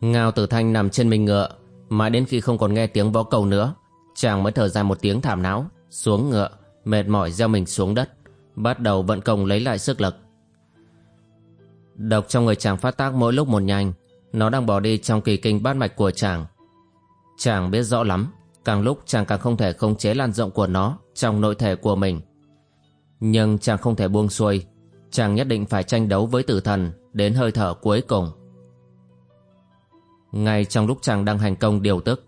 Ngao Tử Thanh nằm trên mình ngựa, mãi đến khi không còn nghe tiếng võ cầu nữa, chàng mới thở dài một tiếng thảm não, xuống ngựa, mệt mỏi gieo mình xuống đất, bắt đầu vận công lấy lại sức lực. Độc trong người chàng phát tác mỗi lúc một nhanh, nó đang bỏ đi trong kỳ kinh bát mạch của chàng. Chàng biết rõ lắm, càng lúc chàng càng không thể khống chế lan rộng của nó trong nội thể của mình. Nhưng chàng không thể buông xuôi, chàng nhất định phải tranh đấu với tử thần đến hơi thở cuối cùng. Ngay trong lúc chàng đang hành công điều tức,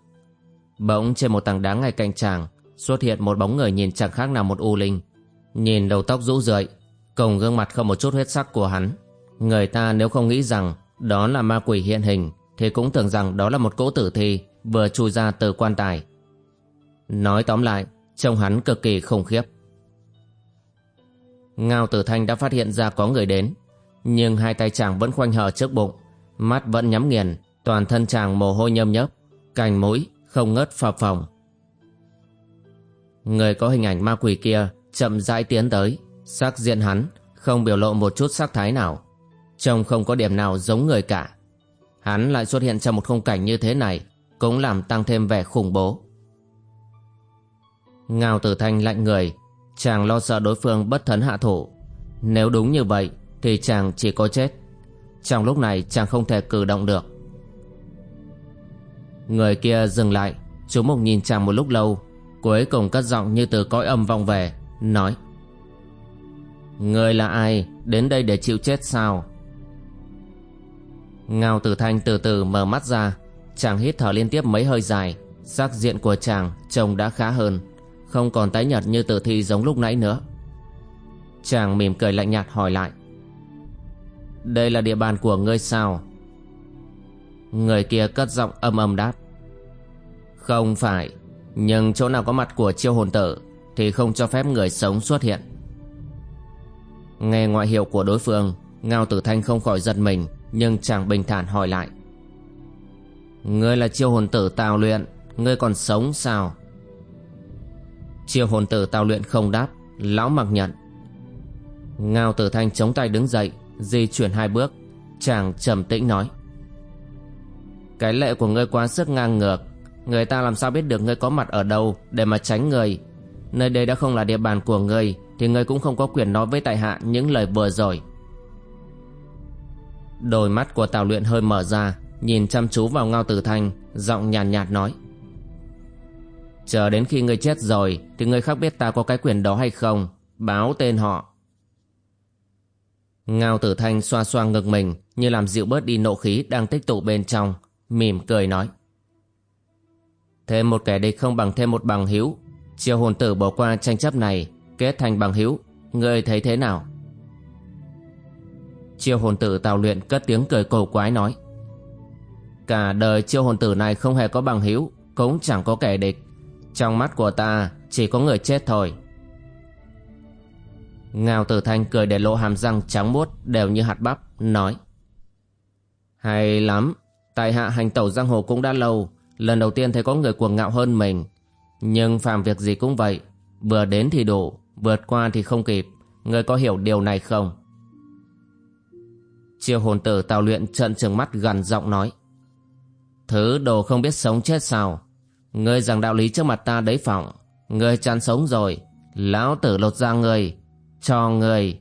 Bỗng trên một tảng đá ngay cạnh chàng Xuất hiện một bóng người nhìn chẳng khác nào một u linh. Nhìn đầu tóc rũ rượi, Cùng gương mặt không một chút huyết sắc của hắn, Người ta nếu không nghĩ rằng Đó là ma quỷ hiện hình, Thì cũng tưởng rằng đó là một cỗ tử thi Vừa chui ra từ quan tài. Nói tóm lại, Trông hắn cực kỳ khủng khiếp. Ngao tử thanh đã phát hiện ra có người đến, Nhưng hai tay chàng vẫn khoanh hờ trước bụng, Mắt vẫn nhắm nghiền Toàn thân chàng mồ hôi nhâm nhấp, Cành mũi không ngớt phập phồng. Người có hình ảnh ma quỷ kia Chậm rãi tiến tới, Sắc diện hắn Không biểu lộ một chút sắc thái nào, Trông không có điểm nào giống người cả. Hắn lại xuất hiện trong một khung cảnh như thế này, Cũng làm tăng thêm vẻ khủng bố. Ngao tử thanh lạnh người, Chàng lo sợ đối phương bất thấn hạ thủ. Nếu đúng như vậy, Thì chàng chỉ có chết. Trong lúc này, chàng không thể cử động được. Người kia dừng lại. Chú Mục nhìn chàng một lúc lâu. Cuối cùng cất giọng như từ cõi âm vọng về, Nói. Người là ai? Đến đây để chịu chết sao? Ngao tử thanh từ từ mở mắt ra. Chàng hít thở liên tiếp mấy hơi dài. Sắc diện của chàng, trông đã khá hơn. Không còn tái nhợt như tử thi giống lúc nãy nữa. Chàng mỉm cười lạnh nhạt hỏi lại. Đây là địa bàn của ngươi sao? Người kia cất giọng âm âm đáp. Không phải, Nhưng chỗ nào có mặt của chiêu hồn tử Thì không cho phép người sống xuất hiện. Nghe ngoại hiệu của đối phương, Ngao tử thanh không khỏi giật mình, Nhưng chàng bình thản hỏi lại. Ngươi là chiêu hồn tử tào luyện, Ngươi còn sống sao? Chiêu hồn tử tào luyện không đáp, Lão mặc nhận. Ngao tử thanh chống tay đứng dậy, Di chuyển hai bước, Chàng trầm tĩnh nói cái lệ của ngươi quá sức ngang ngược. Người ta làm sao biết được ngươi có mặt ở đâu Để mà tránh người? Nơi đây đã không là địa bàn của ngươi Thì ngươi cũng không có quyền nói với tại hạ những lời vừa rồi. Đôi mắt của Tào Luyện hơi mở ra Nhìn chăm chú vào Ngao Tử Thanh Giọng nhàn nhạt, nhạt nói. Chờ đến khi ngươi chết rồi Thì ngươi khác biết ta có cái quyền đó hay không? Báo tên họ. Ngao Tử Thanh xoa xoa ngực mình Như làm dịu bớt đi nộ khí đang tích tụ bên trong mỉm cười nói. Thêm một kẻ địch không bằng thêm một bằng hữu. Chiêu hồn tử bỏ qua tranh chấp này, kết thành bằng hữu. Ngươi thấy thế nào? Chiêu hồn tử tào luyện cất tiếng cười cổ quái nói. Cả đời chiêu hồn tử này không hề có bằng hữu, cũng chẳng có kẻ địch. Trong mắt của ta chỉ có người chết thôi. Ngao tử thanh cười để lộ hàm răng trắng muốt đều như hạt bắp, nói. Hay lắm, Tại hạ hành tẩu giang hồ cũng đã lâu, Lần đầu tiên thấy có người cuồng ngạo hơn mình. Nhưng phàm việc gì cũng vậy, Vừa đến thì đủ, Vượt qua thì không kịp. Người có hiểu điều này không? Chiêu hồn tử tào luyện trận trừng mắt gần giọng nói. Thứ đồ không biết sống chết sao? Ngươi rằng đạo lý trước mặt ta đấy phỏng Ngươi chán sống rồi, Lão tử lột ra ngươi, Cho ngươi.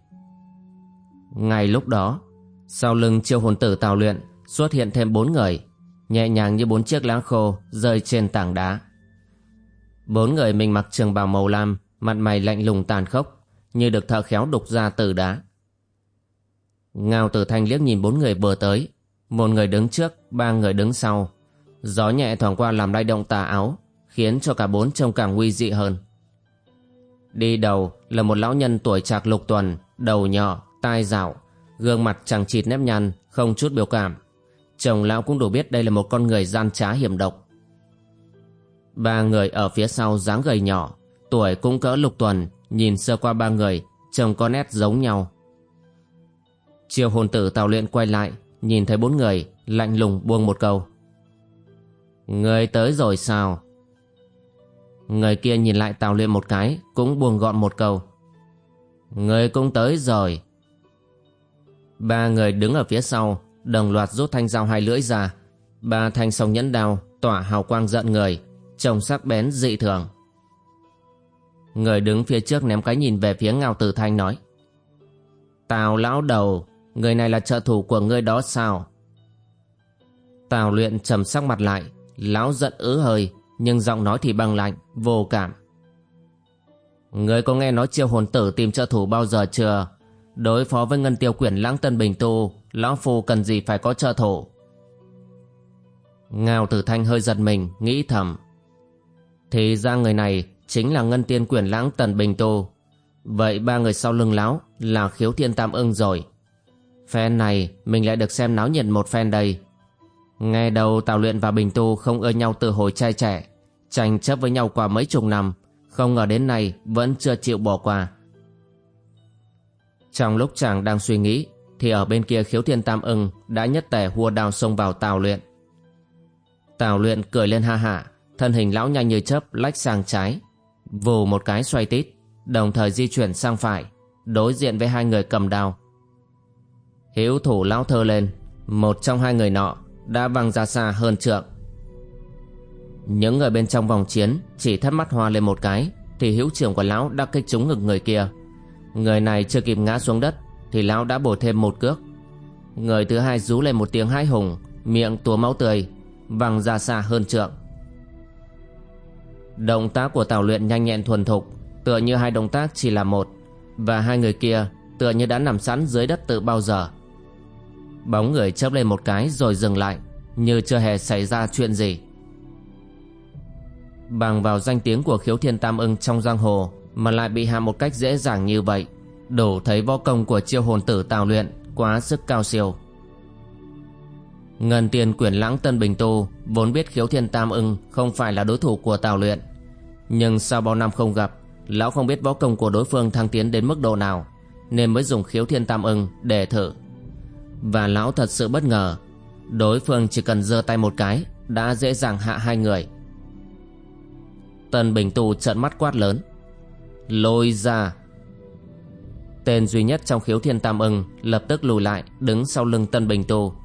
Ngay lúc đó, Sau lưng chiêu hồn tử tào luyện xuất hiện thêm bốn người, nhẹ nhàng như bốn chiếc lá khô rơi trên tảng đá. Bốn người mình mặc trường bào màu lam, mặt mày lạnh lùng tàn khốc, như được thợ khéo đục ra từ đá. Ngao tử thanh liếc nhìn bốn người vừa tới, một người đứng trước, ba người đứng sau. Gió nhẹ thoảng qua làm lay động tà áo, khiến cho cả bốn trông càng nguy dị hơn. Đi đầu là một lão nhân tuổi trạc lục tuần, đầu nhỏ, tai dạo, Gương mặt chẳng chịt nếp nhăn Không chút biểu cảm Chồng lão cũng đủ biết đây là một con người gian trá hiểm độc. Ba người ở phía sau dáng gầy nhỏ, Tuổi cũng cỡ lục tuần, Nhìn sơ qua ba người chồng có nét giống nhau. Chiều hồn tử tào luyện quay lại, Nhìn thấy bốn người, Lạnh lùng buông một câu. Người tới rồi sao? Người kia nhìn lại tào luyện một cái, Cũng buông gọn một câu. Người cũng tới rồi. Ba người đứng ở phía sau Đồng loạt rút thanh dao hai lưỡi ra. Ba thanh song nhẫn đao Tỏa hào quang giận người, Trông sắc bén dị thường. Người đứng phía trước ném cái nhìn về phía Ngao Tử Thanh nói, Tào lão đầu, Người này là trợ thủ của ngươi đó sao? Tào luyện trầm sắc mặt lại, Lão giận ứ hơi, Nhưng giọng nói thì băng lạnh, Vô cảm. Người có nghe nói chiêu hồn tử tìm trợ thủ bao giờ chưa? Đối phó với ngân tiêu quyển lãng tân bình tu, Lão Phu cần gì phải có trợ thủ? Ngao tử thanh hơi giật mình, Nghĩ thầm. Thì ra người này chính là ngân tiên quyển lãng tần bình tu. Vậy ba người sau lưng lão Là khiếu thiên tam ưng rồi. Phen này mình lại được xem náo nhiệt một phen đây. Nghe đầu Tào Luyện và Bình Tu không ưa nhau từ hồi trai trẻ, Tranh chấp với nhau qua mấy chục năm, Không ngờ đến nay vẫn chưa chịu bỏ qua. Trong lúc chàng đang suy nghĩ, Thì ở bên kia khiếu thiên tam ưng Đã nhất tẻ hua đao xông vào Tào Luyện. Tào Luyện cười lên ha hả, Thân hình lão nhanh như chớp lách sang trái, Vù một cái xoay tít, Đồng thời di chuyển sang phải, Đối diện với hai người cầm đao. Hiếu thủ lão thơ lên, Một trong hai người nọ Đã văng ra xa hơn trượng. Những người bên trong vòng chiến Chỉ thắt mắt hoa lên một cái, Thì hữu trưởng của lão đã kích trúng ngực người kia. Người này chưa kịp ngã xuống đất Thì lão đã bổ thêm một cước. Người thứ hai rú lên một tiếng hai hùng, Miệng túa máu tươi, Văng ra xa hơn trượng. Động tác của Tào luyện nhanh nhẹn thuần thục, Tựa như hai động tác chỉ là một, Và hai người kia tựa như đã nằm sẵn dưới đất từ bao giờ. Bóng người chớp lên một cái rồi dừng lại, Như chưa hề xảy ra chuyện gì. Bằng vào danh tiếng của khiếu thiên tam ưng trong giang hồ mà lại bị hạ một cách dễ dàng như vậy. Đủ thấy võ công của chiêu hồn tử tào luyện Quá sức cao siêu. Ngân tiền quyển lãng tân bình tu Vốn biết khiếu thiên tam ưng Không phải là đối thủ của tào luyện. Nhưng sau bao năm không gặp, Lão không biết võ công của đối phương thăng tiến đến mức độ nào, Nên mới dùng khiếu thiên tam ưng để thử. Và lão thật sự bất ngờ, Đối phương chỉ cần giơ tay một cái, Đã dễ dàng hạ hai người. Tân Bình Tu trợn mắt quát lớn. Lôi ra Tên duy nhất trong khiếu thiên tam ưng Lập tức lùi lại Đứng sau lưng Tân Bình Tu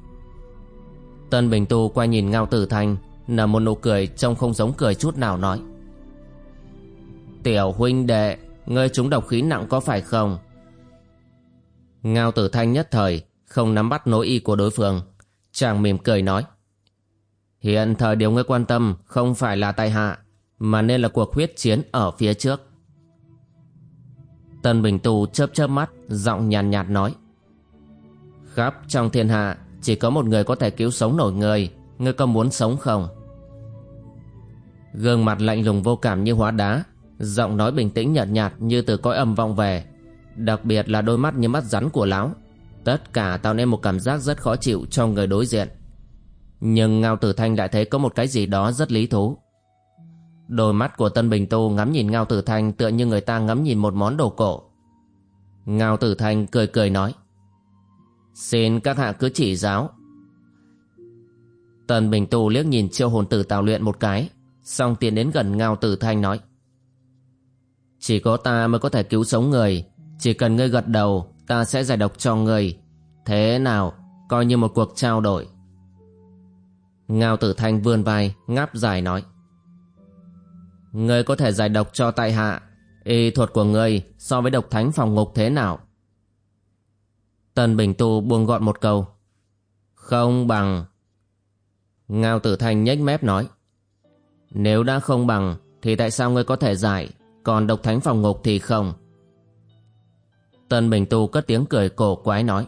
Tân Bình Tu quay nhìn Ngao Tử Thanh Nở một nụ cười trông không giống cười chút nào nói Tiểu huynh đệ Ngươi trúng độc khí nặng có phải không Ngao Tử Thanh nhất thời không nắm bắt nỗi y của đối phương. Chàng mỉm cười nói. Hiện thời điều ngươi quan tâm không phải là tai hạ, mà nên là cuộc huyết chiến ở phía trước. Tân Bình Tù chớp chớp mắt, giọng nhàn nhạt, nhạt nói. Khắp trong thiên hạ, chỉ có một người có thể cứu sống nổi người, ngươi có muốn sống không? Gương mặt lạnh lùng vô cảm như hóa đá, giọng nói bình tĩnh nhạt, nhạt như từ cõi âm vọng về, đặc biệt là đôi mắt như mắt rắn của lão Tất cả tạo nên một cảm giác rất khó chịu cho người đối diện. Nhưng Ngao Tử Thanh lại thấy có một cái gì đó rất lý thú. Đôi mắt của Tân Bình Tu ngắm nhìn Ngao Tử Thanh tựa như người ta ngắm nhìn một món đồ cổ. Ngao Tử Thanh cười cười nói. Xin các hạ cứ chỉ giáo. Tân Bình Tu liếc nhìn chiêu hồn tử tào luyện một cái, xong tiến đến gần Ngao Tử Thanh nói. Chỉ có ta mới có thể cứu sống người, chỉ cần ngươi gật đầu ta sẽ giải độc cho người. Thế nào, coi như một cuộc trao đổi. Ngao tử thanh vươn vai, ngáp dài nói. Ngươi có thể giải độc cho tại hạ, y thuật của ngươi so với độc thánh phòng ngục thế nào? Tần Bình Tu buông gọn một câu. Không bằng. Ngao tử thanh nhếch mép nói. Nếu đã không bằng, thì tại sao ngươi có thể giải, còn độc thánh phòng ngục thì không? Tân Bình Tu cất tiếng cười cổ quái nói.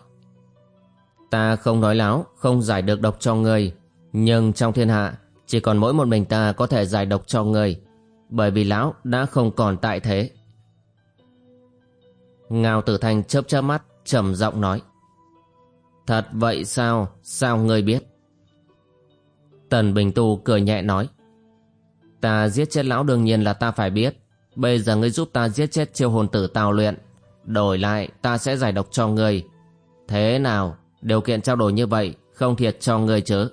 Ta không nói láo, không giải được độc cho ngươi. Nhưng trong thiên hạ, chỉ còn mỗi một mình ta có thể giải độc cho ngươi. Bởi vì lão đã không còn tại thế. Ngao Tử Thanh chớp chớp mắt, trầm giọng nói. Thật vậy sao? Sao ngươi biết? Tần Bình Tu cười nhẹ nói. Ta giết chết lão đương nhiên là ta phải biết. Bây giờ ngươi giúp ta giết chết chiêu hồn tử tào luyện. Đổi lại ta sẽ giải độc cho ngươi. Thế nào? Điều kiện trao đổi như vậy không thiệt cho ngươi chứ?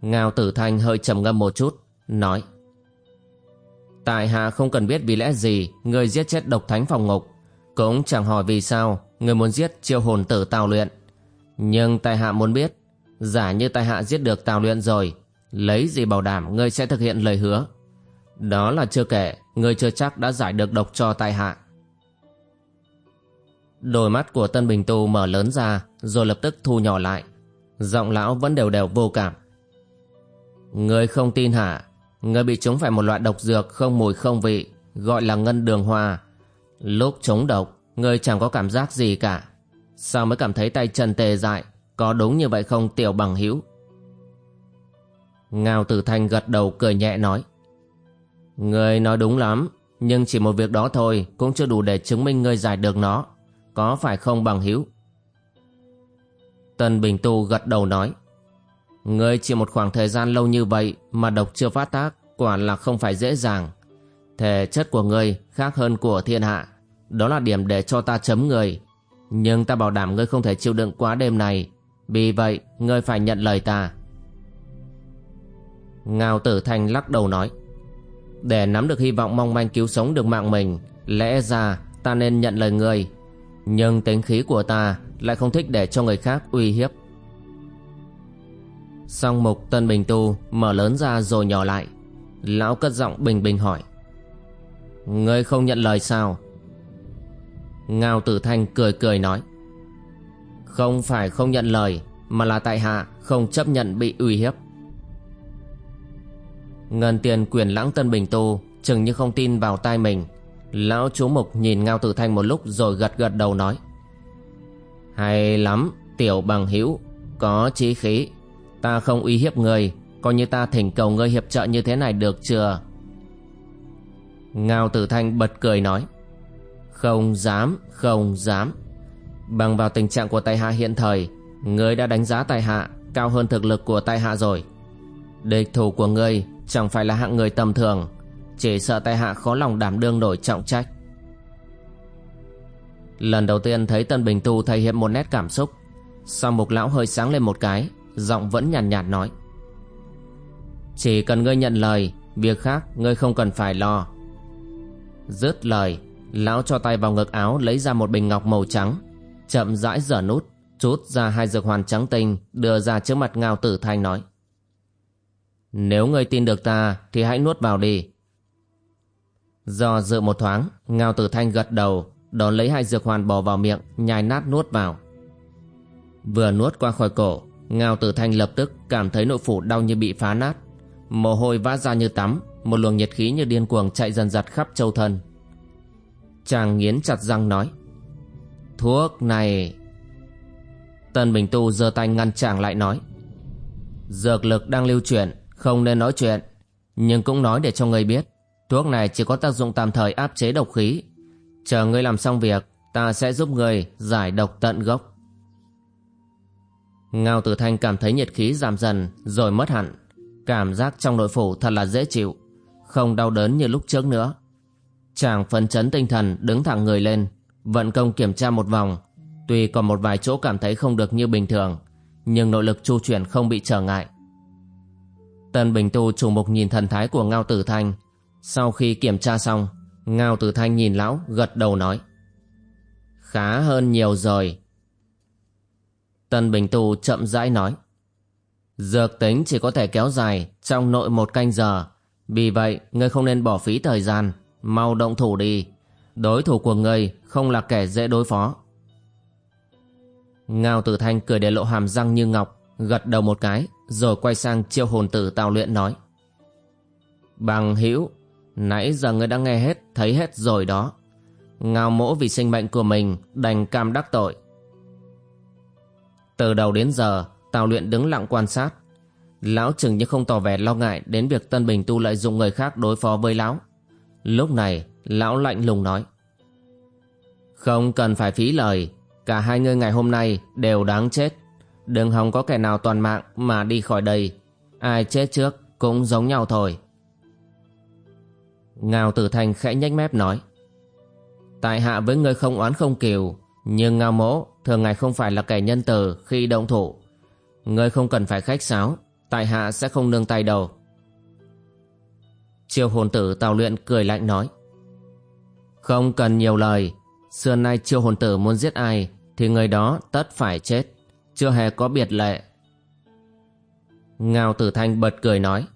Ngao tử thanh hơi trầm ngâm một chút, nói. Tại hạ không cần biết vì lẽ gì người giết chết độc thánh phòng ngục. Cũng chẳng hỏi vì sao người muốn giết chiêu hồn tử tào luyện. Nhưng tại hạ muốn biết, giả như tại hạ giết được tào luyện rồi, lấy gì bảo đảm ngươi sẽ thực hiện lời hứa. Đó là chưa kể, ngươi chưa chắc đã giải được độc cho tại hạ. Đôi mắt của Tân Bình Tu mở lớn ra, rồi lập tức thu nhỏ lại. Giọng lão vẫn đều đều vô cảm. Ngươi không tin hả? Ngươi bị trúng phải một loại độc dược không mùi không vị, gọi là ngân đường hoa. Lúc trúng độc, ngươi chẳng có cảm giác gì cả. Sao mới cảm thấy tay chân tê dại? Có đúng như vậy không tiểu bằng hữu? Ngao Tử Thanh gật đầu cười nhẹ nói. Ngươi nói đúng lắm, nhưng chỉ một việc đó thôi cũng chưa đủ để chứng minh ngươi giải được nó. Có phải không bằng hữu? Tân Bình Tu gật đầu nói. Ngươi chỉ một khoảng thời gian lâu như vậy mà độc chưa phát tác, quả là không phải dễ dàng. Thể chất của ngươi khác hơn của thiên hạ, đó là điểm để cho ta chấm người. Nhưng ta bảo đảm ngươi không thể chịu đựng quá đêm này, vì vậy ngươi phải nhận lời ta. Ngao Tử Thanh lắc đầu nói. Để nắm được hy vọng mong manh cứu sống được mạng mình, lẽ ra ta nên nhận lời ngươi. Nhưng tính khí của ta lại không thích để cho người khác uy hiếp. Song mục Tân Bình Tu mở lớn ra rồi nhỏ lại. Lão cất giọng bình bình hỏi. Ngươi không nhận lời sao? Ngao Tử Thanh cười cười nói. Không phải không nhận lời, mà là tại hạ không chấp nhận bị uy hiếp. Ngân tiền quyền lãng Tân Bình Tu chừng như không tin vào tai mình. Lão chú mục nhìn Ngao Tử Thanh một lúc rồi gật gật đầu nói. Hay lắm, tiểu bằng hữu có chí khí. Ta không uy hiếp người, coi như ta thỉnh cầu ngươi hiệp trợ như thế này được chưa? Ngao Tử Thanh bật cười nói. Không dám, không dám. Bằng vào tình trạng của tài hạ hiện thời, ngươi đã đánh giá tài hạ cao hơn thực lực của tài hạ rồi. Địch thủ của ngươi chẳng phải là hạng người tầm thường, chỉ sợ tài hạ khó lòng đảm đương nổi trọng trách. Lần đầu tiên thấy Tân Bình Tu thể hiện một nét cảm xúc, sau mục lão hơi sáng lên một cái, giọng vẫn nhàn nhạt, nhạt nói. Chỉ cần ngươi nhận lời, việc khác ngươi không cần phải lo. Dứt lời, lão cho tay vào ngực áo lấy ra một bình ngọc màu trắng, chậm rãi dở nút, chút ra hai dược hoàn trắng tinh đưa ra trước mặt Ngao Tử Thanh nói. Nếu ngươi tin được ta thì hãy nuốt vào đi. Do dự một thoáng, Ngao Tử Thanh gật đầu, đón lấy hai dược hoàn bỏ vào miệng, nhai nát nuốt vào. Vừa nuốt qua khỏi cổ, Ngao Tử Thanh lập tức cảm thấy nội phủ đau như bị phá nát. Mồ hôi vã ra như tắm, một luồng nhiệt khí như điên cuồng chạy dần dặt khắp châu thân. Chàng nghiến chặt răng nói. Thuốc này... Tần Bình Tu giơ tay ngăn chàng lại nói. Dược lực đang lưu chuyển, không nên nói chuyện. Nhưng cũng nói để cho người biết. Thuốc này chỉ có tác dụng tạm thời áp chế độc khí. Chờ ngươi làm xong việc, ta sẽ giúp ngươi giải độc tận gốc. Ngao Tử Thanh cảm thấy nhiệt khí giảm dần rồi mất hẳn. Cảm giác trong nội phủ thật là dễ chịu, không đau đớn như lúc trước nữa. Chàng phấn chấn tinh thần đứng thẳng người lên, vận công kiểm tra một vòng. Tuy còn một vài chỗ cảm thấy không được như bình thường, nhưng nội lực chu chuyển không bị trở ngại. Tân Bình Tu trùng mục nhìn thần thái của Ngao Tử Thanh. Sau khi kiểm tra xong, Ngao Tử Thanh nhìn lão gật đầu nói. Khá hơn nhiều rồi. Tân Bình Tu chậm rãi nói. Dược tính chỉ có thể kéo dài trong nội một canh giờ. Vì vậy, ngươi không nên bỏ phí thời gian, mau động thủ đi. Đối thủ của ngươi không là kẻ dễ đối phó. Ngao Tử Thanh cười để lộ hàm răng như ngọc, gật đầu một cái, rồi quay sang chiêu hồn tử tào luyện nói. Bằng hữu nãy giờ ngươi đã nghe hết, thấy hết rồi đó. Ngao mỗ vì sinh mệnh của mình đành cam đắc tội. Từ đầu đến giờ, Tào luyện đứng lặng quan sát. Lão chừng như không tỏ vẻ lo ngại đến việc Tân Bình Tu lợi dụng người khác đối phó với lão. Lúc này, lão lạnh lùng nói. Không cần phải phí lời, Cả hai ngươi ngày hôm nay đều đáng chết Đừng hòng có kẻ nào toàn mạng mà đi khỏi đây Ai chết trước cũng giống nhau thôi Ngao Tử Thành khẽ nhếch mép nói Tại hạ với ngươi không oán không kiều Nhưng Ngao Mỗ thường ngày không phải là kẻ nhân từ khi động thủ. Ngươi không cần phải khách sáo, Tại hạ sẽ không nương tay đầu Chiêu hồn tử tào luyện cười lạnh nói. Không cần nhiều lời, Xưa nay chiêu hồn tử muốn giết ai Thì người đó tất phải chết, Chưa hề có biệt lệ. Ngao tử thanh bật cười nói.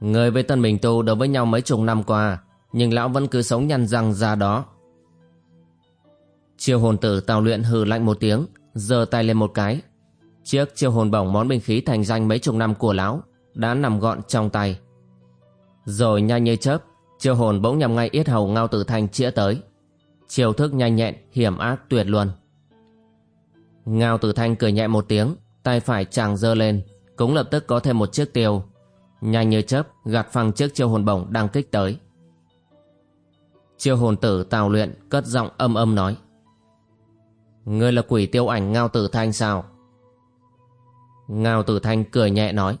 Người với Tân Bình Tu đối với nhau mấy chục năm qua, Nhưng lão vẫn cứ sống nhăn răng ra đó. Chiêu hồn tử tào luyện hừ lạnh một tiếng, giơ tay lên một cái. Chiếc chiêu hồn bổng món binh khí thành danh mấy chục năm của lão Đã nằm gọn trong tay. Rồi nhanh như chớp, Chiêu hồn bỗng nhằm ngay yết hầu ngao tử thanh chĩa tới. Chiêu thức nhanh nhẹn, Hiểm ác tuyệt luôn Ngao tử thanh cười nhẹ một tiếng, Tay phải chàng giơ lên, Cũng lập tức có thêm một chiếc tiêu. Nhanh như chớp, gạt phăng chiếc chiêu hồn bổng đang kích tới. Chiêu hồn tử tào luyện Cất giọng âm âm nói. Ngươi là quỷ tiêu ảnh Ngao tử thanh sao? Ngao tử thanh cười nhẹ nói,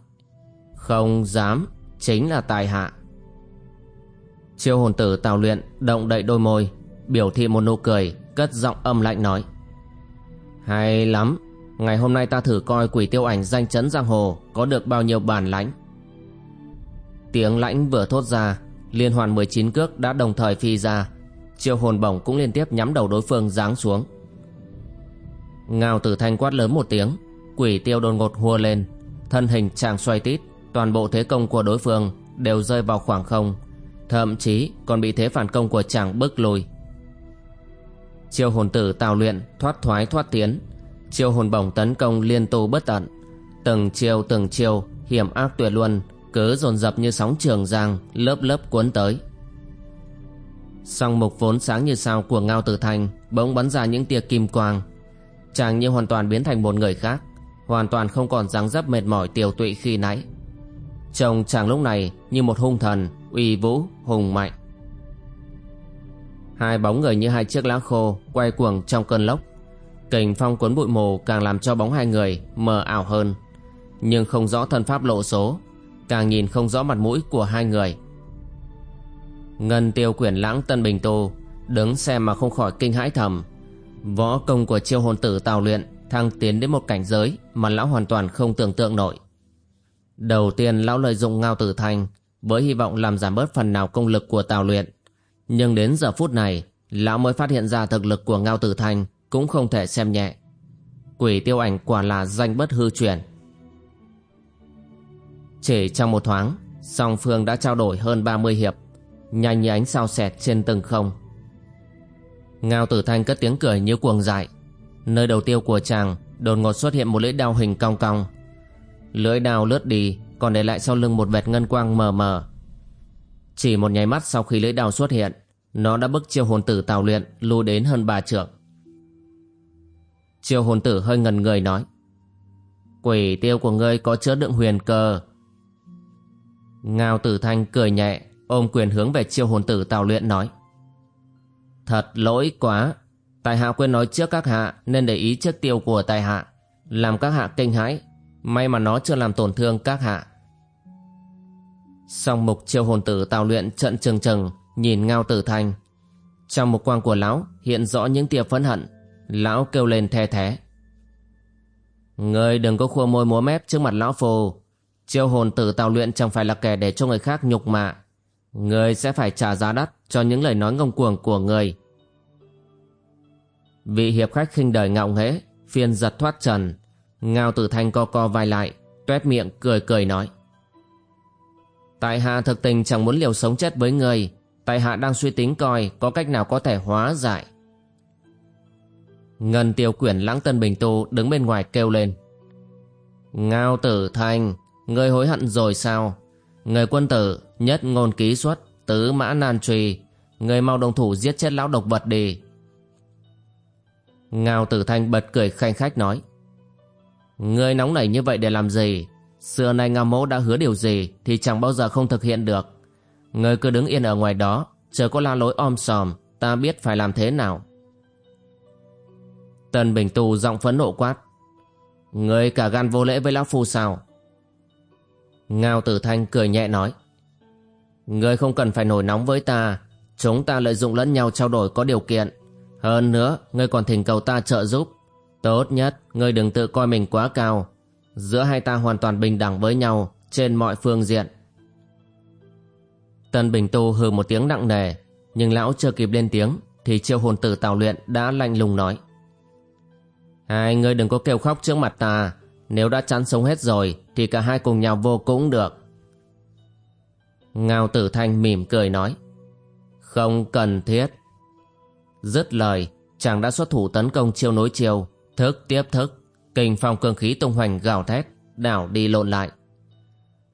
Không dám, Chính là tài hạ. Chiêu hồn tử tào luyện Động đậy đôi môi, Biểu thị một nụ cười, Cất giọng âm lạnh nói, Hay lắm, Ngày hôm nay ta thử coi quỷ tiêu ảnh danh chấn giang hồ Có được bao nhiêu bản lãnh. Tiếng lãnh vừa thốt ra, Liên hoàn 19 cước đã đồng thời phi ra. Chiêu hồn bổng cũng liên tiếp nhắm đầu đối phương giáng xuống. Ngao tử thanh quát lớn một tiếng, Quỷ tiêu đột ngột hua lên, Thân hình chàng xoay tít, Toàn bộ thế công của đối phương Đều rơi vào khoảng không, Thậm chí còn bị thế phản công của chàng bức lùi. Chiêu hồn tử tào luyện Thoát thoái thoát tiến, Chiêu hồn bổng tấn công liên tu bất tận, Từng chiêu từng chiêu, Hiểm ác tuyệt luân, Cứ dồn dập như sóng trường giang, Lớp lớp cuốn tới. Song mục vốn sáng như sao của Ngao Tử Thanh Bỗng bắn ra những tia kim quang Chàng như hoàn toàn biến thành một người khác Hoàn toàn không còn dáng dấp mệt mỏi tiều tụy khi nãy. Trông chàng lúc này như một hung thần Uy vũ, hùng mạnh. Hai bóng người như hai chiếc lá khô Quay cuồng trong cơn lốc. Kình phong cuốn bụi mù càng làm cho bóng hai người mờ ảo hơn. Nhưng không rõ thân pháp lộ số Càng nhìn không rõ mặt mũi của hai người. Ngân tiêu quyển lãng tân bình tô Đứng xem mà không khỏi kinh hãi thầm. Võ công của chiêu hồn tử tào luyện thăng tiến đến một cảnh giới mà lão hoàn toàn không tưởng tượng nổi. Đầu tiên lão lợi dụng ngao tử thanh với hy vọng làm giảm bớt phần nào công lực của tào luyện. Nhưng đến giờ phút này, lão mới phát hiện ra thực lực của ngao tử thanh cũng không thể xem nhẹ. Quỷ tiêu ảnh quả là danh bất hư truyền. Chỉ trong một thoáng, song phương đã trao đổi hơn 30 hiệp, nhanh như ánh sao xẹt trên từng không. Ngao tử thanh cất tiếng cười như cuồng dại. Nơi đầu tiêu của chàng, Đột ngột xuất hiện một lưỡi đao hình cong cong. Lưỡi đao lướt đi, Còn để lại sau lưng một vệt ngân quang mờ mờ. Chỉ một nháy mắt sau khi lưỡi đao xuất hiện, Nó đã bức chiêu hồn tử tào luyện Lùi đến hơn ba trượng. Chiêu hồn tử hơi ngần người nói, Quỷ tiêu của ngươi có chứa đựng huyền cơ. Ngao tử thanh cười nhẹ, Ôm quyền hướng về chiêu hồn tử tào luyện nói Thật lỗi quá. Tài hạ quên nói trước các hạ, Nên để ý chiếc tiêu của tài hạ. Làm các hạ kinh hãi. May mà nó chưa làm tổn thương các hạ. Song mục chiêu hồn tử tào luyện trận trừng trừng, Nhìn ngao tử thanh Trong một quang của lão, Hiện rõ những tia phẫn hận. Lão kêu lên the thế Ngươi đừng có khua môi múa mép trước mặt lão phù. Chiêu hồn tử tào luyện chẳng phải là kẻ để cho người khác nhục mạ. Ngươi sẽ phải trả giá đắt cho những lời nói ngông cuồng của người. Vị hiệp khách khinh đời ngạo nghễ, phiên giật thoát trần. Ngao tử thanh co co vai lại, tuét miệng cười cười nói. Tại hạ thực tình chẳng muốn liều sống chết với người, tại hạ đang suy tính coi có cách nào có thể hóa giải. Ngân tiêu quyển lãng tân bình tu đứng bên ngoài kêu lên. Ngao tử thanh, người hối hận rồi sao? Người quân tử nhất ngôn ký xuất Tứ mã nan truy Người mau đồng thủ giết chết lão độc vật đi Ngao tử thanh bật cười khanh khách nói Người nóng nảy như vậy để làm gì Xưa nay Ngao mẫu đã hứa điều gì Thì chẳng bao giờ không thực hiện được Người cứ đứng yên ở ngoài đó, Chờ có la lối om sòm, Ta biết phải làm thế nào tần Bình tù giọng phẫn nộ quát. Người cả gan vô lễ với lão phu sao? Ngao Tử Thanh cười nhẹ nói. Người không cần phải nổi nóng với ta. Chúng ta lợi dụng lẫn nhau trao đổi có điều kiện. Hơn nữa, ngươi còn thỉnh cầu ta trợ giúp. Tốt nhất, ngươi đừng tự coi mình quá cao. Giữa hai ta hoàn toàn bình đẳng với nhau trên mọi phương diện. Tân Bình Tu hừ một tiếng nặng nề, nhưng lão chưa kịp lên tiếng thì chiêu hồn tử tào luyện đã lạnh lùng nói. Hai ngươi đừng có kêu khóc trước mặt ta, nếu đã chán sống hết rồi thì cả hai cùng nhau vô cũng được. Ngao tử thanh mỉm cười nói. Không cần thiết. Dứt lời, chàng đã xuất thủ tấn công chiêu nối chiêu, thức tiếp thức, kình phong cương khí tung hoành gào thét, đảo đi lộn lại.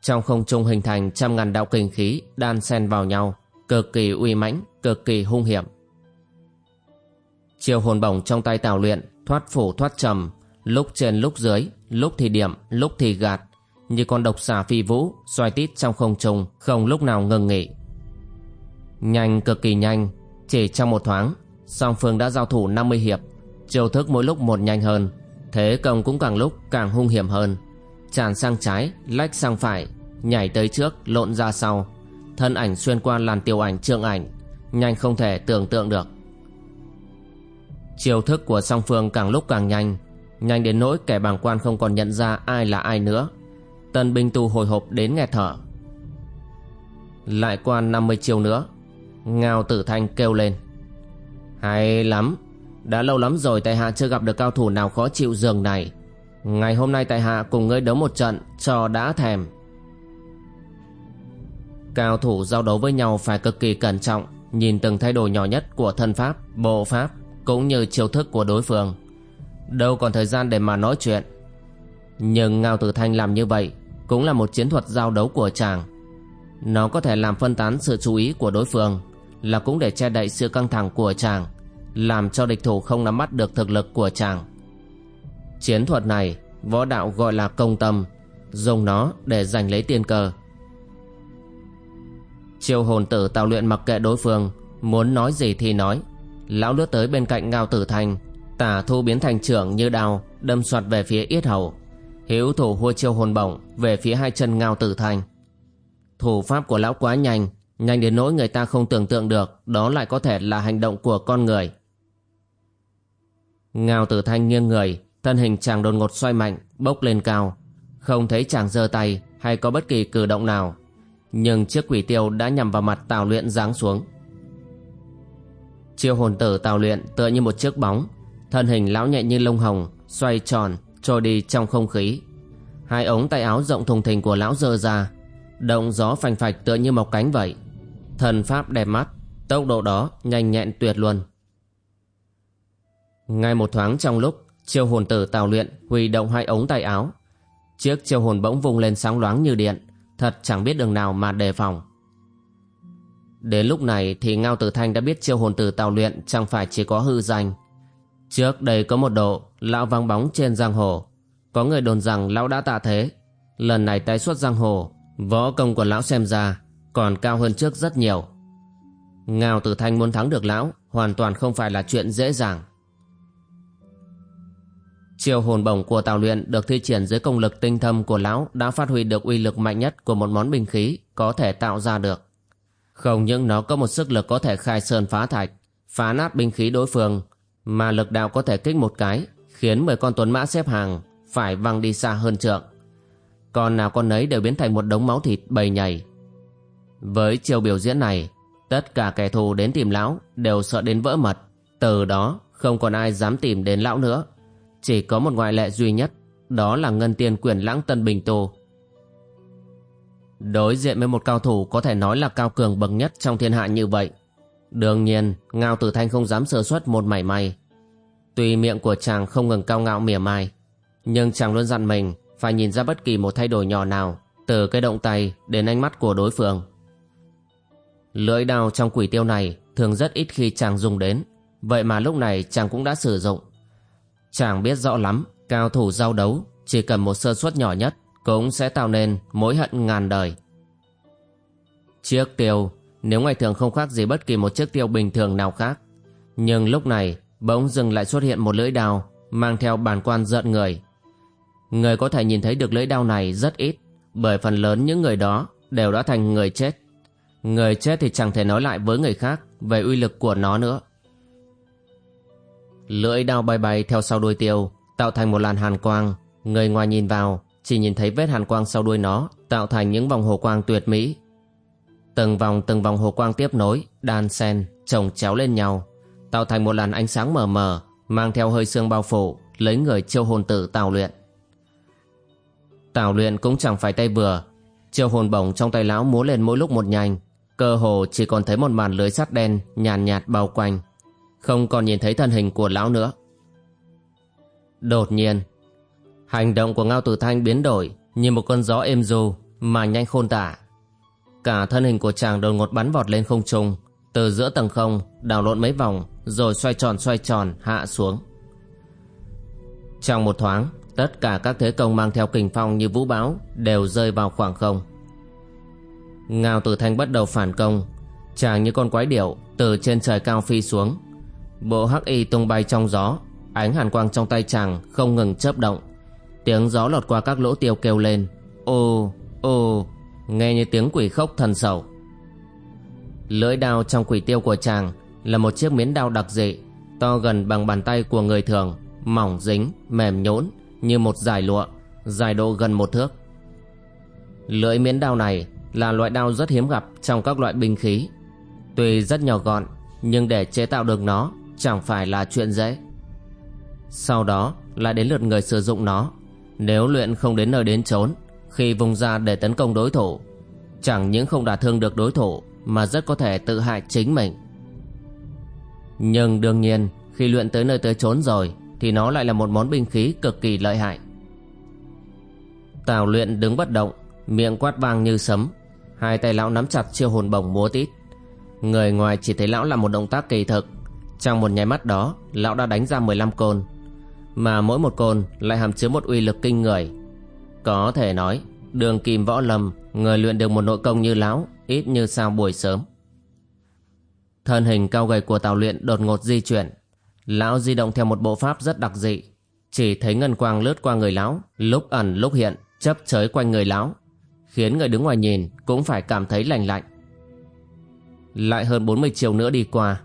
Trong không trung hình thành trăm ngàn đạo kình khí đan xen vào nhau, cực kỳ uy mãnh, cực kỳ hung hiểm. Chiêu hồn bổng trong tay tào luyện, thoát phủ thoát trầm, lúc trên lúc dưới, lúc thì điểm, lúc thì gạt, như con độc xà phi vũ, xoay tít trong không trung, không lúc nào ngừng nghỉ. Nhanh cực kỳ nhanh, chỉ trong một thoáng, song phương đã giao thủ 50 hiệp, chiêu thức mỗi lúc một nhanh hơn, thế công cũng càng lúc càng hung hiểm hơn. Tràn sang trái, lách sang phải, nhảy tới trước, lộn ra sau, thân ảnh xuyên qua làn tiêu ảnh trượng ảnh, nhanh không thể tưởng tượng được. Chiêu thức của song phương càng lúc càng nhanh, nhanh đến nỗi kẻ bàng quan không còn nhận ra ai là ai nữa. Tân binh tu hồi hộp đến nghe thở. Lại qua 50 chiều nữa, Ngao Tử Thanh kêu lên. Hay lắm, đã lâu lắm rồi tại hạ chưa gặp được cao thủ nào khó chịu giường này. Ngày hôm nay tại hạ cùng ngươi đấu một trận cho đã thèm. Cao thủ giao đấu với nhau phải cực kỳ cẩn trọng, nhìn từng thay đổi nhỏ nhất của thân pháp, bộ pháp cũng như chiêu thức của đối phương. Đâu còn thời gian để mà nói chuyện. Nhưng Ngao Tử Thanh làm như vậy cũng là một chiến thuật giao đấu của chàng. Nó có thể làm phân tán sự chú ý của đối phương, là cũng để che đậy sự căng thẳng của chàng, làm cho địch thủ không nắm bắt được thực lực của chàng. Chiến thuật này, võ đạo gọi là công tâm, dùng nó để giành lấy tiên cơ. Chiêu hồn tử tạo luyện mặc kệ đối phương, muốn nói gì thì nói. Lão lướt tới bên cạnh Ngao Tử Thanh, tả thu biến thành trưởng như đao, đâm soạt về phía yết hầu. Hiếu thủ hua chiêu hồn bổng về phía hai chân Ngao Tử Thanh. Thủ pháp của lão quá nhanh, nhanh đến nỗi người ta không tưởng tượng được đó lại có thể là hành động của con người. Ngao Tử Thanh nghiêng người, thân hình chàng đột ngột xoay mạnh, bốc lên cao. Không thấy chàng giơ tay hay có bất kỳ cử động nào. Nhưng chiếc quỷ tiêu đã nhằm vào mặt Tào Luyện giáng xuống. Chiêu hồn tử Tào Luyện tựa như một chiếc bóng, thân hình lão nhẹ như lông hồng, xoay tròn, trôi đi trong không khí. Hai ống tay áo rộng thùng thình của lão dơ ra, động gió phành phạch tựa như mọc cánh vậy. Thần pháp đẹp mắt, tốc độ đó nhanh nhẹn tuyệt luôn. Ngay một thoáng trong lúc chiêu hồn tử tào luyện huy động hai ống tay áo chiếc chiêu hồn bỗng vung lên sáng loáng như điện thật chẳng biết đường nào mà đề phòng đến lúc này thì ngao tử thanh đã biết chiêu hồn tử tào luyện chẳng phải chỉ có hư danh trước đây có một độ lão vắng bóng trên giang hồ. Có người đồn rằng lão đã tạ thế. Lần này tái xuất giang hồ võ công của lão xem ra còn cao hơn trước rất nhiều. Ngao tử thanh muốn thắng được lão hoàn toàn không phải là chuyện dễ dàng. Chiêu hồn bổng của Tào Luyện được thi triển dưới công lực tinh thâm của lão đã phát huy được uy lực mạnh nhất của một món binh khí có thể tạo ra được. Không những nó có một sức lực có thể khai sơn phá thạch, phá nát binh khí đối phương, mà lực đạo có thể kích một cái, khiến 10 con tuấn mã xếp hàng phải văng đi xa hơn trượng. Con nào con nấy đều biến thành một đống máu thịt bầy nhầy. Với chiều biểu diễn này, tất cả kẻ thù đến tìm lão đều sợ đến vỡ mật, từ đó không còn ai dám tìm đến lão nữa. Chỉ có một ngoại lệ duy nhất, đó là ngân tiên quyền lãng tân bình tô. Đối diện với một cao thủ có thể nói là cao cường bậc nhất trong thiên hạ như vậy. Đương nhiên, Ngao Tử Thanh không dám sơ suất một mảy may. Tuy miệng của chàng không ngừng cao ngạo mỉa mai, nhưng chàng luôn dặn mình phải nhìn ra bất kỳ một thay đổi nhỏ nào, từ cái động tay đến ánh mắt của đối phương. Lưỡi đao trong quỷ tiêu này thường rất ít khi chàng dùng đến, vậy mà lúc này chàng cũng đã sử dụng. Chàng biết rõ lắm, cao thủ giao đấu chỉ cần một sơ suất nhỏ nhất cũng sẽ tạo nên mối hận ngàn đời. Chiếc tiêu, nếu ngày thường không khác gì bất kỳ một chiếc tiêu bình thường nào khác, nhưng lúc này bỗng dừng lại xuất hiện một lưỡi đao mang theo bản quan giận người. Người có thể nhìn thấy được lưỡi đao này rất ít, bởi phần lớn những người đó đều đã thành người chết. Người chết thì chẳng thể nói lại với người khác về uy lực của nó nữa. Lưỡi đao bay bay theo sau đuôi tiêu, tạo thành một làn hàn quang. Người ngoài nhìn vào, chỉ nhìn thấy vết hàn quang sau đuôi nó, tạo thành những vòng hồ quang tuyệt mỹ. Từng vòng từng vòng hồ quang tiếp nối, đan xen, chồng chéo lên nhau, tạo thành một làn ánh sáng mờ mờ, mang theo hơi sương bao phủ, lấy người chiêu hồn tử tào luyện. Tào luyện cũng chẳng phải tay vừa, chiêu hồn bổng trong tay lão múa lên mỗi lúc một nhanh, cơ hồ chỉ còn thấy một màn lưới sắt đen nhàn nhạt, nhạt bao quanh, không còn nhìn thấy thân hình của lão nữa. Đột nhiên, hành động của Ngao Tử Thanh biến đổi như một cơn gió êm du mà nhanh khôn tả. Cả thân hình của chàng đột ngột bắn vọt lên không trung, từ giữa tầng không đảo lộn mấy vòng rồi xoay tròn xoay tròn hạ xuống. Trong một thoáng, tất cả các thế công mang theo kình phong như vũ bão đều rơi vào khoảng không. Ngao Tử Thanh bắt đầu phản công, chàng như con quái điểu từ trên trời cao phi xuống. Bộ hắc y tung bay trong gió, ánh hàn quang trong tay chàng không ngừng chớp động. Tiếng gió lọt qua các lỗ tiêu kêu lên, ô, ô, nghe như tiếng quỷ khóc thần sầu. Lưỡi đao trong quỷ tiêu của chàng là một chiếc miến đao đặc dị, to gần bằng bàn tay của người thường, mỏng dính, mềm nhũn như một dải lụa, dài độ gần một thước. Lưỡi miến đao này là loại đao rất hiếm gặp trong các loại binh khí. Tuy rất nhỏ gọn, nhưng để chế tạo được nó chẳng phải là chuyện dễ. Sau đó lại đến lượt người sử dụng nó. Nếu luyện không đến nơi đến chốn, khi vùng ra để tấn công đối thủ, chẳng những không đả thương được đối thủ mà rất có thể tự hại chính mình. Nhưng đương nhiên, khi luyện tới nơi tới chốn rồi, thì nó lại là một món binh khí cực kỳ lợi hại. Tào luyện đứng bất động, miệng quát vang như sấm, hai tay lão nắm chặt chiêu hồn bổng múa tít. Người ngoài chỉ thấy lão làm một động tác kỳ thực, trong một nháy mắt đó, lão đã đánh ra 15 côn, mà mỗi một côn lại hàm chứa một uy lực kinh người. Có thể nói, đường kim võ lâm, người luyện được một nội công như lão, ít như sao buổi sớm. Thân hình cao gầy của Tào luyện đột ngột di chuyển, Lão di động theo một bộ pháp rất đặc dị. Chỉ thấy ngân quang lướt qua người lão, lúc ẩn lúc hiện, chấp chới quanh người lão, khiến người đứng ngoài nhìn cũng phải cảm thấy lành lạnh. Lại hơn 40 chiều nữa đi qua,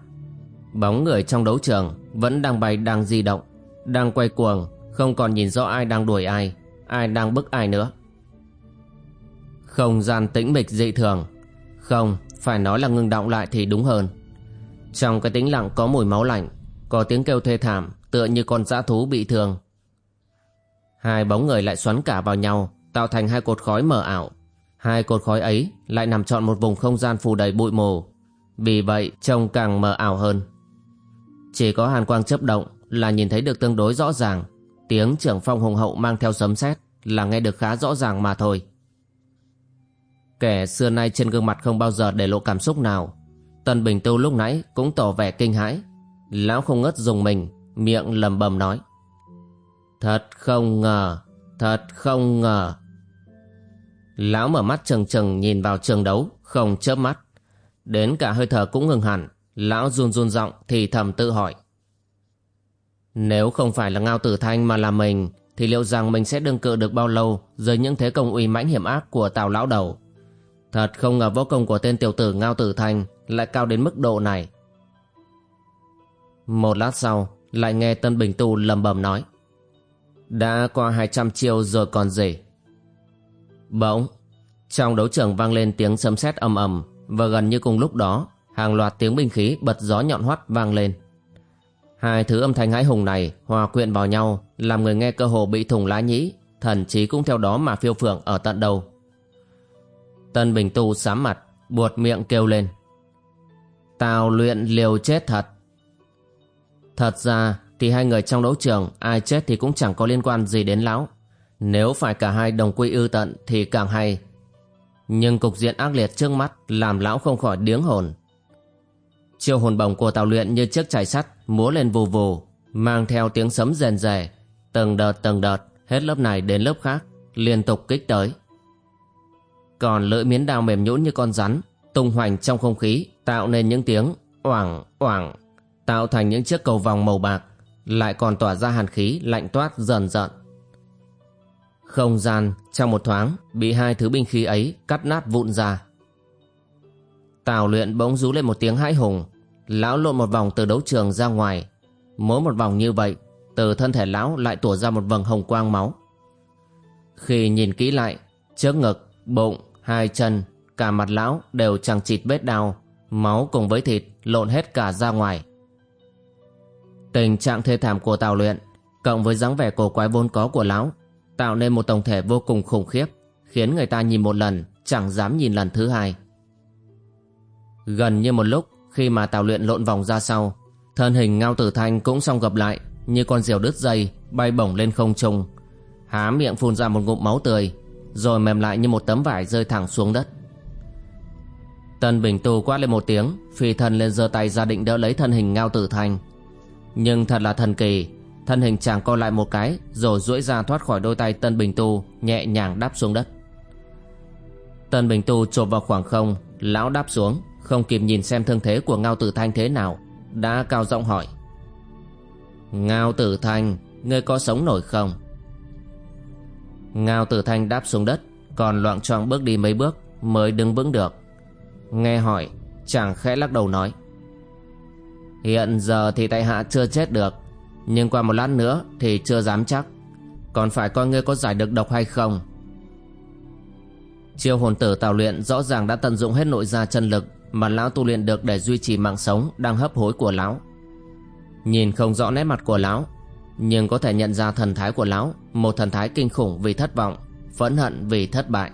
bóng người trong đấu trường vẫn đang bay đang di động, đang quay cuồng, không còn nhìn rõ ai đang đuổi ai, ai đang bức ai nữa. Không gian tĩnh mịch dị thường, không, phải nói là ngưng động lại thì đúng hơn. Trong cái tĩnh lặng có mùi máu lạnh, có tiếng kêu thê thảm tựa như con dã thú bị thương. Hai bóng người lại xoắn cả vào nhau, tạo thành hai cột khói mờ ảo. Hai cột khói ấy lại nằm trọn một vùng không gian phủ đầy bụi mù. Vì vậy trông càng mờ ảo hơn. Chỉ có hàn quang chấp động là nhìn thấy được tương đối rõ ràng. Tiếng trưởng phong hùng hậu mang theo sấm sét là nghe được khá rõ ràng mà thôi. Kẻ xưa nay trên gương mặt không bao giờ để lộ cảm xúc nào. Tần Bình Tu lúc nãy cũng tỏ vẻ kinh hãi. Lão không ngớt dùng mình, Miệng lầm bầm nói. Thật không ngờ, Thật không ngờ. Lão mở mắt trừng trừng nhìn vào trường đấu, Không chớp mắt. Đến cả hơi thở cũng ngừng hẳn. Lão run run giọng thì thầm tự hỏi. Nếu không phải là Ngao Tử Thanh mà là mình, Thì liệu rằng mình sẽ đương cự được bao lâu Dưới những thế công uy mãnh hiểm ác của Tào Lão Đầu? Thật không ngờ võ công của tên tiểu tử Ngao Tử thành Lại cao đến mức độ này. Một lát sau, lại nghe Tân Bình Tu lầm bầm nói. Đã qua 200 chiêu rồi còn gì? Bỗng, Trong đấu trường vang lên tiếng sấm sét ầm ầm Và gần như cùng lúc đó, Hàng loạt tiếng binh khí bật gió nhọn hoắt vang lên. Hai thứ âm thanh hãi hùng này hòa quyện vào nhau, Làm người nghe cơ hồ bị thùng lá nhĩ, Thần chí cũng theo đó mà phiêu phượng ở tận đầu. Tân Bình Tu sám mặt Buột miệng kêu lên Tào luyện liều chết thật Thật ra thì hai người trong đấu trường ai chết thì cũng chẳng có liên quan gì đến lão. Nếu phải cả hai đồng quy ư tận thì càng hay. Nhưng cục diện ác liệt trước mắt làm lão không khỏi điếng hồn. Chiêu hồn bồng của Tào luyện như chiếc chải sắt múa lên vù vù, mang theo tiếng sấm rèn rè, từng đợt từng đợt, hết lớp này đến lớp khác, liên tục kích tới. Còn lưỡi miến đao mềm nhũn như con rắn, tung hoành trong không khí, tạo nên những tiếng oảng oảng tạo thành những chiếc cầu vòng màu bạc, lại còn tỏa ra hàn khí lạnh toát dần dần. Không gian trong một thoáng bị hai thứ binh khí ấy cắt nát vụn ra. Tào luyện bỗng rú lên một tiếng hãi hùng, lão lộn một vòng từ đấu trường ra ngoài. Mỗi một vòng như vậy, từ thân thể lão lại tỏa ra một vầng hồng quang máu. Khi nhìn kỹ lại, trước ngực, bụng, hai chân, cả mặt lão đều chẳng chịt vết đau, máu cùng với thịt lộn hết cả ra ngoài. Tình trạng thê thảm của Tào luyện, cộng với dáng vẻ cổ quái vốn có của lão, tạo nên một tổng thể vô cùng khủng khiếp, khiến người ta nhìn một lần chẳng dám nhìn lần thứ hai. Gần như một lúc khi mà Tào luyện lộn vòng ra sau, thân hình Ngao Tử Thanh cũng song gập lại như con diều đứt dây bay bổng lên không trung, há miệng phun ra một ngụm máu tươi, rồi mềm lại như một tấm vải rơi thẳng xuống đất. Tân Bình Tu quát lên một tiếng, phi thân lên giơ tay ra định đỡ lấy thân hình Ngao Tử Thanh. Nhưng thật là thần kỳ, thân hình chàng co lại một cái rồi duỗi ra thoát khỏi đôi tay Tân Bình Tu nhẹ nhàng đáp xuống đất. Tân Bình Tu chộp vào khoảng không, lão đáp xuống, không kịp nhìn xem thương thế của Ngao Tử Thanh thế nào, đã cao giọng hỏi. Ngao Tử Thanh, ngươi có sống nổi không? Ngao Tử Thanh đáp xuống đất, còn loạn choạng bước đi mấy bước mới đứng vững được. Nghe hỏi, chàng khẽ lắc đầu nói. Hiện giờ thì tại hạ chưa chết được, nhưng qua một lát nữa thì chưa dám chắc. Còn phải coi ngươi có giải được độc hay không. Chiêu hồn tử tào luyện rõ ràng đã tận dụng hết nội gia chân lực mà lão tu luyện được để duy trì mạng sống đang hấp hối của lão. Nhìn không rõ nét mặt của lão, nhưng có thể nhận ra thần thái của lão, một thần thái kinh khủng vì thất vọng, phẫn hận vì thất bại.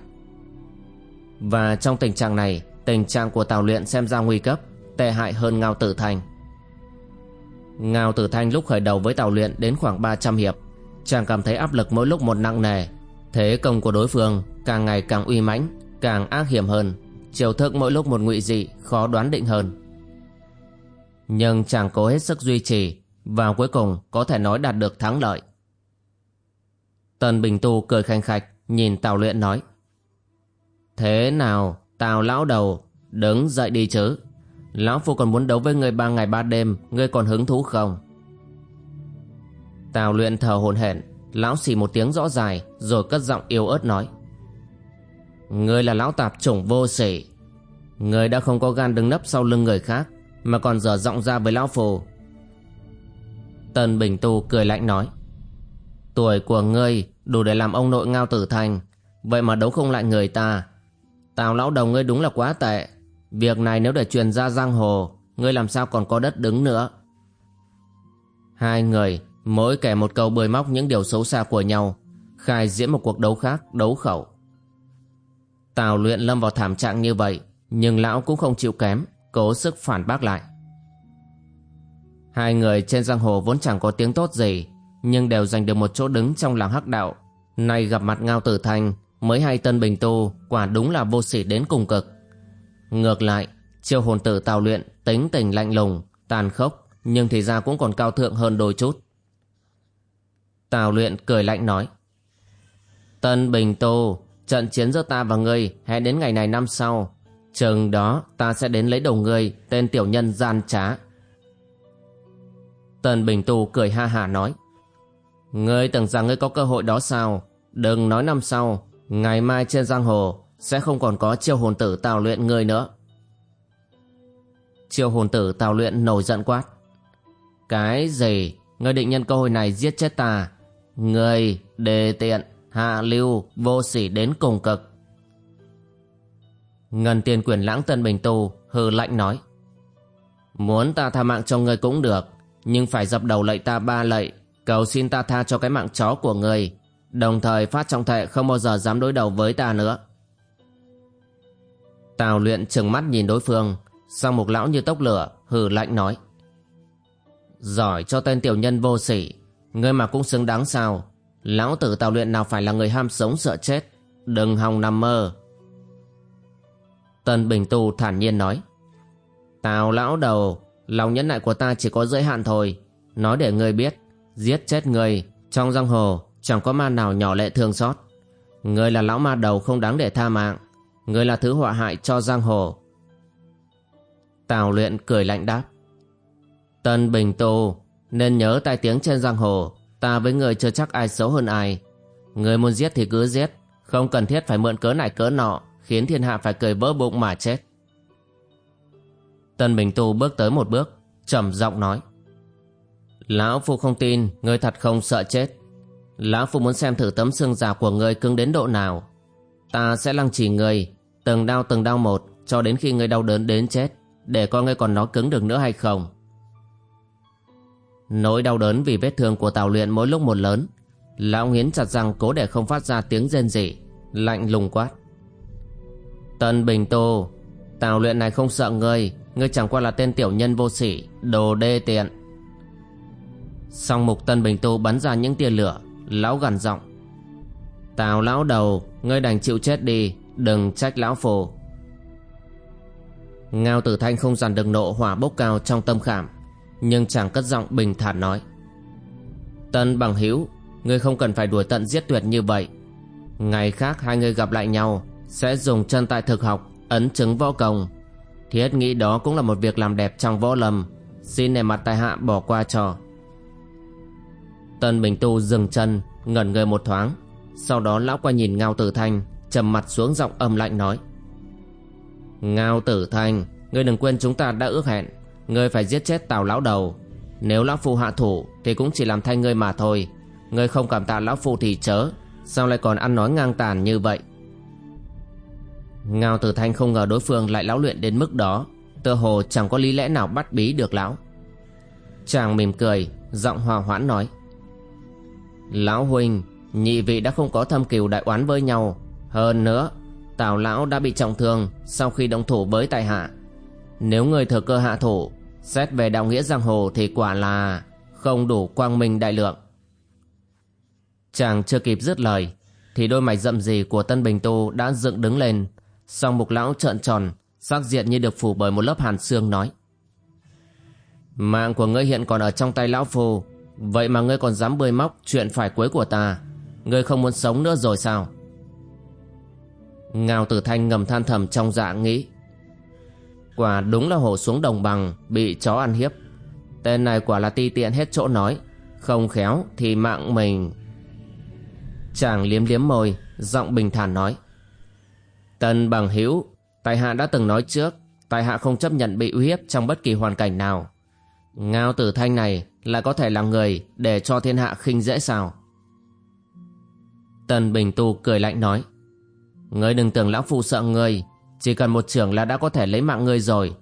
Và trong tình trạng này, tình trạng của Tào Luyện xem ra nguy cấp, tệ hại hơn Ngao Tử Thanh. Ngao Tử Thanh lúc khởi đầu với Tào Luyện đến khoảng 300 hiệp, chàng cảm thấy áp lực mỗi lúc một nặng nề, thế công của đối phương càng ngày càng uy mãnh, càng ác hiểm hơn, chiều thức mỗi lúc một ngụy dị, khó đoán định hơn. Nhưng chàng cố hết sức duy trì, và cuối cùng có thể nói đạt được thắng lợi. Tần Bình Tu cười khanh khạch, nhìn Tào Luyện nói. Thế nào, Tào lão đầu, đứng dậy đi chứ. Lão Phu còn muốn đấu với ngươi ba ngày ba đêm, ngươi còn hứng thú không? Tào Luyện thở hồn hển, lão xì một tiếng rõ dài, rồi cất giọng yếu ớt nói. Ngươi là lão tạp chủng vô sỉ. Ngươi đã không có gan đứng nấp sau lưng người khác, mà còn dở giọng ra với lão Phu Tần Bình Tu cười lạnh nói, Tuổi của ngươi đủ để làm ông nội ngao tử thành, Vậy mà đấu không lại người ta. Tào lão đồng ngươi đúng là quá tệ. Việc này nếu để truyền ra giang hồ, Ngươi làm sao còn có đất đứng nữa? Hai người, Mỗi kẻ một câu bơi móc những điều xấu xa của nhau, Khai diễn một cuộc đấu khác, Đấu khẩu. Tào luyện lâm vào thảm trạng như vậy, Nhưng lão cũng không chịu kém, Cố sức phản bác lại. Hai người trên giang hồ vốn chẳng có tiếng tốt gì, Nhưng đều giành được một chỗ đứng trong làng hắc đạo. Nay gặp mặt Ngao Tử Thanh Mới hay tân bình tu, Quả đúng là vô sỉ đến cùng cực. Ngược lại, Chiêu hồn tử tào luyện, Tính tình lạnh lùng, Tàn khốc, Nhưng thì ra cũng còn cao thượng hơn đôi chút. Tào luyện cười lạnh nói, Tân Bình tô Trận chiến giữa ta và ngươi Hãy đến ngày này năm sau. Chừng đó ta sẽ đến lấy đầu ngươi, Tên tiểu nhân gian trá. Tần Bình Tu cười ha hà nói, Ngươi tưởng rằng ngươi có cơ hội đó sao? Đừng nói năm sau, Ngày mai trên giang hồ Sẽ không còn có chiêu hồn tử tào luyện ngươi nữa. Chiêu hồn tử tào luyện nổi giận quát, Cái gì? Ngươi định nhân cơ hội này giết chết ta? Ngươi, đề tiện, Hạ lưu, vô sỉ đến cùng cực. Ngân tiền quyền lãng tân bình tu Hừ lạnh nói, Muốn ta tha mạng cho ngươi cũng được nhưng phải dập đầu lạy ta ba lạy. Cầu xin ta tha cho cái mạng chó của người. Đồng thời phát trong thệ không bao giờ dám đối đầu với ta nữa. Tào luyện trừng mắt nhìn đối phương sang một lão như tốc lửa, hừ lạnh nói. Giỏi cho tên tiểu nhân vô sỉ, ngươi mà cũng xứng đáng sao? Lão tử tào luyện nào phải là người ham sống sợ chết? Đừng hòng nằm mơ. Tân bình tu thản nhiên nói. Tào lão đầu Lòng nhẫn nại của ta chỉ có giới hạn thôi. Nói để ngươi biết, Giết chết ngươi, Trong giang hồ, Chẳng có ma nào nhỏ lệ thương xót. Ngươi là lão ma đầu không đáng để tha mạng. Ngươi là thứ họa hại cho giang hồ. Tào luyện cười lạnh đáp. Tân Bình tù Nên nhớ tai tiếng trên giang hồ. Ta với người chưa chắc ai xấu hơn ai. Người muốn giết thì cứ giết, Không cần thiết phải mượn cớ này cớ nọ, Khiến thiên hạ phải cười vỡ bụng mà chết. Tân Bình Tu bước tới một bước, trầm giọng nói. Lão Phu không tin, Ngươi thật không sợ chết. Lão Phu muốn xem thử tấm xương già của ngươi cứng đến độ nào. Ta sẽ lăng trì ngươi, Từng đau từng đau một, Cho đến khi ngươi đau đớn đến chết, Để coi ngươi còn nó cứng được nữa hay không. Nỗi đau đớn vì vết thương của Tào luyện mỗi lúc một lớn, Lão nghiến chặt răng cố để không phát ra tiếng rên rỉ, Lạnh lùng quát. Tân Bình Tô Tào luyện này không sợ ngươi Ngươi chẳng qua là tên tiểu nhân vô sỉ, Đồ đê tiện. Song mục Tân Bình tu bắn ra những tia lửa, Lão gằn giọng. Tào lão đầu, Ngươi đành chịu chết đi, Đừng trách lão phù. Ngao tử thanh không dằn được nộ hỏa bốc cao trong tâm khảm, Nhưng chàng cất giọng bình thản nói. Tân bằng hữu, Ngươi không cần phải đuổi tận giết tuyệt như vậy. Ngày khác hai người gặp lại nhau, Sẽ dùng chân tại thực học, Ấn chứng võ công. Thiết nghĩ đó cũng là một việc làm đẹp trong võ lâm. Xin nể mặt tài hạ bỏ qua cho Tân Bình Tu dừng chân, Ngẩn người một thoáng. Sau đó lão qua nhìn Ngao Tử Thanh, trầm mặt xuống giọng âm lạnh nói. Ngao Tử Thanh, Ngươi đừng quên chúng ta đã ước hẹn. Ngươi phải giết chết Tào Lão Đầu. Nếu Lão Phu hạ thủ, Thì cũng chỉ làm thay ngươi mà thôi. Ngươi không cảm tạ Lão Phu thì chớ. Sao lại còn ăn nói ngang tàn như vậy? Ngao Tử Thanh không ngờ đối phương lại lão luyện đến mức đó. Tựa hồ chẳng có lý lẽ nào bắt bí được lão. Chàng mỉm cười, Giọng hòa hoãn nói, Lão huynh Nhị vị đã không có thâm cừu đại oán với nhau. Hơn nữa, Tào lão đã bị trọng thương Sau khi động thủ với tại hạ. Nếu người thừa cơ hạ thủ, Xét về đạo nghĩa giang hồ thì quả là Không đủ quang minh đại lượng. Chàng chưa kịp dứt lời, Thì đôi mày rậm gì của Tân Bình Tu đã dựng đứng lên Song mục lão trợn tròn, sắc diện như được phủ bởi một lớp hàn xương nói. Mạng của ngươi hiện còn ở trong tay lão phu, Vậy mà ngươi còn dám bơi móc chuyện phải cuối của ta, Ngươi không muốn sống nữa rồi sao? Ngao tử thanh ngầm than thầm trong dạ nghĩ. Quả đúng là hổ xuống đồng bằng, Bị chó ăn hiếp. Tên này quả là ti tiện hết chỗ nói, Không khéo thì mạng mình. Chàng liếm liếm môi, Giọng bình thản nói. Tần bằng hữu Tài hạ đã từng nói trước Tài hạ không chấp nhận bị uy hiếp trong bất kỳ hoàn cảnh nào. Ngao tử thanh này là có thể là người Để cho thiên hạ khinh dễ sao? Tần Bình Tu cười lạnh nói, Ngươi đừng tưởng lão phu sợ ngươi, Chỉ cần một trưởng là đã có thể lấy mạng ngươi rồi.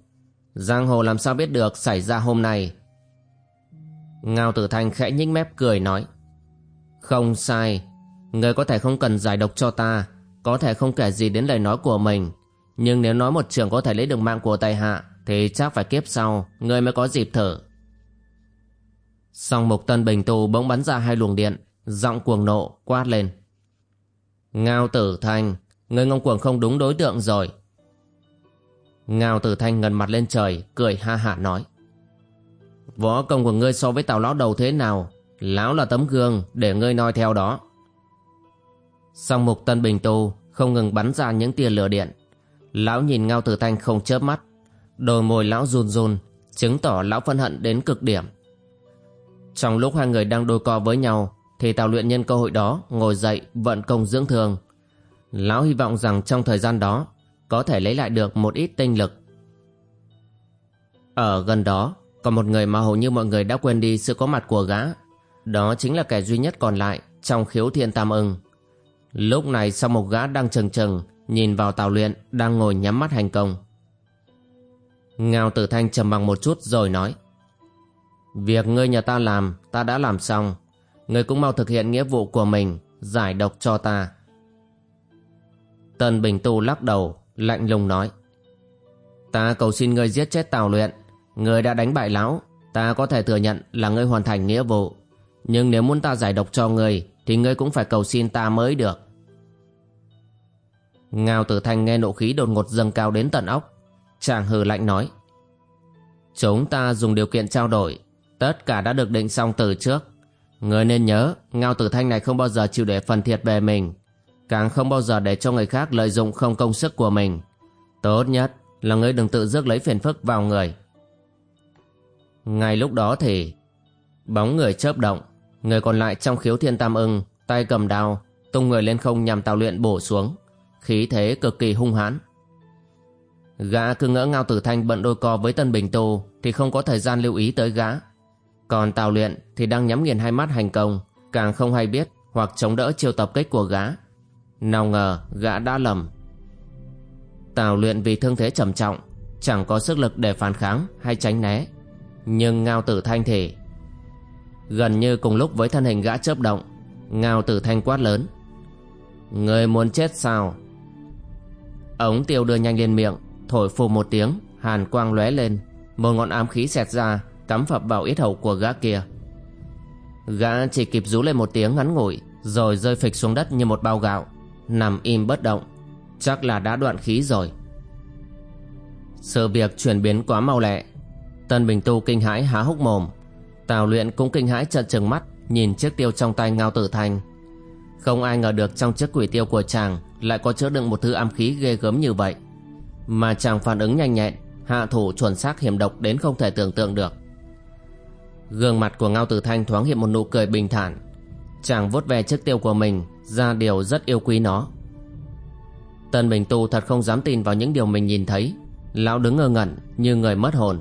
Giang hồ làm sao biết được Xảy ra hôm nay? Ngao tử thanh khẽ nhích mép cười nói, Không sai, Ngươi có thể không cần giải độc cho ta có thể không kể gì đến lời nói của mình. Nhưng nếu nói một trường có thể lấy được mạng của tài hạ, Thì chắc phải kiếp sau Ngươi mới có dịp thở. Song mục tân bình tu bỗng bắn ra hai luồng điện, Giọng cuồng nộ, quát lên. Ngao tử thanh, Người ngông cuồng không đúng đối tượng rồi. Ngao tử thanh ngần mặt lên trời, Cười ha hả nói. Võ công của ngươi so với tào lão đầu thế nào? Lão là tấm gương Để ngươi noi theo đó. Song mục tân bình tu không ngừng bắn ra những tia lửa điện Lão nhìn Ngao tử thanh không chớp mắt Đôi môi lão run run, Chứng tỏ lão phân hận đến cực điểm Trong lúc hai người đang đôi co với nhau, Thì tào luyện nhân cơ hội đó Ngồi dậy vận công dưỡng thương Lão hy vọng rằng trong thời gian đó, có thể lấy lại được một ít tinh lực. Ở gần đó, còn một người mà hầu như mọi người đã quên đi sự có mặt của gã. Đó chính là kẻ duy nhất còn lại trong khiếu thiên tam ưng. Lúc này sau một gã đang chừng chừng nhìn vào tàu luyện đang ngồi nhắm mắt hành công. Ngao tử thanh trầm bằng một chút rồi nói Việc ngươi nhà ta làm ta đã làm xong Ngươi cũng mau thực hiện nghĩa vụ của mình Giải độc cho ta Tần Bình Tu lắc đầu, lạnh lùng nói. Ta cầu xin ngươi giết chết Tào Luyện. Ngươi đã đánh bại lão, ta có thể thừa nhận là ngươi hoàn thành nghĩa vụ. Nhưng nếu muốn ta giải độc cho ngươi, thì ngươi cũng phải cầu xin ta mới được. Ngao Tử Thanh nghe nộ khí đột ngột dâng cao đến tận óc. Chàng hừ lạnh nói. Chúng ta dùng điều kiện trao đổi, tất cả đã được định xong từ trước. Ngươi nên nhớ, Ngao Tử Thanh này không bao giờ chịu để phần thiệt về mình. Càng không bao giờ để cho người khác lợi dụng không công sức của mình Tốt nhất là ngươi đừng tự rước lấy phiền phức vào người Ngay lúc đó thì Bóng người chớp động, người còn lại trong khiếu thiên tam ưng, tay cầm đao, tung người lên không nhằm tào luyện bổ xuống, khí thế cực kỳ hung hãn. Gã cứ ngỡ Ngao Tử Thanh bận đôi co với Tân Bình tô thì không có thời gian lưu ý tới gã. Còn Tào Luyện thì đang nhắm nghiền hai mắt hành công, càng không hay biết hoặc chống đỡ chiêu tập kích của gã. Nào ngờ gã đã lầm. Tào Luyện vì thương thế trầm trọng, chẳng có sức lực để phản kháng hay tránh né. Nhưng Ngao Tử Thanh thì... Gần như cùng lúc với thân hình gã chớp động, Ngao Tử Thanh quát lớn. Người muốn chết sao? Ống tiêu đưa nhanh lên miệng, thổi phù một tiếng, hàn quang lóe lên, một ngọn ám khí xẹt ra, cắm phập vào ít hầu của gã kia. Gã chỉ kịp rú lên một tiếng ngắn ngủi, rồi rơi phịch xuống đất như một bao gạo, nằm im bất động, chắc là đã đoạn khí rồi. Sự việc chuyển biến quá mau lẹ, Tân Bình Tu kinh hãi há hốc mồm, Tào Luyện cũng kinh hãi trợn trừng mắt, nhìn chiếc tiêu trong tay Ngao Tử Thanh. Không ai ngờ được trong chiếc quỷ tiêu của chàng lại có chứa đựng một thứ âm khí ghê gớm như vậy. Mà chàng phản ứng nhanh nhẹn Hạ thủ chuẩn xác hiểm độc đến không thể tưởng tượng được. Gương mặt của Ngao Tử Thanh thoáng hiện một nụ cười bình thản. Chàng vuốt ve chiếc tiêu của mình Ra điều rất yêu quý nó. Tân Bình Tu thật không dám tin vào những điều mình nhìn thấy. Lão đứng ngơ ngẩn như người mất hồn.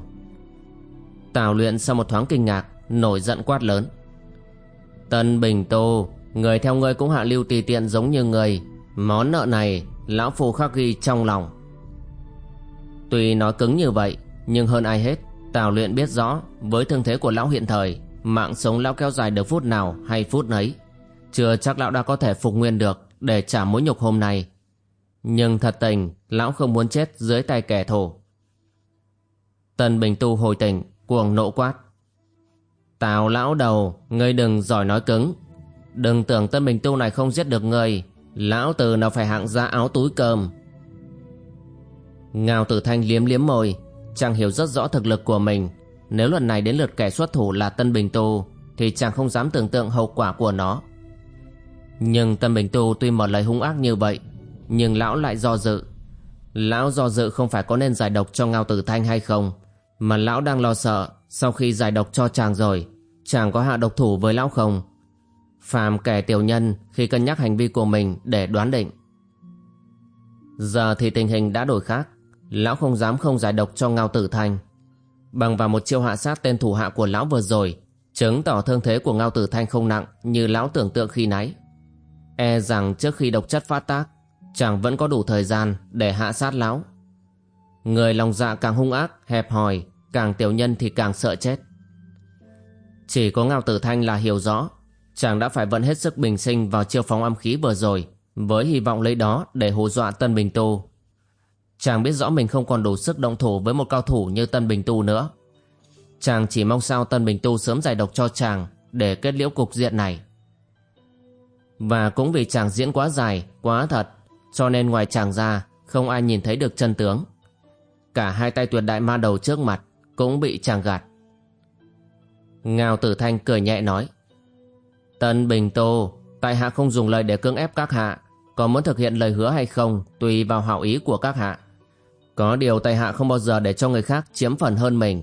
Tào luyện sau một thoáng kinh ngạc Nổi giận quát lớn. Tân Bình Tô, Người theo ngươi cũng hạ lưu tùy tiện giống như người. Món nợ này, Lão Phu khắc ghi trong lòng. Tuy nói cứng như vậy, Nhưng hơn ai hết, Tào luyện biết rõ, Với thương thế của lão hiện thời, Mạng sống lão kéo dài được phút nào hay phút nấy. Chưa chắc lão đã có thể phục nguyên được Để trả mối nhục hôm nay. Nhưng thật tình, Lão không muốn chết dưới tay kẻ thù. Tần Bình Tu hồi tỉnh, Cuồng nộ quát. Tào lão đầu Ngươi đừng giỏi nói cứng Đừng tưởng Tân Bình Tu này không giết được ngươi Lão từ nào phải hạng ra áo túi cơm Ngao Tử Thanh liếm liếm môi, chàng hiểu rất rõ thực lực của mình. Nếu lần này đến lượt kẻ xuất thủ là Tân Bình Tu, thì chàng không dám tưởng tượng hậu quả của nó. Nhưng Tân Bình Tu tuy mở lời hung ác như vậy, nhưng lão lại do dự. Lão do dự không phải có nên giải độc cho Ngao Tử Thanh hay không, mà lão đang lo sợ sau khi giải độc cho chàng rồi, chàng có hạ độc thủ với lão không? Phàm kẻ tiểu nhân khi cân nhắc hành vi của mình để đoán định. Giờ thì tình hình đã đổi khác. Lão không dám không giải độc cho Ngao Tử Thanh Bằng vào một chiêu hạ sát tên thủ hạ của lão vừa rồi Chứng tỏ thương thế của Ngao Tử Thanh không nặng Như lão tưởng tượng khi nãy E rằng trước khi độc chất phát tác Chàng vẫn có đủ thời gian để hạ sát lão Người lòng dạ càng hung ác, hẹp hòi Càng tiểu nhân thì càng sợ chết Chỉ có Ngao Tử Thanh là hiểu rõ Chàng đã phải vận hết sức bình sinh vào chiêu phóng âm khí vừa rồi Với hy vọng lấy đó để hù dọa Tân Bình Tu Chàng biết rõ mình không còn đủ sức động thủ với một cao thủ như Tân Bình Tu nữa. Chàng chỉ mong sao Tân Bình Tu sớm giải độc cho chàng để kết liễu cục diện này. Và cũng vì chàng diễn quá dài, quá thật, cho nên ngoài chàng ra không ai nhìn thấy được chân tướng. Cả hai tay tuyệt đại ma đầu trước mặt cũng bị chàng gạt. Ngao Tử Thanh cười nhẹ nói Tân Bình Tô, tại hạ không dùng lời để cưỡng ép các hạ, có muốn thực hiện lời hứa hay không tùy vào hảo ý của các hạ. Có điều tại hạ không bao giờ để cho người khác chiếm phần hơn mình.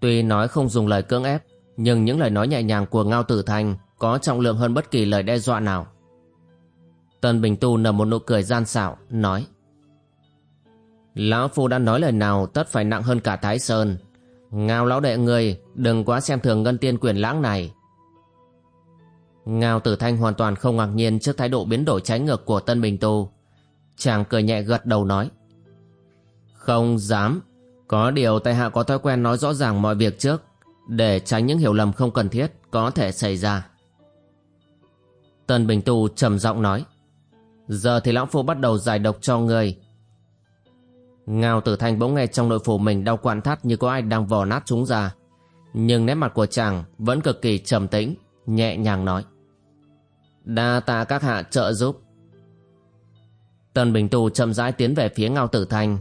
Tuy nói không dùng lời cưỡng ép, nhưng những lời nói nhẹ nhàng của Ngao Tử Thanh có trọng lượng hơn bất kỳ lời đe dọa nào. Tân Bình Tu nở một nụ cười gian xảo, nói Lão Phu đã nói lời nào tất phải nặng hơn cả Thái Sơn. Ngao lão đệ người, đừng quá xem thường ngân tiên quyền lãng này. Ngao Tử Thanh hoàn toàn không ngạc nhiên trước thái độ biến đổi trái ngược của Tân Bình Tu. Chàng cười nhẹ gật đầu nói. Không dám. Có điều tại hạ có thói quen nói rõ ràng mọi việc trước, để tránh những hiểu lầm không cần thiết có thể xảy ra. Tân Bình Tu trầm giọng nói. Giờ thì lão phu bắt đầu giải độc cho người. Ngao Tử Thanh bỗng nghe trong nội phủ mình đau quặn thắt như có ai đang vò nát chúng ra. Nhưng nét mặt của chàng vẫn cực kỳ trầm tĩnh, nhẹ nhàng nói. Đa tạ các hạ trợ giúp. Tần Bình Tù chậm rãi tiến về phía Ngao Tử Thanh.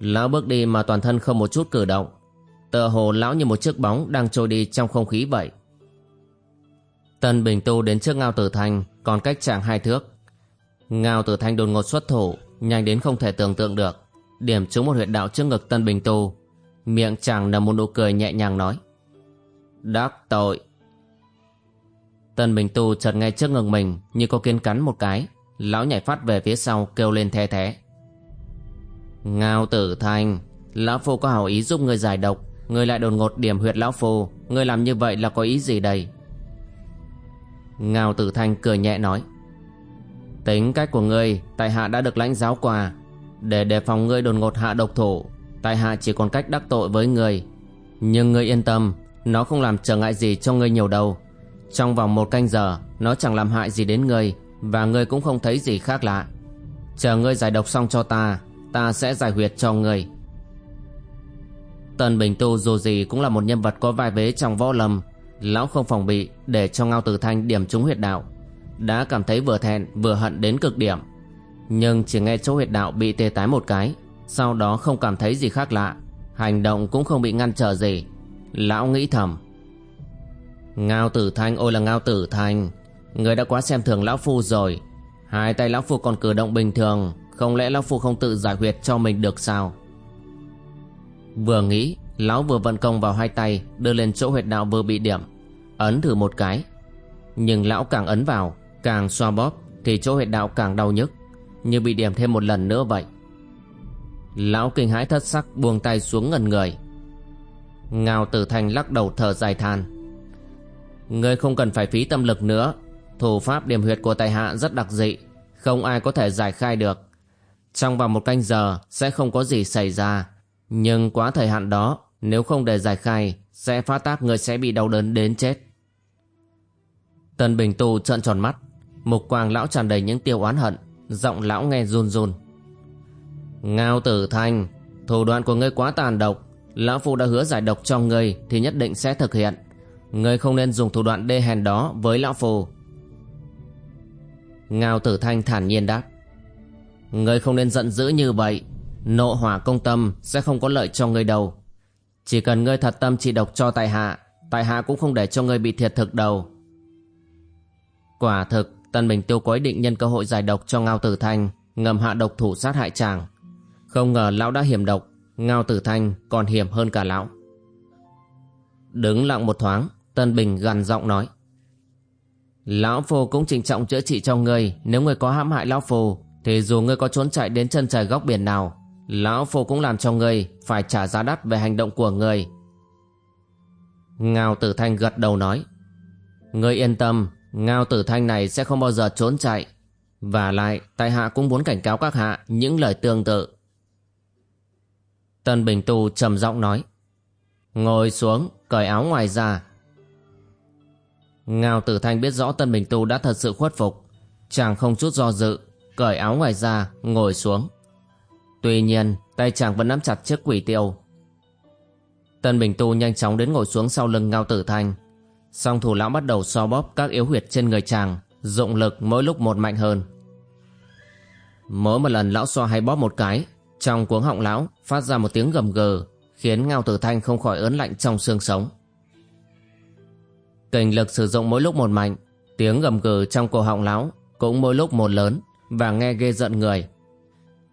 Lão bước đi mà toàn thân không một chút cử động. Tựa hồ lão như một chiếc bóng đang trôi đi trong không khí vậy. Tần Bình Tu đến trước Ngao Tử Thanh còn cách chàng hai thước. Ngao Tử Thanh đột ngột xuất thủ, nhanh đến không thể tưởng tượng được. Điểm trúng một huyệt đạo trước ngực Tân Bình Tu. Miệng chàng nở một nụ cười nhẹ nhàng nói. Đắc tội. Tân Bình Tu chợt nghe trước ngực mình như có kiến cắn một cái. Lão nhảy phát về phía sau kêu lên the thế. Ngao tử thanh, Lão Phu có hảo ý giúp người giải độc. Người lại đột ngột điểm huyệt Lão Phu. Người làm như vậy là có ý gì đây? Ngao tử thanh cười nhẹ nói. Tính cách của ngươi, tại hạ đã được lãnh giáo qua. Để đề phòng ngươi đột ngột hạ độc thủ, tại hạ chỉ còn cách đắc tội với ngươi. Nhưng ngươi yên tâm, nó không làm trở ngại gì cho ngươi nhiều đâu. Trong vòng một canh giờ, nó chẳng làm hại gì đến ngươi, và ngươi cũng không thấy gì khác lạ. Chờ ngươi giải độc xong cho ta, ta sẽ giải huyệt cho ngươi. Tần Bình Tu dù gì cũng là một nhân vật có vai vế trong võ lâm, lão không phòng bị để cho Ngao Tử Thanh điểm trúng huyệt đạo đã cảm thấy vừa thẹn vừa hận đến cực điểm. Nhưng chỉ nghe chỗ huyệt đạo bị tê tái một cái, sau đó không cảm thấy gì khác lạ, hành động cũng không bị ngăn trở gì. Lão nghĩ thầm. Ngao tử thanh ôi là ngao tử thanh, người đã quá xem thường lão phu rồi. Hai tay lão phu còn cử động bình thường, không lẽ lão phu không tự giải huyệt cho mình được sao? Vừa nghĩ, lão vừa vận công vào hai tay đưa lên chỗ huyệt đạo vừa bị điểm, ấn thử một cái. Nhưng lão càng ấn vào Càng xoa bóp thì chỗ huyệt đạo càng đau nhức như bị điểm thêm một lần nữa vậy. Lão kinh hãi thất sắc buông tay xuống ngần người. Ngao tử thanh lắc đầu thở dài than. Ngươi không cần phải phí tâm lực nữa. Thủ pháp điểm huyệt của tài hạ rất đặc dị, Không ai có thể giải khai được. Trong vòng một canh giờ sẽ không có gì xảy ra. Nhưng quá thời hạn đó, Nếu không để giải khai, Sẽ phát tác người sẽ bị đau đớn đến chết. Tần Bình Tu trợn tròn mắt, Mục quang lão tràn đầy những tiêu oán hận. Giọng lão nghe run run. Ngao tử thanh, Thủ đoạn của ngươi quá tàn độc. Lão Phu đã hứa giải độc cho ngươi Thì nhất định sẽ thực hiện. Ngươi không nên dùng thủ đoạn đê hèn đó với Lão Phu. Ngao tử thanh thản nhiên đáp. Ngươi không nên giận dữ như vậy. Nộ hỏa công tâm Sẽ không có lợi cho ngươi đâu. Chỉ cần ngươi thật tâm trị độc cho tại hạ Tại hạ cũng không để cho ngươi bị thiệt thực đâu. Quả thực Tân Bình Tiêu có ý định nhân cơ hội giải độc cho Ngao Tử Thanh, ngầm hạ độc thủ sát hại chàng. Không ngờ lão đã hiểm độc, Ngao Tử Thanh còn hiểm hơn cả lão. Đứng lặng một thoáng, Tân Bình gằn giọng nói. Lão Phu cũng trịnh trọng chữa trị cho ngươi, nếu ngươi có hãm hại Lão Phu, thì dù ngươi có trốn chạy đến chân trời góc biển nào, Lão Phu cũng làm cho ngươi phải trả giá đắt về hành động của ngươi. Ngao Tử Thanh gật đầu nói. Ngươi yên tâm, Ngao tử thanh này sẽ không bao giờ trốn chạy. Và lại, tại hạ cũng muốn cảnh cáo các hạ những lời tương tự. Tân Bình Tu trầm giọng nói. Ngồi xuống, cởi áo ngoài ra. Ngao tử thanh biết rõ Tân Bình Tu đã thật sự khuất phục. Chàng không chút do dự, cởi áo ngoài ra, ngồi xuống. Tuy nhiên, tay chàng vẫn nắm chặt chiếc quỷ tiêu. Tân Bình Tu nhanh chóng đến ngồi xuống sau lưng Ngao Tử Thanh, Song thủ lão bắt đầu so bóp các yếu huyệt trên người chàng, dụng lực mỗi lúc một mạnh hơn. Mỗi một lần lão so hay bóp một cái, trong cuống họng lão phát ra một tiếng gầm gừ, khiến Ngao Tử Thanh không khỏi ớn lạnh trong xương sống. Kình lực sử dụng mỗi lúc một mạnh, tiếng gầm gừ trong cổ họng lão cũng mỗi lúc một lớn và nghe ghê giận người.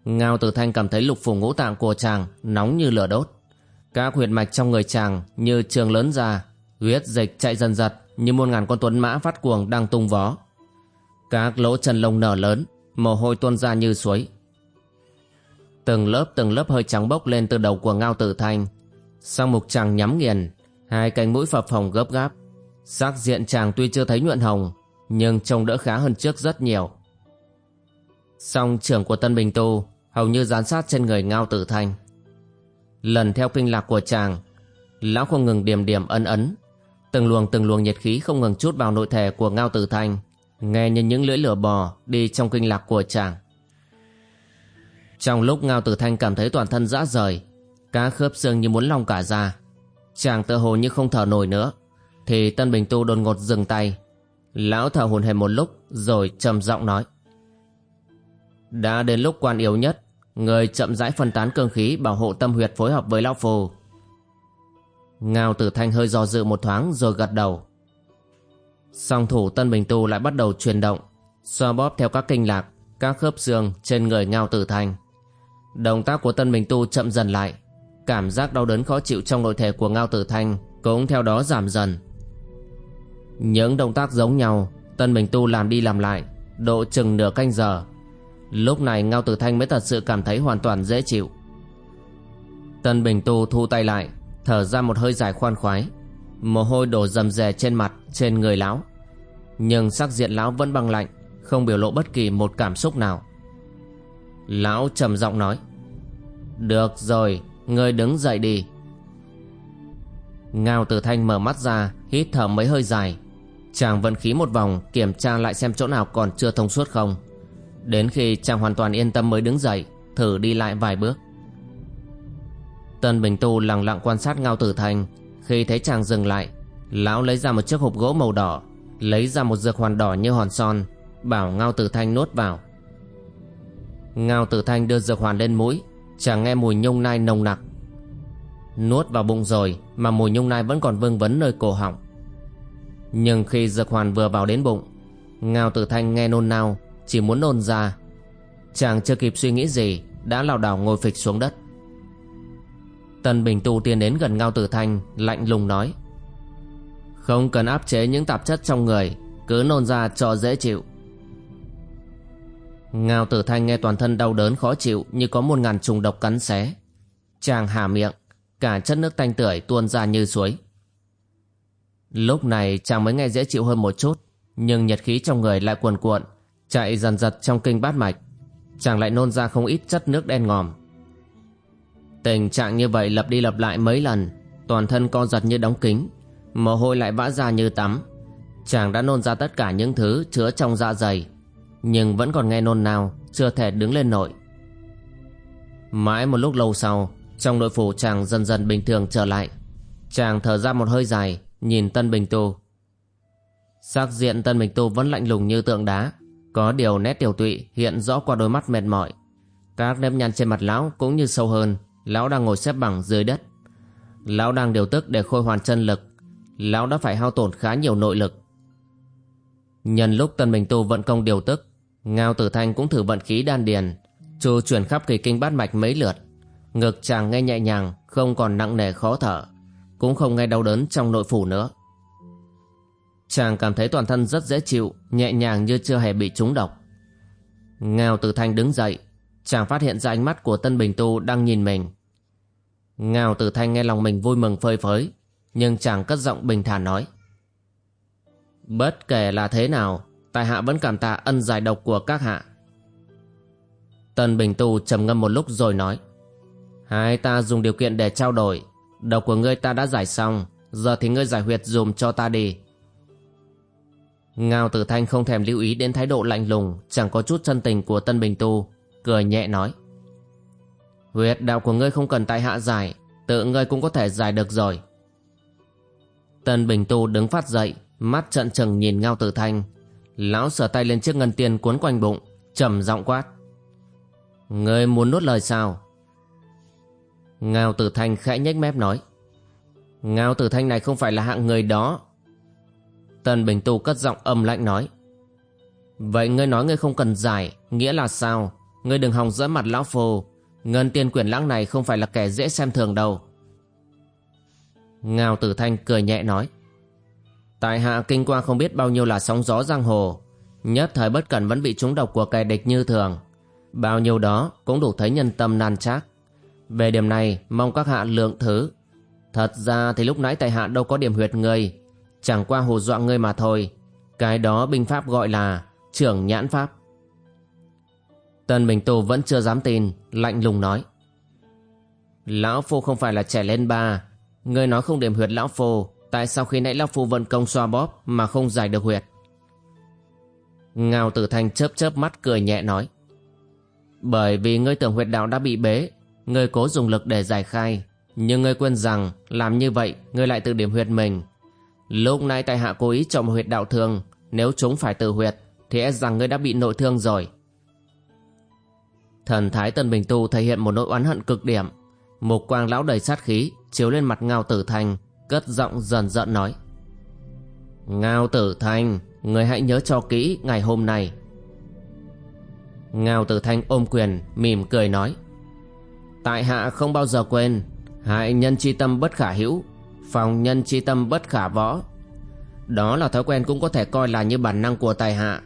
Ngao Tử Thanh cảm thấy lục phủ ngũ tạng của chàng nóng như lửa đốt. Các huyệt mạch trong người chàng như trường lớn ra Huyết dịch chạy dần dật như muôn ngàn con tuấn mã phát cuồng đang tung vó. Các lỗ chân lông nở lớn, mồ hôi tuôn ra như suối. Từng lớp từng lớp hơi trắng bốc lên từ đầu của ngao tử thanh. Sang mục chàng nhắm nghiền, hai cánh mũi phập phồng gấp gáp. Sắc diện chàng tuy chưa thấy nhuận hồng, nhưng trông đỡ khá hơn trước rất nhiều. Song trưởng của Tân Bình Tu hầu như dán sát trên người ngao tử thanh. Lần theo kinh lạc của chàng, lão không ngừng điểm điểm ấn ấn Từng luồng từng luồng nhiệt khí không ngừng chút vào nội thể của Ngao Tử Thanh, nghe như những lưỡi lửa bò đi trong kinh lạc của chàng. Trong lúc Ngao Tử Thanh cảm thấy toàn thân rã rời, cá khớp xương như muốn long cả ra, chàng tự hồ như không thở nổi nữa, thì Tân Bình Tu đột ngột dừng tay. Lão thở hồn hển một lúc rồi trầm giọng nói. Đã đến lúc quan yếu nhất, người chậm rãi phân tán cương khí bảo hộ tâm huyệt phối hợp với Lão Phù Ngao tử thanh hơi do dự một thoáng rồi gật đầu. Song thủ Tân Bình Tu lại bắt đầu chuyển động, xoa bóp theo các kinh lạc, các khớp xương trên người Ngao tử thanh. Động tác của Tân Bình Tu chậm dần lại, cảm giác đau đớn khó chịu trong nội thể của Ngao tử thanh cũng theo đó giảm dần. Những động tác giống nhau, Tân Bình Tu làm đi làm lại, độ chừng nửa canh giờ. Lúc này Ngao Tử Thanh mới thật sự cảm thấy hoàn toàn dễ chịu. Tân Bình Tu thu tay lại, thở ra một hơi dài khoan khoái. Mồ hôi đổ rầm rè trên mặt, trên người lão. Nhưng sắc diện lão vẫn băng lạnh, không biểu lộ bất kỳ một cảm xúc nào. Lão trầm giọng nói Được rồi, ngươi đứng dậy đi. Ngao Tử Thanh mở mắt ra, hít thở mấy hơi dài. Chàng vận khí một vòng kiểm tra lại xem chỗ nào còn chưa thông suốt không. Đến khi chàng hoàn toàn yên tâm mới đứng dậy, thử đi lại vài bước. Tần Bình Tu lặng lặng quan sát Ngao Tử Thanh, khi thấy chàng dừng lại, lão lấy ra một chiếc hộp gỗ màu đỏ, lấy ra một dược hoàn đỏ như hòn son, bảo Ngao Tử Thanh nuốt vào. Ngao Tử Thanh đưa dược hoàn lên mũi, chàng nghe mùi nhung nai nồng nặc. Nuốt vào bụng rồi mà mùi nhung nai vẫn còn vương vấn nơi cổ họng. Nhưng khi dược hoàn vừa vào đến bụng, Ngao Tử Thanh nghe nôn nao, chỉ muốn nôn ra. Chàng chưa kịp suy nghĩ gì, đã lảo đảo ngồi phịch xuống đất. Tân Bình Tu tiến đến gần Ngao Tử Thanh, lạnh lùng nói. Không cần áp chế những tạp chất trong người, cứ nôn ra cho dễ chịu. Ngao tử thanh nghe toàn thân đau đớn khó chịu như có một ngàn trùng độc cắn xé. Chàng hà miệng, cả chất nước tanh tưởi tuôn ra như suối. Lúc này chàng mới nghe dễ chịu hơn một chút, nhưng nhiệt khí trong người lại cuồn cuộn, chạy dần dật trong kinh bát mạch. Chàng lại nôn ra không ít chất nước đen ngòm. Tình trạng như vậy lặp đi lặp lại mấy lần, toàn thân co giật như đóng kính, mồ hôi lại vã ra như tắm. Chàng đã nôn ra tất cả những thứ chứa trong dạ dày, nhưng vẫn còn nghe nôn nào chưa thể đứng lên nổi. Mãi một lúc lâu sau trong nội phủ chàng dần dần bình thường trở lại. Chàng thở ra một hơi dài nhìn tân bình tu. Sắc diện tân bình tu vẫn lạnh lùng như tượng đá có điều nét tiểu tụy hiện rõ qua đôi mắt mệt mỏi. Các nếp nhăn trên mặt lão cũng như sâu hơn lão đang ngồi xếp bằng dưới đất lão đang điều tức để khôi hoàn chân lực lão đã phải hao tổn khá nhiều nội lực nhân lúc tân bình tu vận công điều tức Ngao Tử Thanh cũng thử vận khí đan điền, chu chuyển khắp kỳ kinh bát mạch mấy lượt. Ngực chàng nghe nhẹ nhàng, không còn nặng nề khó thở, cũng không nghe đau đớn trong nội phủ nữa. Chàng cảm thấy toàn thân rất dễ chịu, nhẹ nhàng như chưa hề bị trúng độc. Ngao Tử Thanh đứng dậy, chàng phát hiện ra ánh mắt của Tân Bình Tu đang nhìn mình. Ngao Tử Thanh nghe lòng mình vui mừng phơi phới, nhưng chàng cất giọng bình thản nói. Bất kể là thế nào, tại hạ vẫn cảm tạ ân giải độc của các hạ. Tần Bình Tu trầm ngâm một lúc rồi nói Hai ta dùng điều kiện để trao đổi Độc của ngươi ta đã giải xong Giờ thì ngươi giải huyệt dùm cho ta đi Ngao Tử Thanh không thèm lưu ý đến thái độ lạnh lùng Chẳng có chút chân tình của Tân Bình Tu Cười nhẹ nói Huyệt đạo của ngươi không cần tại hạ giải, Tự ngươi cũng có thể giải được rồi. Tân Bình Tu đứng phát dậy, Mắt trận trừng nhìn Ngao Tử Thanh. Lão sờ tay lên chiếc ngân tiền cuốn quanh bụng, trầm giọng quát. Ngươi muốn nuốt lời sao? Ngao tử thanh khẽ nhếch mép nói. Ngao tử thanh này không phải là hạng người đó. Tần Bình Tu cất giọng âm lạnh nói. Vậy ngươi nói ngươi không cần giải, Nghĩa là sao? Ngươi đừng hòng dỡ mặt lão phù. Ngân tiên quyển lãng này không phải là kẻ dễ xem thường đâu. Ngao tử thanh cười nhẹ nói. Tại hạ kinh qua không biết bao nhiêu là sóng gió giang hồ Nhất thời bất cẩn vẫn bị trúng độc của kẻ địch như thường. Bao nhiêu đó cũng đủ thấy nhân tâm nan trác. Về điểm này mong các hạ lượng thứ. Thật ra thì lúc nãy tại hạ đâu có điểm huyệt người, Chẳng qua hù dọa ngươi mà thôi. Cái đó binh pháp gọi là trưởng nhãn pháp. Tần Bình Tu vẫn chưa dám tin, Lạnh lùng nói. Lão Phu không phải là trẻ lên ba. Ngươi nói không điểm huyệt Lão Phu, Tại sao khi nãy Lão Phu vận công xoa bóp Mà không giải được huyệt? Ngao Tử Thanh chớp chớp mắt cười nhẹ nói. Bởi vì ngươi tưởng huyệt đạo đã bị bế, Ngươi cố dùng lực để giải khai, Nhưng ngươi quên rằng Làm như vậy, ngươi lại tự điểm huyệt mình. Lúc nãy tại hạ cố ý chọn một huyệt đạo thường, Nếu chúng phải tự huyệt, Thì e rằng ngươi đã bị nội thương rồi. Thần Thái Tân Bình Tu thể hiện một nỗi oán hận cực điểm. Một quang lão đầy sát khí, Chiếu lên mặt Ngao Tử thành, Cất giọng dần dần nói. Ngao Tử thành, Người hãy nhớ cho kỹ ngày hôm nay. Ngao Tử Thanh ôm quyền, mỉm cười nói. Tại hạ không bao giờ quên, Hại nhân chi tâm bất khả hữu, Phòng nhân chi tâm bất khả võ. Đó là thói quen cũng có thể coi là như bản năng của tài hạ.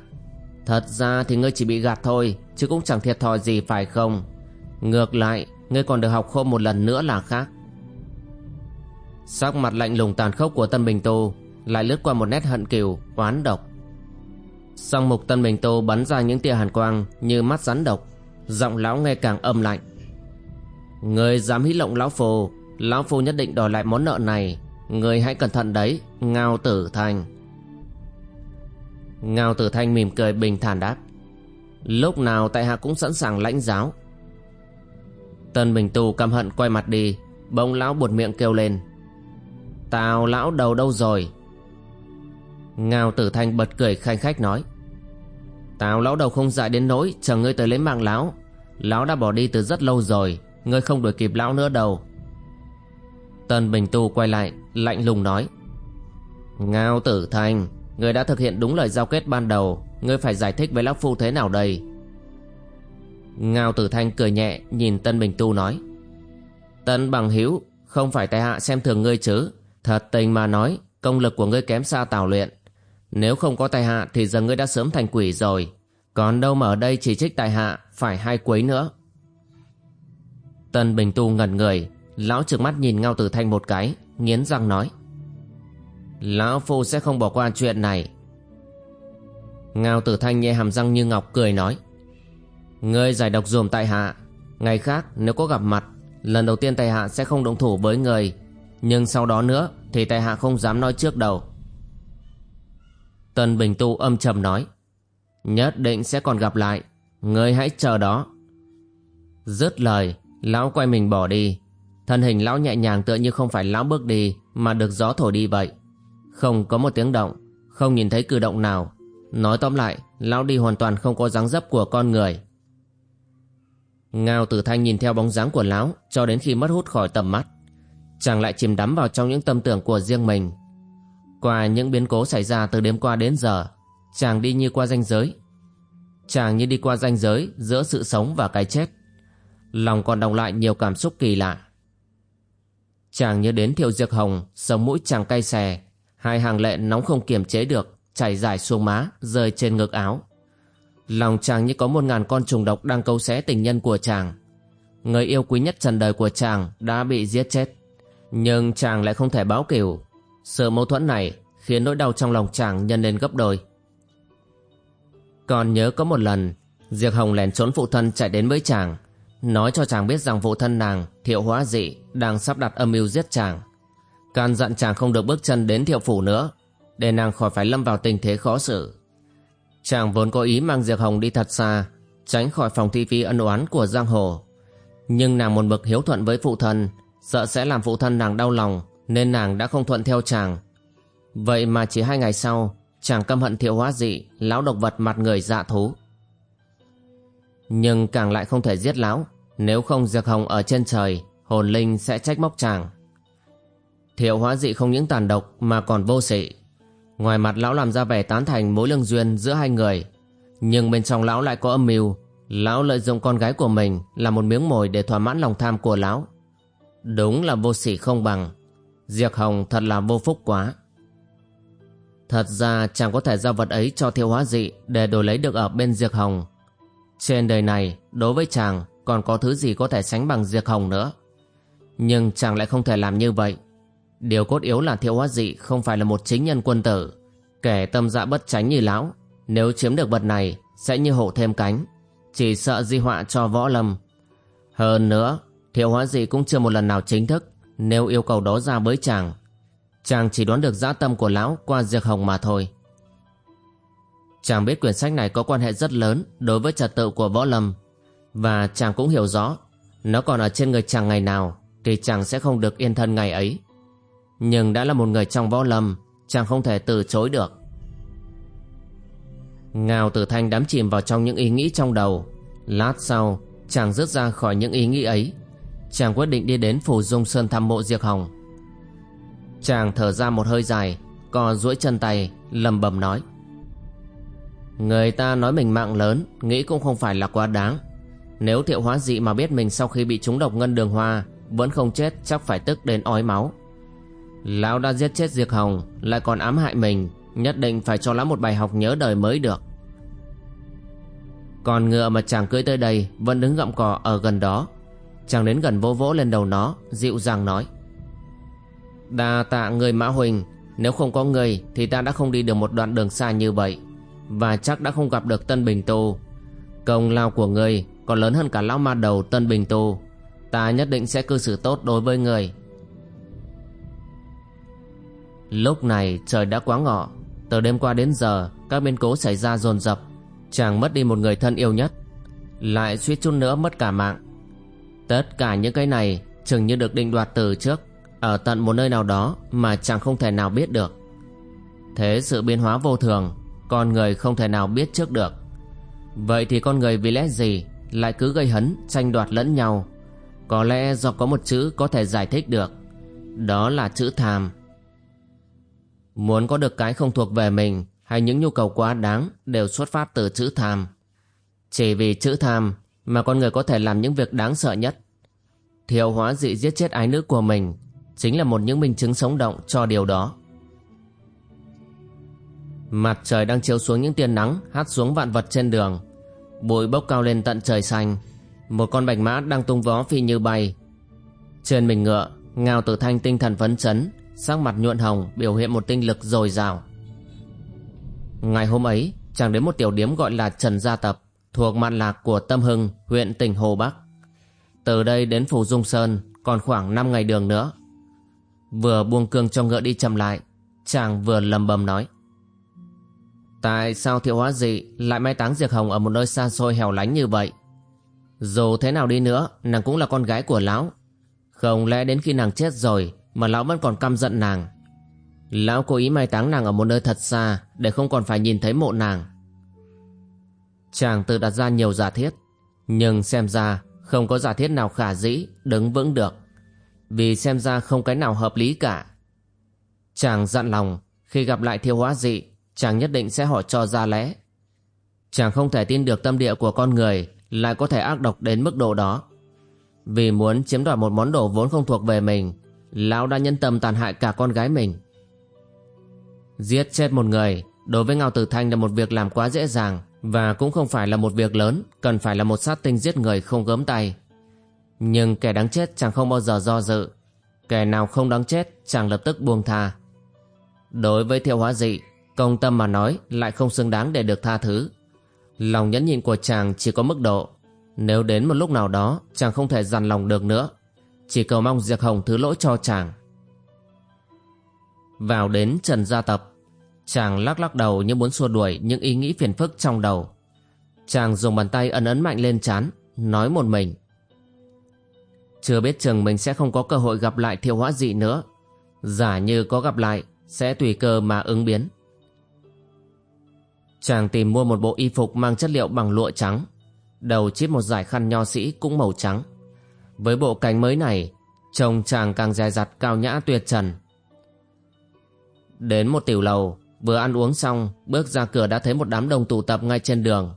Thật ra thì ngươi chỉ bị gạt thôi Chứ cũng chẳng thiệt thòi gì, phải không? Ngược lại, Ngươi còn được học khôn một lần nữa là khác. Sắc mặt lạnh lùng tàn khốc của Tân Bình Tô Lại lướt qua một nét hận kiều Oán độc. Song mục Tân Bình Tô bắn ra những tia hàn quang Như mắt rắn độc, Giọng lão nghe càng âm lạnh. Người dám hí lộng lão phù Lão phu nhất định đòi lại món nợ này. Người hãy cẩn thận đấy, Ngao tử thanh Ngao tử thanh mỉm cười bình thản đáp. Lúc nào tại hạ cũng sẵn sàng lãnh giáo. Tân Bình Tu căm hận quay mặt đi, Bỗng lão buột miệng kêu lên. Tào lão đầu đâu rồi? Ngao tử thanh bật cười khanh khách nói. Tào lão đầu không dại đến nỗi, Chờ ngươi tới lấy mạng lão. Lão đã bỏ đi từ rất lâu rồi, Ngươi không đuổi kịp lão nữa đâu. Tân Bình Tu quay lại, Lạnh lùng nói. Ngao tử thanh, Ngươi đã thực hiện đúng lời giao kết ban đầu. Ngươi phải giải thích với lão phu thế nào đây? Ngao tử thanh cười nhẹ, Nhìn Tân Bình Tu nói. Tân bằng hiếu Không phải tại hạ xem thường ngươi chứ. Thật tình mà nói, Công lực của ngươi kém xa tào luyện. Nếu không có tài hạ thì giờ ngươi đã sớm thành quỷ rồi. Còn đâu mà ở đây chỉ trích tài hạ, Phải hai quấy nữa. Tân Bình Tu ngẩn người, Lão trừng mắt nhìn Ngao Tử Thanh một cái, Nghiến răng nói. Lão Phu sẽ không bỏ qua chuyện này. Ngao Tử Thanh nhẹ hàm răng như ngọc cười nói, Ngươi giải độc dùm tại hạ. Ngày khác, nếu có gặp mặt, Lần đầu tiên tại hạ sẽ không động thủ với người. Nhưng sau đó nữa, Thì tại hạ không dám nói trước đầu tần Bình Tu âm trầm nói, Nhất định sẽ còn gặp lại. Ngươi hãy chờ đó. Dứt lời, Lão quay mình bỏ đi. Thân hình lão nhẹ nhàng tựa như không phải lão bước đi, Mà được gió thổi đi vậy. Không có một tiếng động, Không nhìn thấy cử động nào. Nói tóm lại, Lão đi hoàn toàn không có dáng dấp của con người. Ngao tử thanh nhìn theo bóng dáng của lão, Cho đến khi mất hút khỏi tầm mắt. Chàng lại chìm đắm vào trong những tâm tưởng của riêng mình. Qua những biến cố xảy ra từ đêm qua đến giờ, Chàng đi như qua ranh giới. Chàng như đi qua ranh giới Giữa sự sống và cái chết. Lòng còn đồng lại nhiều cảm xúc kỳ lạ. Chàng nhớ đến thiệu diệt hồng, Sống mũi chàng cay xè, Hai hàng lệ nóng không kiềm chế được. Chảy dài xuống má, Rơi trên ngực áo. Lòng chàng như có một ngàn con trùng độc Đang câu xé tình nhân của chàng. Người yêu quý nhất trần đời của chàng Đã bị giết chết. Nhưng chàng lại không thể báo cửu. Sự mâu thuẫn này Khiến nỗi đau trong lòng chàng nhân lên gấp đôi. Còn nhớ có một lần Diệp Hồng lèn trốn phụ thân chạy đến với chàng, Nói cho chàng biết rằng phụ thân nàng, Thiệu hóa dị, Đang sắp đặt âm mưu giết chàng. Can dặn chàng không được bước chân đến thiệu phủ nữa. Để nàng khỏi phải lâm vào tình thế khó xử. Chàng vốn có ý mang Diệp Hồng đi thật xa, Tránh khỏi phòng thi phi ân oán của giang hồ. Nhưng nàng một mực hiếu thuận với phụ thân, Sợ sẽ làm phụ thân nàng đau lòng, Nên nàng đã không thuận theo chàng. Vậy mà chỉ hai ngày sau, Chàng căm hận thiệu hóa dị, Lão độc vật mặt người dạ thú. Nhưng càng lại không thể giết lão, Nếu không Diệp Hồng ở trên trời, Hồn linh sẽ trách móc chàng. Thiệu hóa dị không những tàn độc Mà còn vô sĩ Ngoài mặt lão làm ra vẻ tán thành mối lương duyên giữa hai người Nhưng bên trong lão lại có âm mưu. Lão lợi dụng con gái của mình Là một miếng mồi để thỏa mãn lòng tham của lão. Đúng là vô sĩ không bằng. Diệp Hồng thật là vô phúc quá. Thật ra chàng có thể giao vật ấy cho thiêu hóa dị Để đổi lấy được ở bên Diệp Hồng. Trên đời này, đối với chàng còn có thứ gì có thể sánh bằng diệc hồng nữa. Nhưng chàng lại không thể làm như vậy. Điều cốt yếu là thiệu hóa dị không phải là một chính nhân quân tử. Kẻ tâm dạ bất tránh như lão, nếu chiếm được vật này sẽ như hổ thêm cánh. Chỉ sợ di họa cho võ lâm. Hơn nữa, thiệu hóa dị cũng chưa một lần nào chính thức nếu yêu cầu đó ra với chàng. Chàng chỉ đoán được dã tâm của lão qua diệt hồng mà thôi. Chàng biết quyển sách này có quan hệ rất lớn đối với trật tự của võ lâm và chàng cũng hiểu rõ nó còn ở trên người chàng ngày nào thì chàng sẽ không được yên thân ngày ấy. Nhưng đã là một người trong võ lâm chàng không thể từ chối được. Ngào tử thanh đắm chìm vào trong những ý nghĩ trong đầu. Lát sau, chàng rớt ra khỏi những ý nghĩ ấy. Chàng quyết định đi đến phủ dung sơn thăm mộ Diệp Hồng. Chàng thở ra một hơi dài, Co duỗi chân tay, lầm bầm nói. Người ta nói mình mạng lớn, Nghĩ cũng không phải là quá đáng. Nếu thiệu hóa dị mà biết mình sau khi bị trúng độc ngân đường hoa, Vẫn không chết, chắc phải tức đến ói máu. Lão đã giết chết Diệp Hồng Lại còn ám hại mình Nhất định phải cho lão một bài học nhớ đời mới được. Con ngựa mà chàng cưỡi tới đây Vẫn đứng gặm cỏ ở gần đó. Chàng đến gần vỗ vỗ lên đầu nó Dịu dàng nói Đa tạ người Mã Huỳnh Nếu không có người Thì ta đã không đi được một đoạn đường xa như vậy Và chắc đã không gặp được Tân Bình Tô. Công lao của người Còn lớn hơn cả lão ma đầu Tân Bình Tô, Ta nhất định sẽ cư xử tốt đối với người. Lúc này trời đã quá ngọ. Từ đêm qua đến giờ, Các biến cố xảy ra dồn dập. Chàng mất đi một người thân yêu nhất, Lại suýt chút nữa mất cả mạng. Tất cả những cái này Chừng như được định đoạt từ trước, Ở tận một nơi nào đó Mà chàng không thể nào biết được. Thế sự biến hóa vô thường, Con người không thể nào biết trước được. Vậy thì con người vì lẽ gì Lại cứ gây hấn, tranh đoạt lẫn nhau? Có lẽ do có một chữ có thể giải thích được. Đó là chữ tham Muốn có được cái không thuộc về mình hay những nhu cầu quá đáng đều xuất phát từ chữ tham. Chỉ vì chữ tham mà con người có thể làm những việc đáng sợ nhất. Thiệu hóa dị giết chết ái nữ của mình chính là một những minh chứng sống động cho điều đó. Mặt trời đang chiếu xuống những tia nắng hát xuống vạn vật trên đường. Bụi bốc cao lên tận trời xanh. Một con bạch mã đang tung vó phi như bay. Trên mình ngựa, Ngao Tử Thanh tinh thần phấn chấn, sắc mặt nhuận hồng biểu hiện một tinh lực dồi dào. Ngày hôm ấy, chàng đến một tiểu điếm gọi là Trần Gia Tập, thuộc mạn lạc của Tâm Hưng, huyện tỉnh Hồ Bắc. Từ đây đến Phủ Dung Sơn còn khoảng 5 ngày đường nữa. Vừa buông cương cho ngựa đi chậm lại, chàng vừa lầm bầm nói. Tại sao thiệu hóa dị lại mai táng diệt Hồng ở một nơi xa xôi hẻo lánh như vậy? Dù thế nào đi nữa, nàng cũng là con gái của lão. Không lẽ đến khi nàng chết rồi mà lão vẫn còn căm giận nàng. Lão cố ý mai táng nàng ở một nơi thật xa Để không còn phải nhìn thấy mộ nàng. Chàng tự đặt ra nhiều giả thiết, Nhưng xem ra Không có giả thiết nào khả dĩ, Đứng vững được. Vì xem ra không cái nào hợp lý cả. Chàng dặn lòng, Khi gặp lại thiêu hóa dị, Chàng nhất định sẽ hỏi cho ra lẽ. Chàng không thể tin được tâm địa của con người Lại có thể ác độc đến mức độ đó. Vì muốn chiếm đoạt một món đồ vốn không thuộc về mình Lão đã nhân tâm tàn hại cả con gái mình. Giết chết một người Đối với Ngao Tử Thanh là một việc làm quá dễ dàng Và cũng không phải là một việc lớn, Cần phải là một sát tinh giết người không gớm tay. Nhưng kẻ đáng chết chẳng không bao giờ do dự. Kẻ nào không đáng chết chẳng lập tức buông tha. Đối với thiệu hóa dị, Công tâm mà nói lại không xứng đáng để được tha thứ. Lòng nhẫn nhịn của chàng chỉ có mức độ. Nếu đến một lúc nào đó, chàng không thể dằn lòng được nữa chỉ cầu mong Diệp Hồng thứ lỗi cho chàng. Vào đến Trần Gia Tập, Chàng lắc lắc đầu như muốn xua đuổi những ý nghĩ phiền phức trong đầu. Chàng dùng bàn tay ấn ấn mạnh lên chán Nói một mình. Chưa biết chừng mình sẽ không có cơ hội gặp lại thiệu hóa dị nữa. Giả như có gặp lại, Sẽ tùy cơ mà ứng biến. Chàng tìm mua một bộ y phục mang chất liệu bằng lụa trắng. Đầu chít một giải khăn nho sĩ cũng màu trắng với bộ cánh mới này Trông chàng càng dài dặt cao nhã tuyệt trần. Đến một tiểu lầu Vừa ăn uống xong Bước ra cửa đã thấy một đám đông tụ tập ngay trên đường.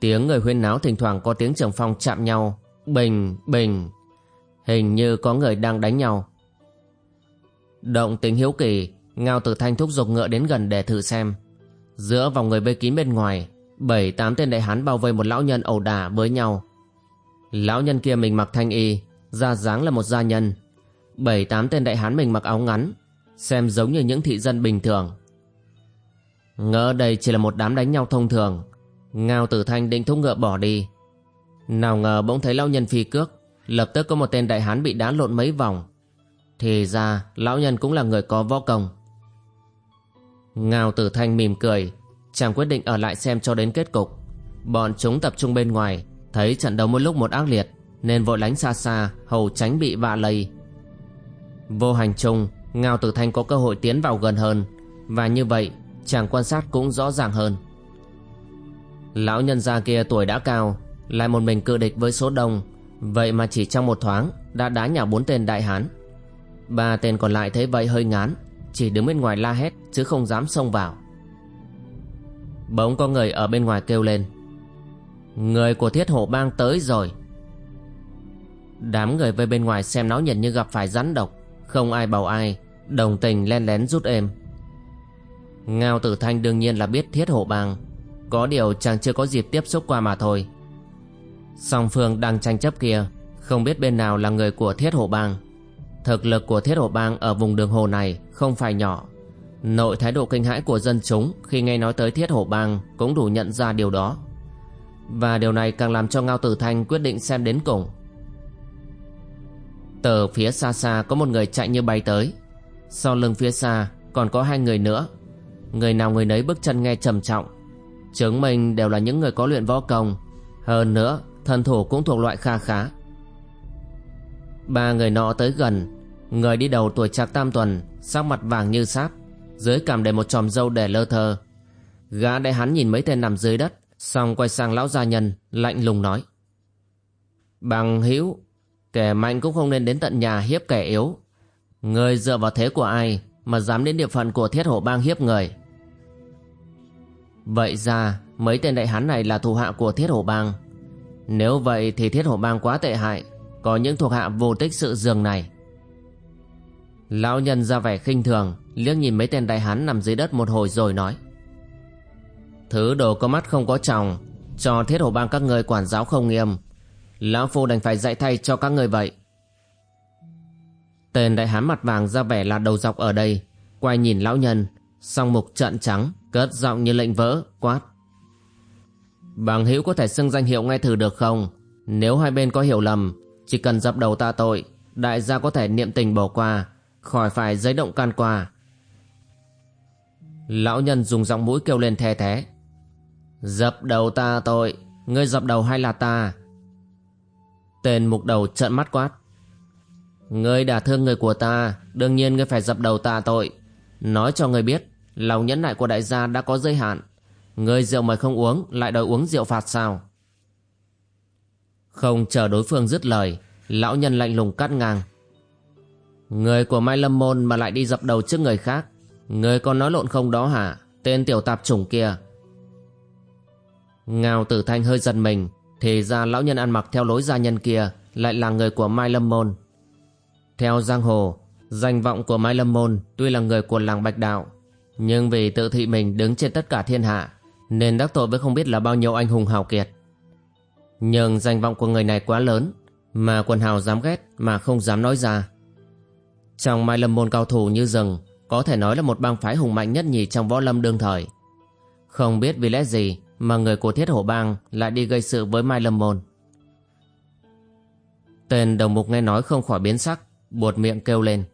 Tiếng người huyên náo thỉnh thoảng có tiếng trường phong chạm nhau Bình, bình. Hình như có người đang đánh nhau. Động tính hiếu kỳ Ngao tử thanh thúc giục ngựa đến gần để thử xem. Giữa vòng người vây kín bên ngoài Bảy tám tên đại hán bao vây một lão nhân ẩu đả với nhau. Lão nhân kia mình mặc thanh y ra dáng là một gia nhân. Bảy, tám tên đại hán mình mặc áo ngắn, xem giống như những thị dân bình thường. Ngỡ đây chỉ là một đám đánh nhau thông thường. Ngao tử thanh định thúc ngựa bỏ đi. Nào ngờ bỗng thấy lão nhân phi cước, lập tức có một tên đại hán bị đá lộn mấy vòng. Thì ra, lão nhân cũng là người có võ công. Ngao tử thanh mỉm cười, chàng quyết định ở lại xem cho đến kết cục. Bọn chúng tập trung bên ngoài, thấy trận đấu một lúc một ác liệt nên vội lánh xa xa, hầu tránh bị vạ lây. Vô hành chung ngao tử thanh có cơ hội tiến vào gần hơn, và như vậy, chàng quan sát cũng rõ ràng hơn. Lão nhân gia kia tuổi đã cao, lại một mình cự địch với số đông, vậy mà chỉ trong một thoáng, đã đá nhào bốn tên đại hán. Ba tên còn lại thấy vậy hơi ngán, chỉ đứng bên ngoài la hét, chứ không dám xông vào. Bỗng có người ở bên ngoài kêu lên, người của thiết hổ bang tới rồi. Đám người vây bên ngoài xem náo nhiệt như gặp phải rắn độc. Không ai bảo ai, Đồng tình len lén rút êm. Ngao tử thanh đương nhiên là biết thiết hộ bang. Có điều chàng chưa có dịp tiếp xúc qua mà thôi. Song phương đang tranh chấp kia, Không biết bên nào là người của thiết hộ bang. Thực lực của thiết hộ bang ở vùng đường hồ này không phải nhỏ. Nội thái độ kinh hãi của dân chúng khi nghe nói tới thiết hổ bang cũng đủ nhận ra điều đó. Và điều này càng làm cho Ngao Tử Thanh quyết định xem đến cùng. Từ phía xa xa có một người chạy như bay tới. Sau lưng phía xa còn có hai người nữa. Người nào người nấy bước chân nghe trầm trọng. Chứng minh đều là những người có luyện võ công. Hơn nữa, thân thủ cũng thuộc loại kha khá. Ba người nọ tới gần. Người đi đầu tuổi trạc tam tuần, sắc mặt vàng như sáp dưới cằm để một chòm râu để lơ thơ Gã đại hắn nhìn mấy tên nằm dưới đất Xong quay sang lão gia nhân Lạnh lùng nói Bằng hữu Kẻ mạnh cũng không nên đến tận nhà hiếp kẻ yếu. Người dựa vào thế của ai Mà dám đến địa phận của thiết hổ bang hiếp người? Vậy ra, Mấy tên đại hán này là thủ hạ của thiết hổ bang. Nếu vậy thì thiết hổ bang quá tệ hại, Có những thuộc hạ vô tích sự dường này. Lão nhân ra vẻ khinh thường, liếc nhìn mấy tên đại hán nằm dưới đất một hồi rồi nói. Thứ đồ có mắt không có chồng Cho thiết hổ bang các người quản giáo không nghiêm Lão Phu đành phải dạy thay cho các người vậy. Tên đại hán mặt vàng ra vẻ là đầu dọc ở đây, Quay nhìn lão nhân, Song mục trận trắng, Cất giọng như lệnh vỡ, Quát. Bằng hữu có thể xưng danh hiệu ngay thử được không? Nếu hai bên có hiểu lầm, Chỉ cần dập đầu ta tội, Đại gia có thể niệm tình bỏ qua, Khỏi phải giấy động can qua. Lão nhân dùng giọng mũi kêu lên the thế Dập đầu ta tội, Ngươi dập đầu hay là ta? Tên mục đầu trợn mắt quát. Ngươi đã thương người của ta, Đương nhiên ngươi phải dập đầu ta tội. Nói cho ngươi biết, Lòng nhẫn nại của đại gia đã có giới hạn. Ngươi rượu mời không uống, Lại đòi uống rượu phạt sao? Không chờ đối phương dứt lời, Lão nhân lạnh lùng cắt ngang. Người của Mai Lâm Môn mà lại đi dập đầu trước người khác. Người còn nói lộn không đó hả? Tên tiểu tạp chủng kia. Ngao tử thanh hơi giật mình thì ra lão nhân ăn mặc theo lối gia nhân kia Lại là người của Mai Lâm Môn. Theo giang hồ, Danh vọng của Mai Lâm Môn Tuy là người của làng Bạch Đạo, Nhưng vì tự thị mình đứng trên tất cả thiên hạ, Nên đắc tội với không biết là bao nhiêu anh hùng hào kiệt. Nhưng danh vọng của người này quá lớn, Mà quần hào dám ghét Mà không dám nói ra. Trong Mai Lâm Môn cao thủ như rừng, có thể nói là một bang phái hùng mạnh nhất nhì trong võ lâm đương thời. Không biết vì lẽ gì mà người của thiết hổ bang lại đi gây sự với Mai Lâm Môn. Tên đồng mục nghe nói không khỏi biến sắc, buột miệng kêu lên.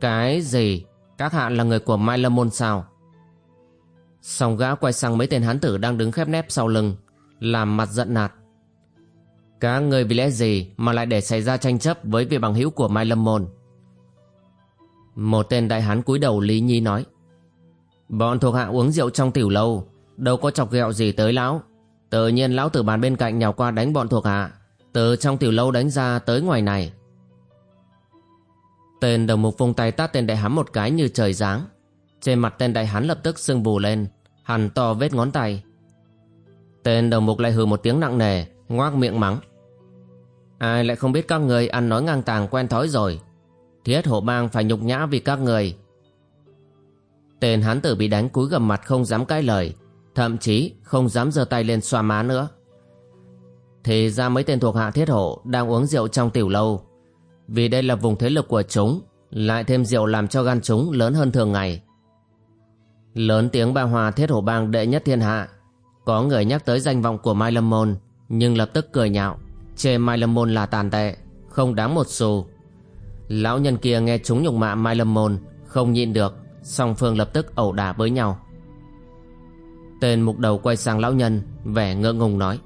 Cái gì? Các hạ là người của Mai Lâm Môn sao? Xong gã quay sang mấy tên hán tử đang đứng khép nép sau lưng, làm mặt giận nạt. Các người vì lẽ gì mà lại để xảy ra tranh chấp với vị bằng hữu của Mai Lâm Môn? Một tên đại hán cúi đầu Lý Nhi nói Bọn thuộc hạ uống rượu trong tiểu lâu Đâu có chọc ghẹo gì tới lão. Tự nhiên lão từ bàn bên cạnh nhào qua đánh bọn thuộc hạ. Từ trong tiểu lâu đánh ra tới ngoài này. Tên đồng mục vung tay tát tên đại hán một cái như trời giáng. Trên mặt tên đại hán lập tức sưng vù lên, Hằn to vết ngón tay. Tên đồng mục lại hừ một tiếng nặng nề, Ngoác miệng mắng. Ai lại không biết các người ăn nói ngang tàng quen thói rồi. Thiết hổ bang phải nhục nhã vì các người. Tên hán tử bị đánh cúi gầm mặt không dám cãi lời. Thậm chí không dám giơ tay lên xoa má nữa. Thì ra mấy tên thuộc hạ thiết hổ đang uống rượu trong tiểu lâu. Vì đây là vùng thế lực của chúng, Lại thêm rượu làm cho gan chúng lớn hơn thường ngày. Lớn tiếng ba hòa thiết hổ bang đệ nhất thiên hạ. Có người nhắc tới danh vọng của Mai Lâm Môn, Nhưng lập tức cười nhạo. Chê Mai Lâm Môn là tàn tệ, Không đáng một xu. Lão nhân kia nghe chúng nhục mạ Mai Lâm Môn, Không nhịn được, Song phương lập tức ẩu đả với nhau. Tên mục đầu quay sang lão nhân Vẻ ngượng ngùng nói.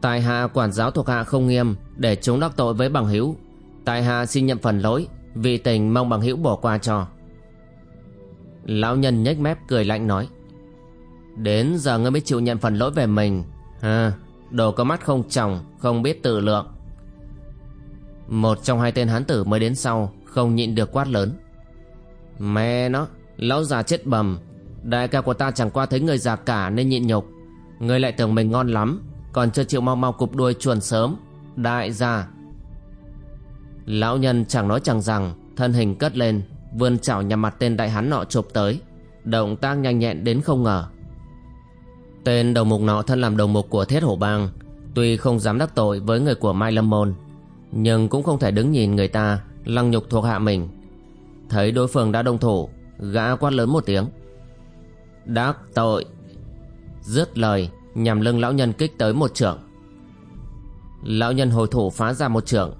Tại hạ quản giáo thuộc hạ không nghiêm Để chúng đắc tội với bằng hữu. Tại hạ xin nhận phần lỗi Vì tình mong bằng hữu bỏ qua cho. Lão nhân nhếch mép cười lạnh nói. Đến giờ ngươi mới chịu nhận phần lỗi về mình. Ha, đồ có mắt không tròng Không biết tự lượng. Một trong hai tên hán tử mới đến sau Không nhịn được quát lớn. Mẹ nó Lão già chết bầm Đại ca của ta chẳng qua thấy người già cả nên nhịn nhục. Người lại tưởng mình ngon lắm, Còn chưa chịu mau mau cục đuôi chuồn sớm. Đại gia. Lão nhân chẳng nói chẳng rằng, thân hình cất lên, vươn chảo nhằm mặt tên đại hán nọ chụp tới. Động tác nhanh nhẹn đến không ngờ. Tên đầu mục nọ thân làm đầu mục của thiết hổ bang, tuy không dám đắc tội với người của mai lâm môn, nhưng cũng không thể đứng nhìn người ta, lăng nhục thuộc hạ mình. Thấy đối phương đã đông thủ, gã quát lớn một tiếng đắc tội. Dứt lời, nhằm lưng lão nhân kích tới một trưởng. Lão nhân hồi thủ phá ra một trưởng.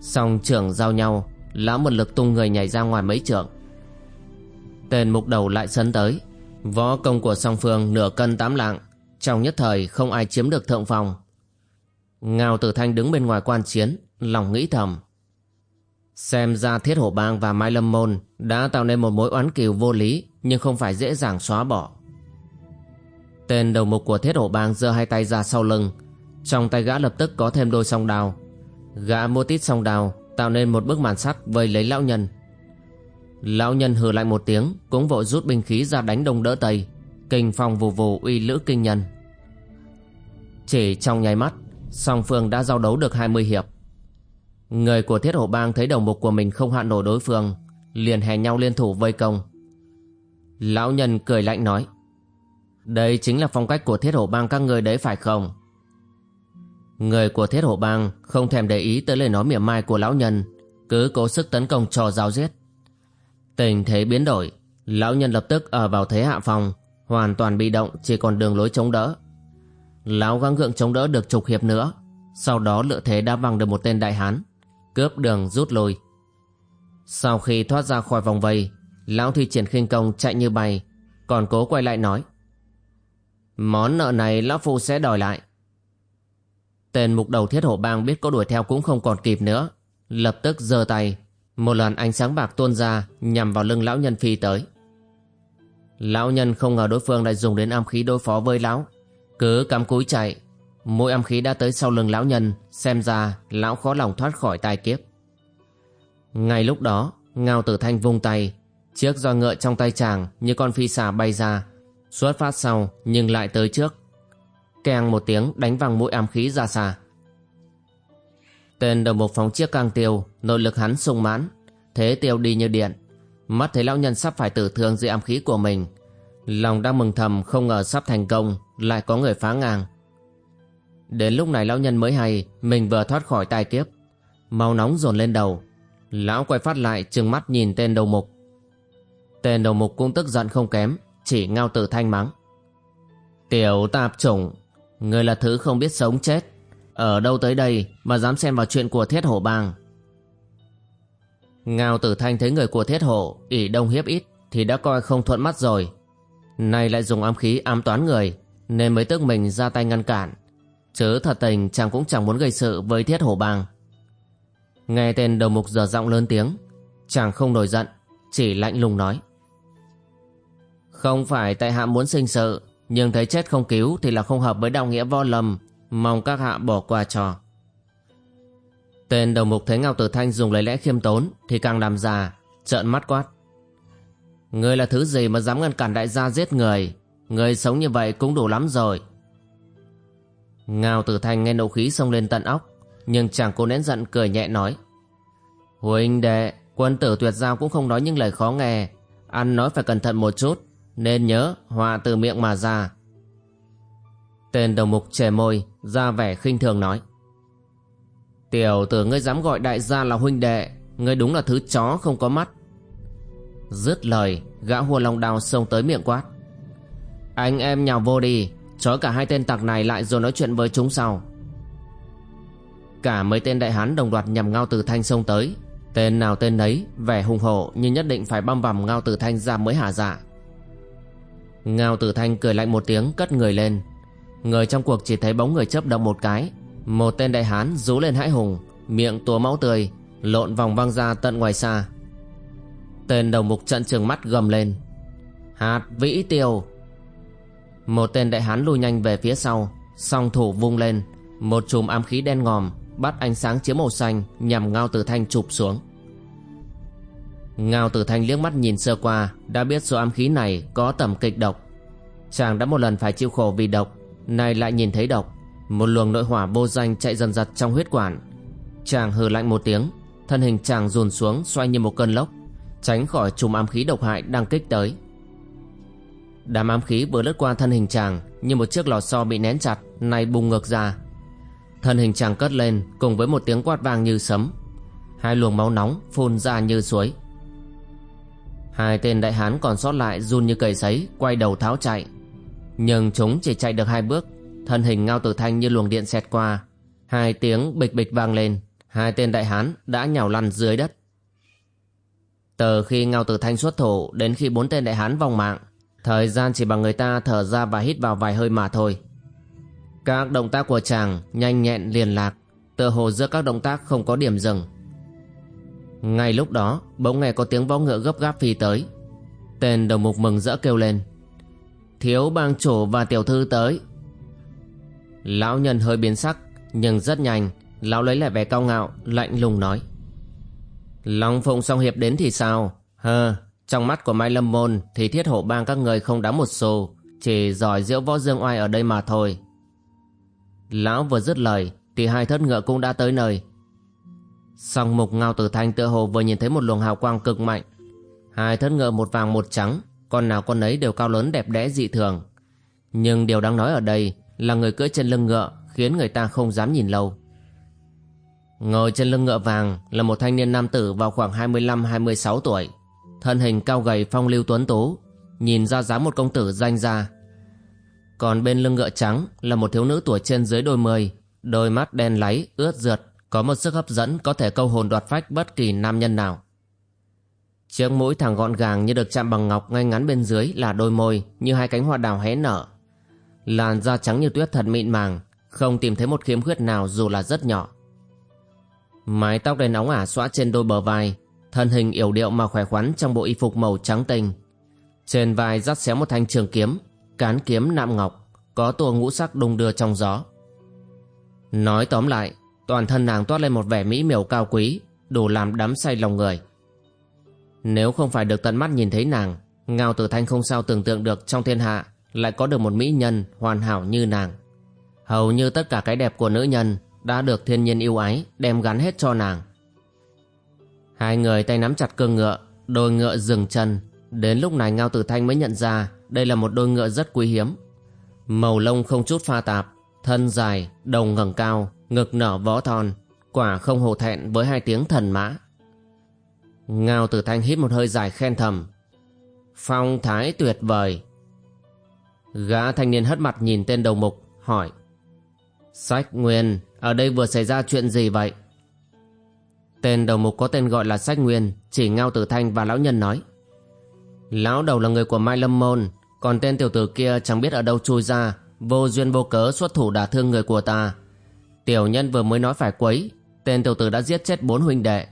Song trưởng giao nhau, lão một lực tung người nhảy ra ngoài mấy trưởng. Tên mục đầu lại sấn tới. Võ công của song phương nửa cân tám lạng, trong nhất thời không ai chiếm được thượng phòng ngao tử thanh đứng bên ngoài quan chiến, lòng nghĩ thầm. Xem ra thiết hổ bang và mai lâm môn đã tạo nên một mối oán kiều vô lý nhưng không phải dễ dàng xóa bỏ. Tên đầu mục của thiết hổ bang giơ hai tay ra sau lưng. Trong tay gã lập tức có thêm đôi song đao. Gã mua tít song đao, tạo nên một bức màn sắt vây lấy lão nhân. Lão nhân hừ lại một tiếng, cũng vội rút binh khí ra đánh đông đỡ tây, kinh phong vù vù uy lữ kinh nhân. Chỉ trong nháy mắt, song phương đã giao đấu được 20 hiệp. Người của thiết hổ bang thấy đầu mục của mình không hạn nổi đối phương, liền hè nhau liên thủ vây công lão nhân cười lạnh nói đây chính là phong cách của thiết hổ bang các người đấy phải không Người của thiết hổ bang không thèm để ý tới lời nói mỉa mai của lão nhân, cứ cố sức tấn công cho giáo giết. Tình thế biến đổi, lão nhân lập tức ở vào thế hạ phòng, hoàn toàn bị động chỉ còn đường lối chống đỡ. Lão gắng gượng chống đỡ được chục hiệp nữa, sau đó lựa thế đã văng được một tên đại hán, cướp đường rút lui. Sau khi thoát ra khỏi vòng vây, lão thi triển khinh công chạy như bay, còn cố quay lại nói. Món nợ này lão phu sẽ đòi lại. Tên mục đầu thiết hổ bang biết có đuổi theo cũng không còn kịp nữa. Lập tức giơ tay. Một lần ánh sáng bạc tuôn ra nhằm vào lưng lão nhân phi tới. Lão nhân không ngờ đối phương lại dùng đến am khí đối phó với lão. Cứ cắm cúi chạy. Mũi am khí đã tới sau lưng lão nhân. Xem ra lão khó lòng thoát khỏi tai kiếp. Ngay lúc đó, Ngao Tử Thanh vung tay. Chiếc roi ngựa trong tay chàng như con phi xà bay ra. Xuất phát sau nhưng lại tới trước keng một tiếng đánh văng mũi ám khí ra xa. Tên đầu mục phóng chiếc càng tiêu, nội lực hắn sung mãn, thế tiêu đi như điện. Mắt thấy lão nhân sắp phải tử thương dưới ám khí của mình. Lòng đang mừng thầm không ngờ sắp thành công, lại có người phá ngang. Đến lúc này lão nhân mới hay mình vừa thoát khỏi tai kiếp. Máu nóng dồn lên đầu. Lão quay phát lại trừng mắt nhìn tên đầu mục. Tên đầu mục cũng tức giận không kém, chỉ ngao tử thanh mắng. Tiểu tạp chủng, Người là thứ không biết sống chết. Ở đâu tới đây mà dám xem vào chuyện của thiết hổ bang Ngao tử thanh thấy người của thiết hổ ỉ đông hiếp ít Thì đã coi không thuận mắt rồi. Nay lại dùng ám khí ám toán người Nên mới tức mình ra tay ngăn cản. Chứ thật tình chàng cũng chẳng muốn gây sự với thiết hổ bang Nghe tên đầu mục giờ giọng lớn tiếng Chàng không nổi giận Chỉ lạnh lùng nói. Không phải tại hạ muốn sinh sự, nhưng thấy chết không cứu thì là không hợp với đạo nghĩa võ lâm Mong các hạ bỏ qua cho. Tên đầu mục thấy Ngao Tử Thanh dùng lời lẽ khiêm tốn Thì càng làm già, Trợn mắt quát. Ngươi là thứ gì mà dám ngăn cản đại gia giết người? Người sống như vậy cũng đủ lắm rồi. Ngao Tử Thanh nghe nộ khí xông lên tận óc, Nhưng chàng cố nén giận cười nhẹ nói. Huynh đệ, Quân tử tuyệt giao cũng không nói những lời khó nghe. Ăn nói phải cẩn thận một chút nên nhớ họa từ miệng mà ra. Tên đồng mục trẻ môi, ra vẻ khinh thường nói. Tiểu tử ngươi dám gọi đại gia là huynh đệ, Ngươi đúng là thứ chó không có mắt. Dứt lời, Gã hùa lòng đào xông tới miệng quát. Anh em nhào vô đi Chói cả hai tên tặc này lại rồi nói chuyện với chúng sau. Cả mấy tên đại hán đồng loạt nhằm Ngao từ Thanh xông tới. Tên nào tên nấy, Vẻ hùng hổ nhưng nhất định phải băm vằm Ngao từ Thanh ra mới hả dạ. Ngao Tử Thanh cười lạnh một tiếng, cất người lên. Người trong cuộc chỉ thấy bóng người chớp động một cái. Một tên đại hán rú lên hãi hùng, Miệng túa máu tươi, Lộn vòng văng ra tận ngoài xa. Tên đầu mục trận trường mắt gầm lên. Hạt vĩ tiêu. Một tên đại hán lùi nhanh về phía sau, Song thủ vung lên. Một chùm ám khí đen ngòm Bắt ánh sáng chiếu màu xanh Nhằm Ngao Tử Thanh chụp xuống. Ngao Tử Thanh liếc mắt nhìn sơ qua, Đã biết số ám khí này có tầm kịch độc. Chàng đã một lần phải chịu khổ vì độc, Nay lại nhìn thấy độc. Một luồng nội hỏa vô danh chạy dần dật trong huyết quản. Chàng hừ lạnh một tiếng, Thân hình chàng dồn xuống xoay như một cơn lốc, Tránh khỏi chùm ám khí độc hại đang kích tới. Đám ám khí vừa lướt qua thân hình chàng, Như một chiếc lò xo bị nén chặt, Nay bùng ngược ra. Thân hình chàng cất lên, Cùng với một tiếng quát vang như sấm. Hai luồng máu nóng phun ra như suối. Hai tên đại hán còn sót lại run như cầy sấy, Quay đầu tháo chạy. Nhưng chúng chỉ chạy được hai bước, Thân hình ngao tử thanh như luồng điện xẹt qua. Hai tiếng bịch bịch vang lên, Hai tên đại hán đã nhào lăn dưới đất. Từ khi ngao tử thanh xuất thủ Đến khi bốn tên đại hán vong mạng, Thời gian chỉ bằng người ta thở ra và hít vào vài hơi mà thôi. Các động tác của chàng nhanh nhẹn liền lạc, Tựa hồ giữa các động tác không có điểm dừng ngay lúc đó, bỗng nghe có tiếng võ ngựa gấp gáp phi tới. Tên đầu mục mừng rỡ kêu lên. Thiếu bang chủ và tiểu thư tới. Lão nhân hơi biến sắc, Nhưng rất nhanh, Lão lấy lại vẻ cao ngạo, Lạnh lùng nói. Long phụng song hiệp đến thì sao? Hơ, Trong mắt của Mai Lâm Môn Thì thiết hộ bang các người không đáng một xu, Chỉ giỏi diễu võ dương oai ở đây mà thôi. Lão vừa dứt lời, Thì hai thất ngựa cũng đã tới nơi. Song mục ngao tử thanh tựa hồ vừa nhìn thấy một luồng hào quang cực mạnh. Hai thất ngựa một vàng một trắng Con nào con ấy đều cao lớn đẹp đẽ dị thường. Nhưng điều đáng nói ở đây Là người cưỡi trên lưng ngựa Khiến người ta không dám nhìn lâu. Ngồi trên lưng ngựa vàng Là một thanh niên nam tử vào khoảng 25-26 tuổi. Thân hình cao gầy phong lưu tuấn tú Nhìn ra dáng một công tử danh gia. Còn bên lưng ngựa trắng Là một thiếu nữ tuổi trên dưới đôi mươi Đôi mắt đen láy, ướt rượt có một sức hấp dẫn có thể câu hồn đoạt phách bất kỳ nam nhân nào. Chiếc mũi thẳng gọn gàng như được chạm bằng ngọc ngay ngắn bên dưới là đôi môi như hai cánh hoa đào hé nở. Làn da trắng như tuyết thật mịn màng, không tìm thấy một khiếm khuyết nào dù là rất nhỏ. Mái tóc đen óng ả xõa trên đôi bờ vai, thân hình yểu điệu mà khỏe khoắn trong bộ y phục màu trắng tinh. Trên vai dắt xéo một thanh trường kiếm, cán kiếm nạm ngọc, có tua ngũ sắc đung đưa trong gió. Nói tóm lại, Toàn thân nàng toát lên một vẻ mỹ miều cao quý Đủ làm đắm say lòng người. Nếu không phải được tận mắt nhìn thấy nàng Ngao Tử Thanh không sao tưởng tượng được trong thiên hạ Lại có được một mỹ nhân hoàn hảo như nàng. Hầu như tất cả cái đẹp của nữ nhân Đã được thiên nhiên yêu ái Đem gắn hết cho nàng. Hai người tay nắm chặt cương ngựa Đôi ngựa dừng chân. Đến lúc này Ngao Tử Thanh mới nhận ra Đây là một đôi ngựa rất quý hiếm. Màu lông không chút pha tạp Thân dài, đầu ngẩng cao ngực nở võ thon, quả không hổ thẹn với hai tiếng thần mã. Ngao tử thanh hít một hơi dài khen thầm. Phong thái tuyệt vời. Gã thanh niên hất mặt nhìn tên đầu mục, hỏi. Sách Nguyên, ở đây vừa xảy ra chuyện gì vậy? Tên đầu mục có tên gọi là Sách Nguyên, chỉ Ngao Tử Thanh và lão nhân nói. Lão đầu là người của Mai Lâm Môn, còn tên tiểu tử kia chẳng biết ở đâu chui ra, vô duyên vô cớ xuất thủ đả thương người của ta, Tiểu nhân vừa mới nói phải quấy, Tên tiểu tử đã giết chết bốn huynh đệ.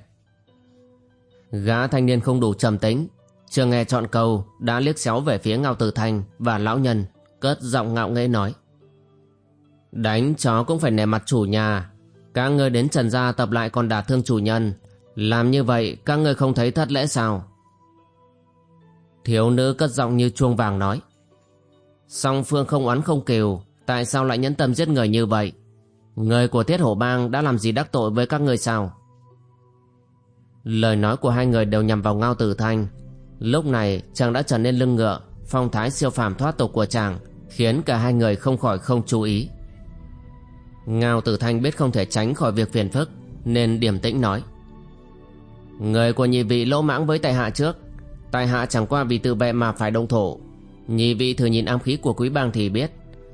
Gã thanh niên không đủ trầm tính Chưa nghe chọn câu, Đã liếc xéo về phía Ngao Tử thành Và lão nhân, Cất giọng ngạo nghễ nói. Đánh chó cũng phải nề mặt chủ nhà, Các ngươi đến trần gia tập lại còn đả thương chủ nhân, Làm như vậy các ngươi không thấy thất lễ sao? Thiếu nữ cất giọng như chuông vàng nói. Song phương không oán không kiều Tại sao lại nhẫn tâm giết người như vậy? Người của Thiết Hổ Bang đã làm gì đắc tội với các ngươi sao? Lời nói của hai người đều nhằm vào Ngao Tử Thanh. Lúc này chàng đã trở nên lưng ngựa, phong thái siêu phàm thoát tục của chàng, khiến cả hai người không khỏi không chú ý. Ngao Tử Thanh biết không thể tránh khỏi việc phiền phức, nên điềm tĩnh nói. Người của nhị vị lỗ mãng với tài hạ trước, tài hạ chẳng qua vì tự vệ mà phải động thổ. Nhị vị thử nhìn ám khí của quý bang thì biết,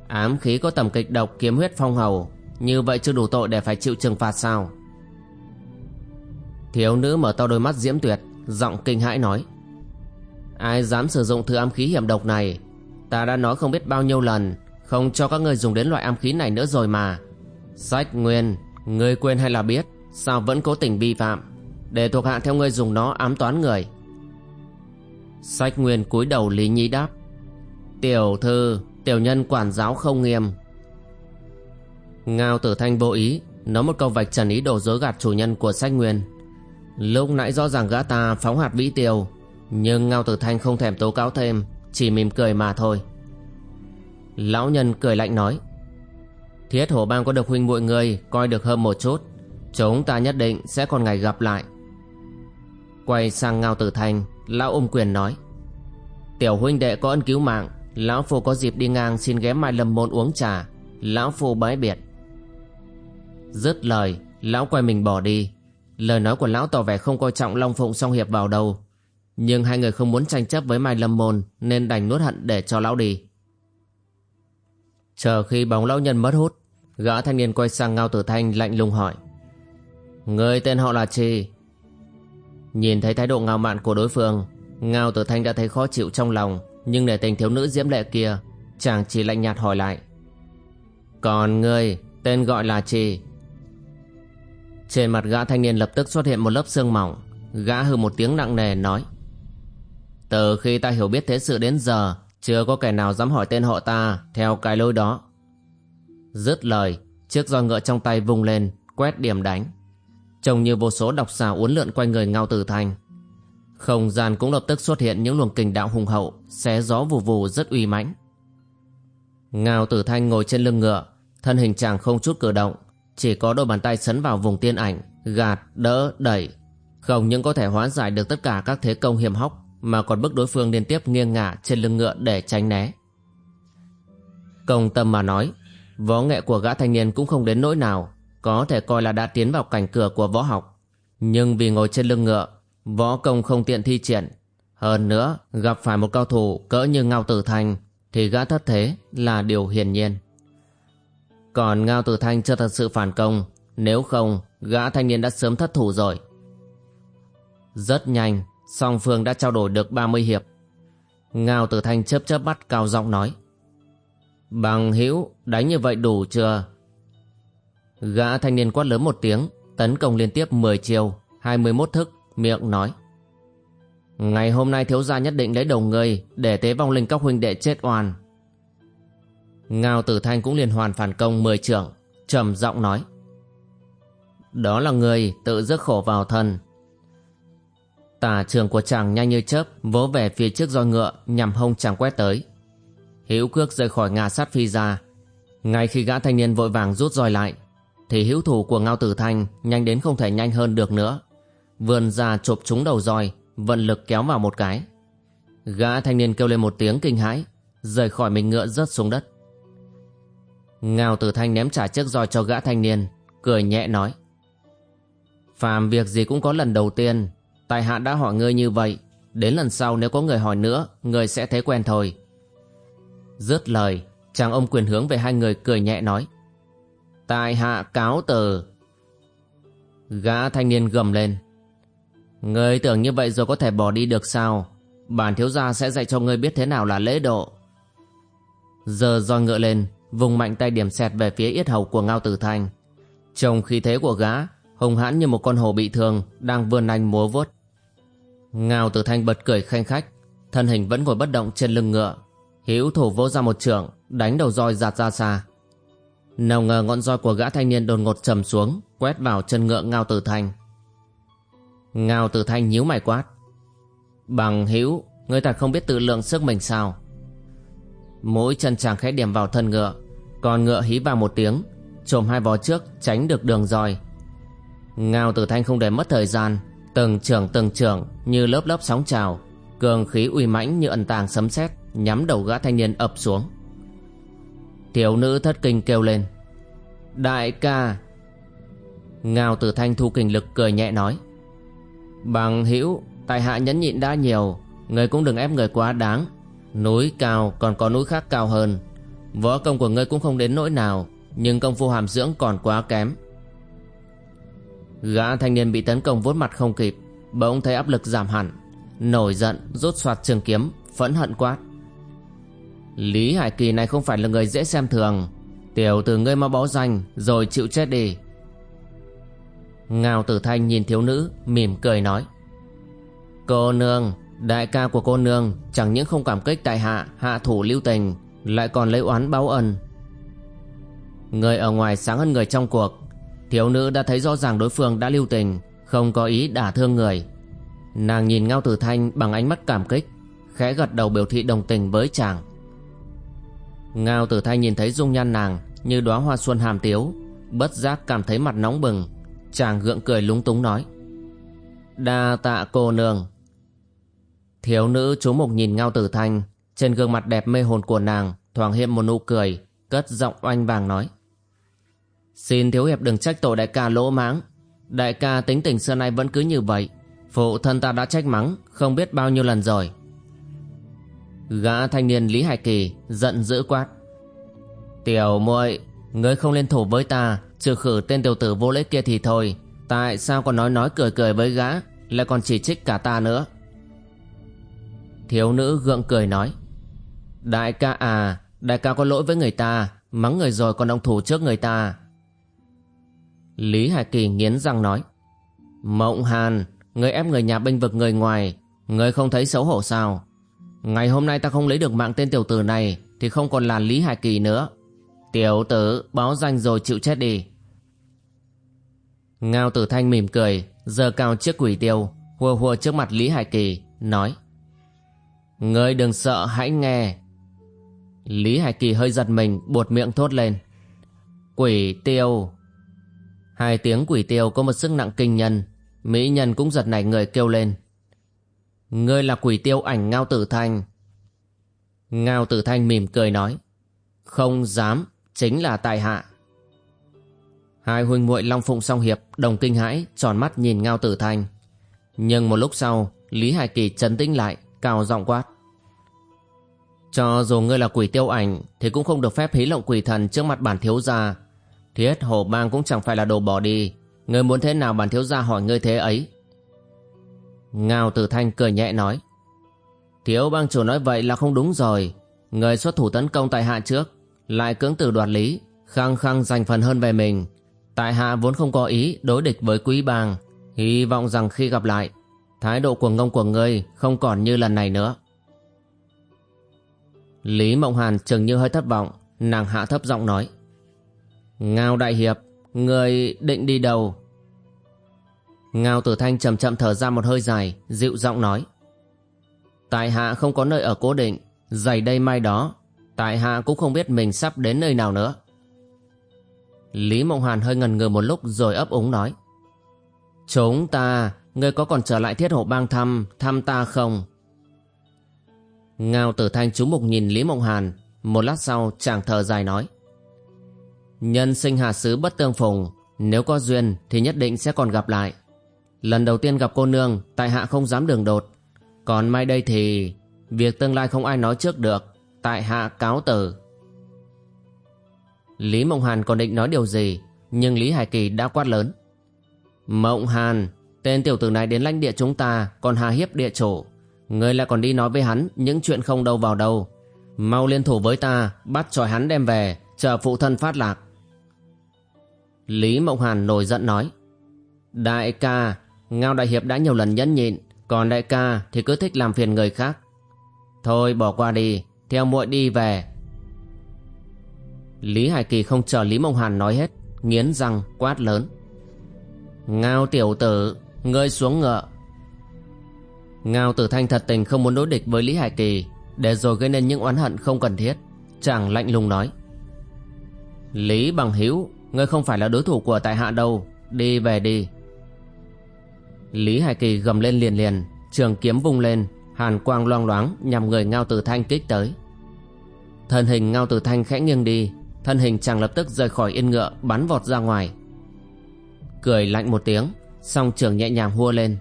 ám khí có tầm kịch độc kiếm huyết phong hầu, như vậy chưa đủ tội để phải chịu trừng phạt sao? Thiếu nữ mở to đôi mắt diễm tuyệt, Giọng kinh hãi nói. Ai dám sử dụng thứ ám khí hiểm độc này? Ta đã nói không biết bao nhiêu lần, Không cho các người dùng đến loại ám khí này nữa rồi mà. Sách nguyên Ngươi quên hay là biết, Sao vẫn cố tình vi phạm? Để thuộc hạ theo ngươi dùng nó ám toán người. Sách nguyên cúi đầu lý nhí đáp. Tiểu thư, Tiểu nhân quản giáo không nghiêm Ngao tử thanh vô ý, Nói một câu vạch trần ý đồ dối gạt chủ nhân của sách nguyên. Lúc nãy rõ ràng gã ta phóng hạt vĩ tiêu, Nhưng Ngao tử thanh không thèm tố cáo thêm, Chỉ mỉm cười mà thôi. Lão nhân cười lạnh nói, Thiết hổ bang có được huynh muội người Coi được hơn một chút, Chúng ta nhất định sẽ còn ngày gặp lại. Quay sang Ngao Tử Thanh, Lão ôm quyền nói, Tiểu huynh đệ có ân cứu mạng, Lão Phu có dịp đi ngang xin ghé Mai Lâm Môn uống trà, Lão Phu bái biệt. Dứt lời, Lão quay mình bỏ đi. Lời nói của lão tỏ vẻ không coi trọng Long Phụng song hiệp vào đâu Nhưng hai người không muốn tranh chấp với Mai Lâm Môn, Nên đành nuốt hận để cho lão đi. Chờ khi bóng lão nhân mất hút, Gã thanh niên quay sang Ngao Tử Thanh lạnh lùng hỏi. Người tên họ là chi? Nhìn thấy thái độ ngạo mạn của đối phương, Ngao Tử Thanh đã thấy khó chịu trong lòng, Nhưng để tình thiếu nữ diễm lệ kia, Chàng chỉ lạnh nhạt hỏi lại. Còn ngươi tên gọi là chi? Trên mặt gã thanh niên lập tức xuất hiện một lớp sương mỏng. Gã hừ một tiếng nặng nề, nói, Từ khi ta hiểu biết thế sự đến giờ, Chưa có kẻ nào dám hỏi tên họ ta Theo cái lối đó. Dứt lời, Chiếc roi ngựa trong tay vung lên, Quét điểm đánh. Trông như vô số độc xà uốn lượn quanh người Ngao Tử Thanh Không gian cũng lập tức xuất hiện những luồng kình đạo hùng hậu, Xé gió vù vù rất uy mãnh. Ngao Tử Thanh ngồi trên lưng ngựa, Thân hình chàng không chút cử động chỉ có đôi bàn tay sấn vào vùng tiên ảnh Gạt, đỡ, đẩy. Không những có thể hóa giải được tất cả các thế công hiểm hóc Mà còn bức đối phương liên tiếp nghiêng ngả trên lưng ngựa để tránh né. Công tâm mà nói Võ nghệ của gã thanh niên cũng không đến nỗi nào Có thể coi là đã tiến vào cảnh cửa của võ học. Nhưng vì ngồi trên lưng ngựa Võ công không tiện thi triển. Hơn nữa gặp phải một cao thủ cỡ như Ngao Tử Thanh Thì gã thất thế là điều hiển nhiên. Còn Ngao Tử Thanh chưa thật sự phản công Nếu không gã thanh niên đã sớm thất thủ rồi Rất nhanh Song phương đã trao đổi được 30 hiệp Ngao Tử Thanh chớp chớp mắt cao giọng nói Bằng hữu đánh như vậy đủ chưa? Gã thanh niên quát lớn một tiếng, tấn công liên tiếp 10 chiều, 21 thức, miệng nói. Ngày hôm nay thiếu gia nhất định lấy đầu người để tế vong linh các huynh đệ chết oan. Ngao Tử Thanh cũng liền hoàn phản công 10 trưởng, trầm giọng nói. Đó là người tự rước khổ vào thân. Tà trường của chàng nhanh như chớp vỗ về phía trước roi ngựa nhằm hông chàng quét tới. Hữu cước rời khỏi ngà sát phi ra Ngay khi gã thanh niên vội vàng rút roi lại Thì hữu thủ của Ngao Tử Thanh Nhanh đến không thể nhanh hơn được nữa Vươn ra chộp trúng đầu roi Vận lực kéo vào một cái Gã thanh niên kêu lên một tiếng kinh hãi Rời khỏi mình ngựa rớt xuống đất Ngao Tử Thanh ném trả chiếc roi cho gã thanh niên, Cười nhẹ nói. Phàm việc gì cũng có lần đầu tiên Tài hạ đã hỏi ngươi như vậy, Đến lần sau nếu có người hỏi nữa, Ngươi sẽ thấy quen thôi. Dứt lời, Chàng ông quyền hướng về hai người cười nhẹ nói. Tại hạ cáo từ. Gã thanh niên gầm lên. Ngươi tưởng như vậy rồi có thể bỏ đi được sao? Bản thiếu gia sẽ dạy cho ngươi biết thế nào là lễ độ. Giờ roi ngựa lên. Vùng mạnh tay điểm xẹt về phía yết hầu của Ngao Tử Thanh Trông khí thế của gã Hùng hãn như một con hổ bị thương, Đang vươn anh múa vuốt. Ngao Tử Thanh bật cười khanh khách, Thân hình vẫn ngồi bất động trên lưng ngựa, Hữu thủ vỗ ra một trường Đánh đầu roi giạt ra xa. Nào ngờ ngọn roi của gã thanh niên đột ngột trầm xuống, Quét vào chân ngựa Ngao Tử Thanh Ngao Tử Thanh nhíu mày quát, Bằng hữu, Người ta không biết tự lượng sức mình sao? Mỗi chân chàng khẽ điểm vào thân ngựa còn ngựa hí vào một tiếng Trồm hai vó trước tránh được đường roi. Ngao Tử Thanh không để mất thời gian, Từng trường từng trường Như lớp lớp sóng trào, Cường khí uy mãnh như ẩn tàng sấm sét, nhắm đầu gã thanh niên ập xuống. Thiếu nữ thất kinh kêu lên, đại ca! Ngao tử thanh thu kình lực cười nhẹ nói, bằng hữu, tại hạ nhẫn nhịn đã nhiều, người cũng đừng ép người quá đáng. Núi cao còn có núi khác cao hơn võ công của ngươi cũng không đến nỗi nào, nhưng công phu hàm dưỡng còn quá kém. Gã thanh niên bị tấn công vuốt mặt không kịp, bỗng thấy áp lực giảm hẳn, nổi giận, rút soạt trường kiếm, phẫn hận quát. Lý Hải Kỳ này không phải là người dễ xem thường. Tiểu từ ngươi mau báo danh, Rồi chịu chết đi. Ngao tử thanh nhìn thiếu nữ, Mỉm cười nói. Cô nương, Đại ca của cô nương, Chẳng những không cảm kích tại hạ Hạ thủ lưu tình lại còn lấy oán báo ân. Người ở ngoài sáng hơn người trong cuộc. Thiếu nữ đã thấy rõ ràng đối phương đã lưu tình Không có ý đả thương người. Nàng nhìn Ngao Tử Thanh bằng ánh mắt cảm kích Khẽ gật đầu biểu thị đồng tình với chàng. Ngao tử thanh nhìn thấy dung nhan nàng Như đóa hoa xuân hàm tiếu Bất giác cảm thấy mặt nóng bừng. Chàng gượng cười lúng túng nói Đa tạ cô nương. Thiếu nữ chú mục nhìn Ngao Tử Thanh, trên gương mặt đẹp mê hồn của nàng thoáng hiện một nụ cười, cất giọng oanh vàng nói. Xin thiếu hiệp đừng trách tội đại ca lỗ mãng. Đại ca tính tình xưa nay vẫn cứ như vậy. Phụ thân ta đã trách mắng, không biết bao nhiêu lần rồi. Gã thanh niên Lý Hải Kỳ giận dữ quát. Tiểu muội, ngươi không liên thủ với ta, trừ khử tên tiểu tử vô lễ kia thì thôi. Tại sao còn nói nói cười cười với gã, lại còn chỉ trích cả ta nữa? Thiếu nữ gượng cười nói. Đại ca à, đại ca có lỗi với người ta, mắng người rồi còn động thủ trước người ta. Lý Hải Kỳ nghiến răng nói. Mộng Hàn, người ép người nhà bênh vực người ngoài, người không thấy xấu hổ sao? Ngày hôm nay ta không lấy được mạng tên tiểu tử này thì không còn là Lý Hải Kỳ nữa. Tiểu tử báo danh rồi chịu chết đi. Ngao tử thanh mỉm cười, giơ cao chiếc quỷ tiêu, hùa hùa trước mặt Lý Hải Kỳ, nói. Ngươi đừng sợ hãy nghe. Lý Hải Kỳ hơi giật mình, buột miệng thốt lên. Quỷ tiêu. Hai tiếng quỷ tiêu có một sức nặng kinh nhân, mỹ nhân cũng giật nảy người kêu lên. Ngươi là quỷ tiêu ảnh Ngao Tử Thanh. Ngao Tử Thanh mỉm cười nói. Không dám, chính là tại hạ. Hai huynh muội Long Phụng song hiệp đồng kinh hãi tròn mắt nhìn Ngao Tử Thanh. Nhưng một lúc sau, Lý Hải Kỳ chấn tĩnh lại, cao giọng quát. Cho dù ngươi là quỷ tiêu ảnh thì cũng không được phép hí lộng quỷ thần trước mặt bản thiếu gia. Thiết hồ bang cũng chẳng phải là đồ bỏ đi. Ngươi muốn thế nào bản thiếu gia hỏi ngươi thế ấy. Ngao Tử Thanh cười nhẹ nói. Thiếu bang chủ nói vậy là không đúng rồi. Người xuất thủ tấn công tại hạ trước, lại cưỡng từ đoạt lý, khăng khăng giành phần hơn về mình. Tại hạ vốn không có ý đối địch với quý bang, hy vọng rằng khi gặp lại, thái độ của ngông của ngươi không còn như lần này nữa. Lý Mộng Hàn chừng như hơi thất vọng, nàng hạ thấp giọng nói. Ngao Đại Hiệp, người định đi đâu? Ngao Tử Thanh chậm chậm thở ra một hơi dài, dịu giọng nói. Tại hạ không có nơi ở cố định, dày đây mai đó, tại hạ cũng không biết mình sắp đến nơi nào nữa. Lý Mộng Hàn hơi ngần ngừ một lúc rồi ấp úng nói. Chúng ta, ngươi có còn trở lại thiết hộ bang thăm, thăm ta không? Ngao tử thanh chú mục nhìn Lý Mộng Hàn, một lát sau chàng thở dài nói. Nhân sinh hạ sứ bất tương phùng, nếu có duyên thì nhất định sẽ còn gặp lại. Lần đầu tiên gặp cô nương, tại hạ không dám đường đột. Còn mai đây thì, việc tương lai không ai nói trước được, tại hạ cáo tử. Lý Mộng Hàn còn định nói điều gì, nhưng Lý Hải Kỳ đã quát lớn. Mộng Hàn, tên tiểu tử này đến lãnh địa chúng ta còn hà hiếp địa chủ. Ngươi lại còn đi nói với hắn những chuyện không đâu vào đâu. Mau liên thủ với ta, bắt tròi hắn đem về, chờ phụ thân phát lạc. Lý Mộng Hàn nổi giận nói. Đại ca, Ngao Đại Hiệp đã nhiều lần nhẫn nhịn, còn đại ca thì cứ thích làm phiền người khác. Thôi bỏ qua đi, theo muội đi về. Lý Hải Kỳ không chờ Lý Mộng Hàn nói hết, nghiến răng quát lớn. Ngao tiểu tử, ngươi xuống ngựa. Ngao tử thanh thật tình không muốn đối địch với Lý Hải Kỳ, để rồi gây nên những oán hận không cần thiết. Chàng lạnh lùng nói. Lý bằng hữu ngươi không phải là đối thủ của tại hạ đâu, đi về đi. Lý Hải Kỳ gầm lên liền liền, trường kiếm vung lên, hàn quang loang loáng nhằm người Ngao Tử Thanh kích tới. Thân hình Ngao Tử Thanh khẽ nghiêng đi, thân hình chàng lập tức rời khỏi yên ngựa bắn vọt ra ngoài. Cười lạnh một tiếng, song trường nhẹ nhàng hua lên.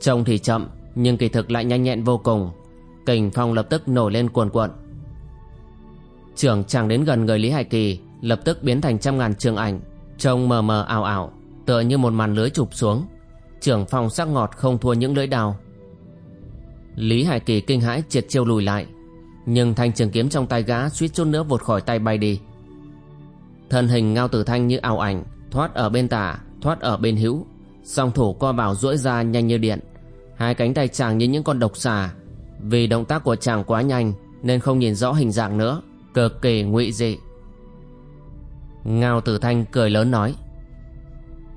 Trông thì chậm, nhưng kỳ thực lại nhanh nhẹn vô cùng. Kình phong lập tức nổi lên cuồn cuộn. trưởng chàng đến gần người Lý Hải Kỳ, lập tức biến thành trăm ngàn trường ảnh, trông mờ mờ ảo ảo, tựa như một màn lưới chụp xuống trưởng phòng sắc ngọt không thua những lưỡi đào Lý Hải Kỳ kinh hãi triệt chiêu lùi lại Nhưng thanh trường kiếm trong tay gã suýt chút nữa vụt khỏi tay bay đi Thân hình ngao tử thanh như ảo ảnh Thoát ở bên tả, thoát ở bên hữu Song thủ co vào duỗi ra nhanh như điện Hai cánh tay chàng như những con độc xà. Vì động tác của chàng quá nhanh, Nên không nhìn rõ hình dạng nữa. Cực kỳ ngụy dị. Ngao tử thanh cười lớn nói,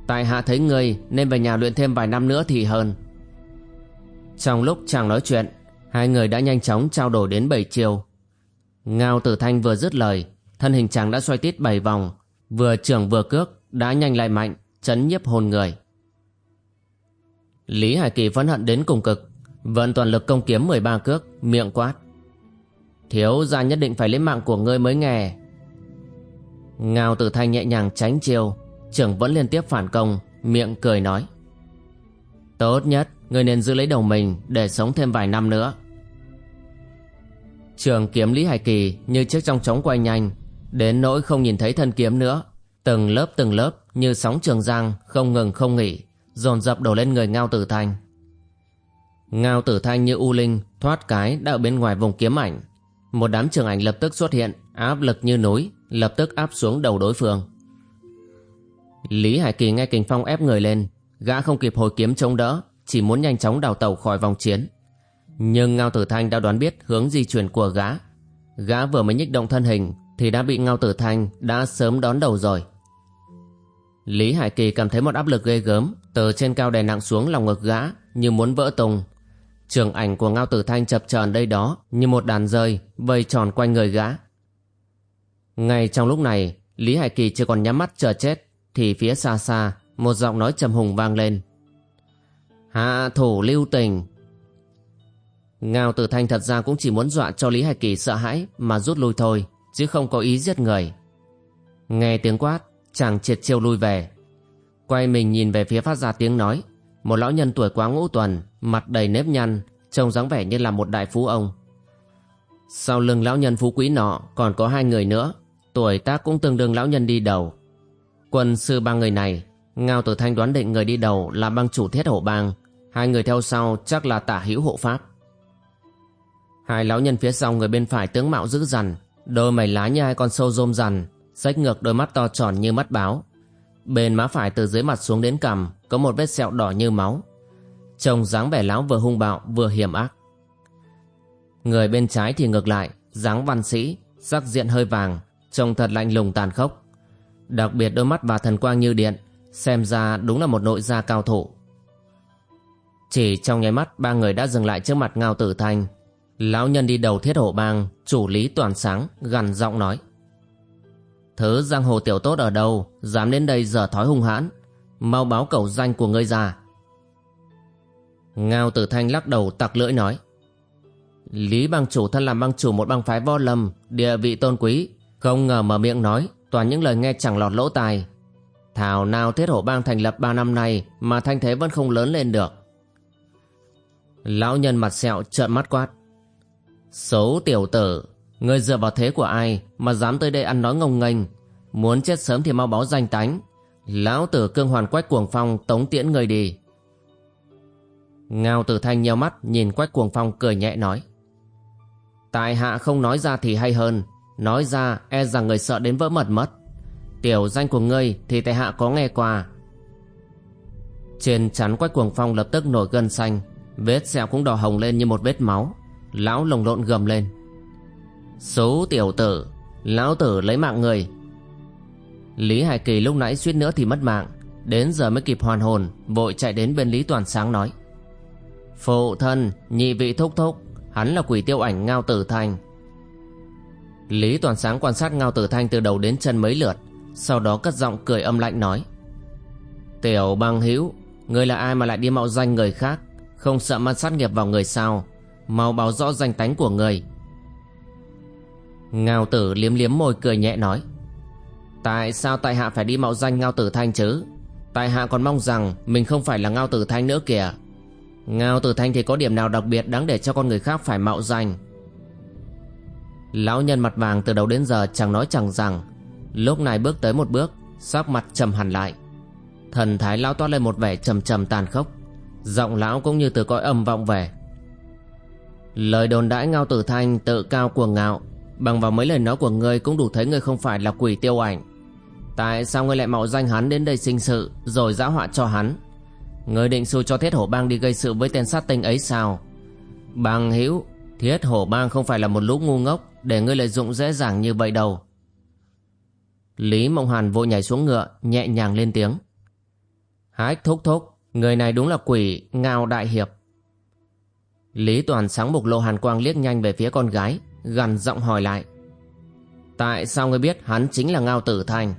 Tại hạ thấy ngươi, nên về nhà luyện thêm vài năm nữa thì hơn. Trong lúc chàng nói chuyện, Hai người đã nhanh chóng trao đổi đến bảy chiều. Ngao tử thanh vừa dứt lời, Thân hình chàng đã xoay tít bảy vòng, Vừa trưởng vừa cước, Đã nhanh lại mạnh, Chấn nhiếp hồn người. Lý Hải Kỳ phẫn hận đến cùng cực, Vận toàn lực công kiếm 13 cước, Miệng quát. Thiếu gia nhất định phải lấy mạng của ngươi mới nghe. Ngao tử thanh nhẹ nhàng tránh chiêu, Trưởng vẫn liên tiếp phản công, Miệng cười nói. Tốt nhất, Ngươi nên giữ lấy đầu mình Để sống thêm vài năm nữa. Trường kiếm Lý Hải Kỳ Như chiếc trong trống quay nhanh, Đến nỗi không nhìn thấy thân kiếm nữa. Từng lớp từng lớp Như sóng trường giang, Không ngừng không nghỉ dồn dập đổ lên người Ngao Tử Thanh. Ngao Tử Thanh như u linh thoát cái đã ở bên ngoài vùng kiếm ảnh. Một đám trường ảnh lập tức xuất hiện, áp lực như núi, lập tức áp xuống đầu đối phương. Lý Hải Kỳ nghe kình phong ép người lên, gã không kịp hồi kiếm chống đỡ, chỉ muốn nhanh chóng đào tẩu khỏi vòng chiến. Nhưng Ngao Tử Thanh đã đoán biết hướng di chuyển của gã. Gã vừa mới nhích động thân hình thì đã bị Ngao Tử Thanh đã sớm đón đầu rồi. Lý Hải Kỳ cảm thấy một áp lực ghê gớm từ trên cao đè nặng xuống lòng ngực gã như muốn vỡ tung. Trường ảnh của Ngao Tử Thanh chập chờn đây đó như một đàn rơi vây tròn quanh người gã. Ngay trong lúc này, Lý Hải Kỳ chưa còn nhắm mắt chờ chết thì phía xa xa một giọng nói trầm hùng vang lên. Hạ thủ lưu tình. Ngao Tử Thanh thật ra cũng chỉ muốn dọa cho Lý Hải Kỳ sợ hãi mà rút lui thôi, chứ không có ý giết người. Nghe tiếng quát, chàng triệt chiêu lui về. Quay mình nhìn về phía phát ra tiếng nói, một lão nhân tuổi quá ngũ tuần, mặt đầy nếp nhăn, trông dáng vẻ như là một đại phú ông. Sau lưng lão nhân phú quý nọ còn có hai người nữa, tuổi tác cũng tương đương lão nhân đi đầu. Quân sư ba người này, Ngao Tử Thanh đoán định người đi đầu là bang chủ thiết hổ bang, hai người theo sau chắc là tả hữu hộ pháp. Hai lão nhân phía sau người bên phải tướng mạo dữ dằn, đôi mày lá như hai con sâu rôm rằn, rách ngược đôi mắt to tròn như mắt báo. Bên má phải từ dưới mặt xuống đến cằm có một vết sẹo đỏ như máu. Trông dáng vẻ láo vừa hung bạo vừa hiểm ác. Người bên trái thì ngược lại, dáng văn sĩ, sắc diện hơi vàng, trông thật lạnh lùng tàn khốc. Đặc biệt đôi mắt và thần quang như điện, xem ra đúng là một nội gia cao thủ. Chỉ trong nháy mắt ba người đã dừng lại trước mặt Ngao Tử Thanh. Lão nhân đi đầu thiết hổ bang, chủ lý toàn sáng, gần giọng nói. Thứ giang hồ tiểu tốt ở đâu, Dám đến đây giờ thói hung hãn. Mau báo cầu danh của ngươi ra. Ngao tử thanh lắc đầu tặc lưỡi nói. Lý bang chủ thân làm bang chủ một bang phái vo lâm, Địa vị tôn quý. Không ngờ mở miệng nói, Toàn những lời nghe chẳng lọt lỗ tai. Thảo nào thiết hổ bang thành lập ba năm nay Mà thanh thế vẫn không lớn lên được. Lão nhân mặt sẹo trợn mắt quát. Xấu tiểu tử Ngươi dựa vào thế của ai mà dám tới đây ăn nói ngông nghênh? Muốn chết sớm thì mau báo danh tánh. Lão tử cương hoàn quách cuồng phong, tống tiễn người đi. Ngao tử thanh nheo mắt, nhìn quách cuồng phong, cười nhẹ nói. Tại hạ không nói ra thì hay hơn. Nói ra e rằng người sợ đến vỡ mật mất. Tiểu danh của ngươi thì tại hạ có nghe qua. Trên chắn quách cuồng phong lập tức nổi gân xanh. Vết sẹo cũng đỏ hồng lên như một vết máu. Lão lồng lộn gầm lên. Số tiểu tử, Lão tử lấy mạng người. Lý Hải Kỳ lúc nãy suýt nữa thì mất mạng, Đến giờ mới kịp hoàn hồn, Vội chạy đến bên Lý Toàn Sáng nói. Phụ thân, Nhị vị thúc thúc, Hắn là quỷ tiêu ảnh Ngao Tử Thanh. Lý Toàn Sáng quan sát Ngao Tử Thanh từ đầu đến chân mấy lượt, Sau đó cất giọng cười âm lạnh nói. Tiểu băng hữu, Ngươi là ai mà lại đi mạo danh người khác, Không sợ mang sát nghiệp vào người sao? Mau báo rõ danh tánh của người. Ngao tử liếm liếm môi cười nhẹ nói. Tại sao tại hạ phải đi mạo danh Ngao tử thanh chứ? Tại hạ còn mong rằng Mình không phải là Ngao tử thanh nữa kìa. Ngao tử thanh thì có điểm nào đặc biệt Đáng để cho con người khác phải mạo danh? Lão nhân mặt vàng từ đầu đến giờ chẳng nói chẳng rằng, Lúc này bước tới một bước, Sắc mặt trầm hẳn lại. Thần thái lão toát lên một vẻ trầm trầm tàn khốc, Giọng lão cũng như từ cõi âm vọng về. Lời đồn đãi Ngao Tử Thanh tự cao cuồng ngạo Bằng vào mấy lời nói của ngươi cũng đủ thấy ngươi không phải là quỷ tiêu ảnh. Tại sao ngươi lại mạo danh hắn đến đây sinh sự, Rồi giã họa cho hắn? Ngươi định xui cho thiết hổ bang đi gây sự với tên sát tinh ấy sao? Bằng hữu, Thiết hổ bang không phải là một lũ ngu ngốc, Để ngươi lợi dụng dễ dàng như vậy đâu. Lý Mộng Hàn vội nhảy xuống ngựa, Nhẹ nhàng lên tiếng. Hách thúc thúc, Người này đúng là quỷ Ngao Đại Hiệp. Lý Toàn sáng bục lộ hàn quang liếc nhanh về phía con gái gằn giọng hỏi lại. Tại sao ngươi biết hắn chính là Ngao Tử Thanh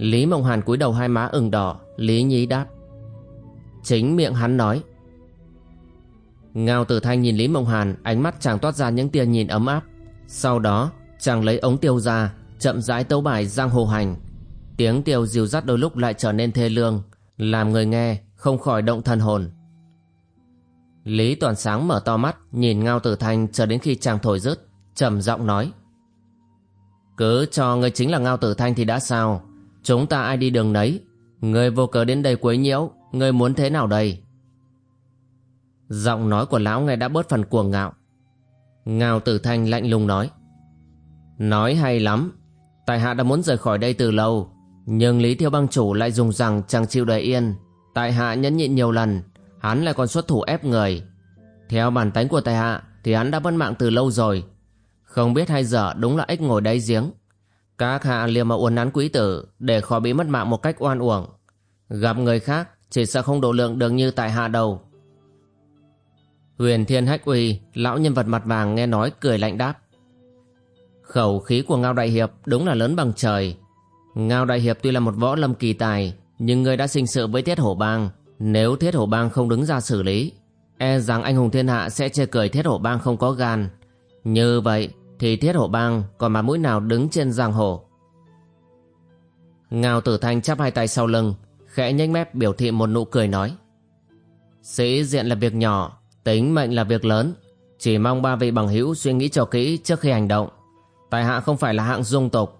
Lý Mộng Hàn cúi đầu hai má ửng đỏ, Lý Nhí đáp. Chính miệng hắn nói. Ngao tử thanh nhìn Lý Mộng Hàn, Ánh mắt chàng toát ra những tia nhìn ấm áp. Sau đó, chàng lấy ống tiêu ra, Chậm rãi tấu bài giang hồ hành. Tiếng tiêu dìu dắt đôi lúc lại trở nên thê lương, Làm người nghe không khỏi động thần hồn. Lý Toàn Sáng mở to mắt, Nhìn Ngao Tử Thanh chờ đến khi chàng thổi dứt trầm giọng nói. Cứ cho người chính là Ngao Tử Thanh thì đã sao? Chúng ta ai đi đường nấy? Người vô cớ đến đây quấy nhiễu Người muốn thế nào đây? Giọng nói của lão nghe đã bớt phần cuồng ngạo. Ngao Tử Thanh lạnh lùng nói. Nói hay lắm Tài hạ đã muốn rời khỏi đây từ lâu, Nhưng Lý Thiêu Bang Chủ lại dùng rằng chẳng chịu đợi yên. Tại hạ nhẫn nhịn nhiều lần Hắn lại còn xuất thủ ép người. Theo bản tánh của tài hạ, Thì hắn đã mất mạng từ lâu rồi. Không biết hay giờ đúng là ếch ngồi đáy giếng. Các hạ liền mà uốn nắn quý tử Để khỏi bị mất mạng một cách oan uổng. Gặp người khác, Chỉ sợ không độ lượng được như tại hạ đâu. Huyền Thiên Hách Uy, Lão nhân vật mặt vàng nghe nói cười lạnh đáp. Khẩu khí của Ngao Đại Hiệp Đúng là lớn bằng trời. Ngao Đại Hiệp tuy là một võ lâm kỳ tài, Nhưng người đã sinh sự với tiết Hổ Bang nếu Thiết Hổ Bang không đứng ra xử lý E rằng anh hùng thiên hạ sẽ chê cười Thiết Hổ Bang không có gan. Như vậy thì Thiết Hổ Bang còn mặt mũi nào đứng trên giang hồ? Ngao Tử Thanh chắp hai tay sau lưng, Khẽ nhếch mép biểu thị một nụ cười nói. Sĩ diện là việc nhỏ, Tính mệnh là việc lớn. Chỉ mong ba vị bằng hữu suy nghĩ cho kỹ trước khi hành động. Tài hạ không phải là hạng dung tục.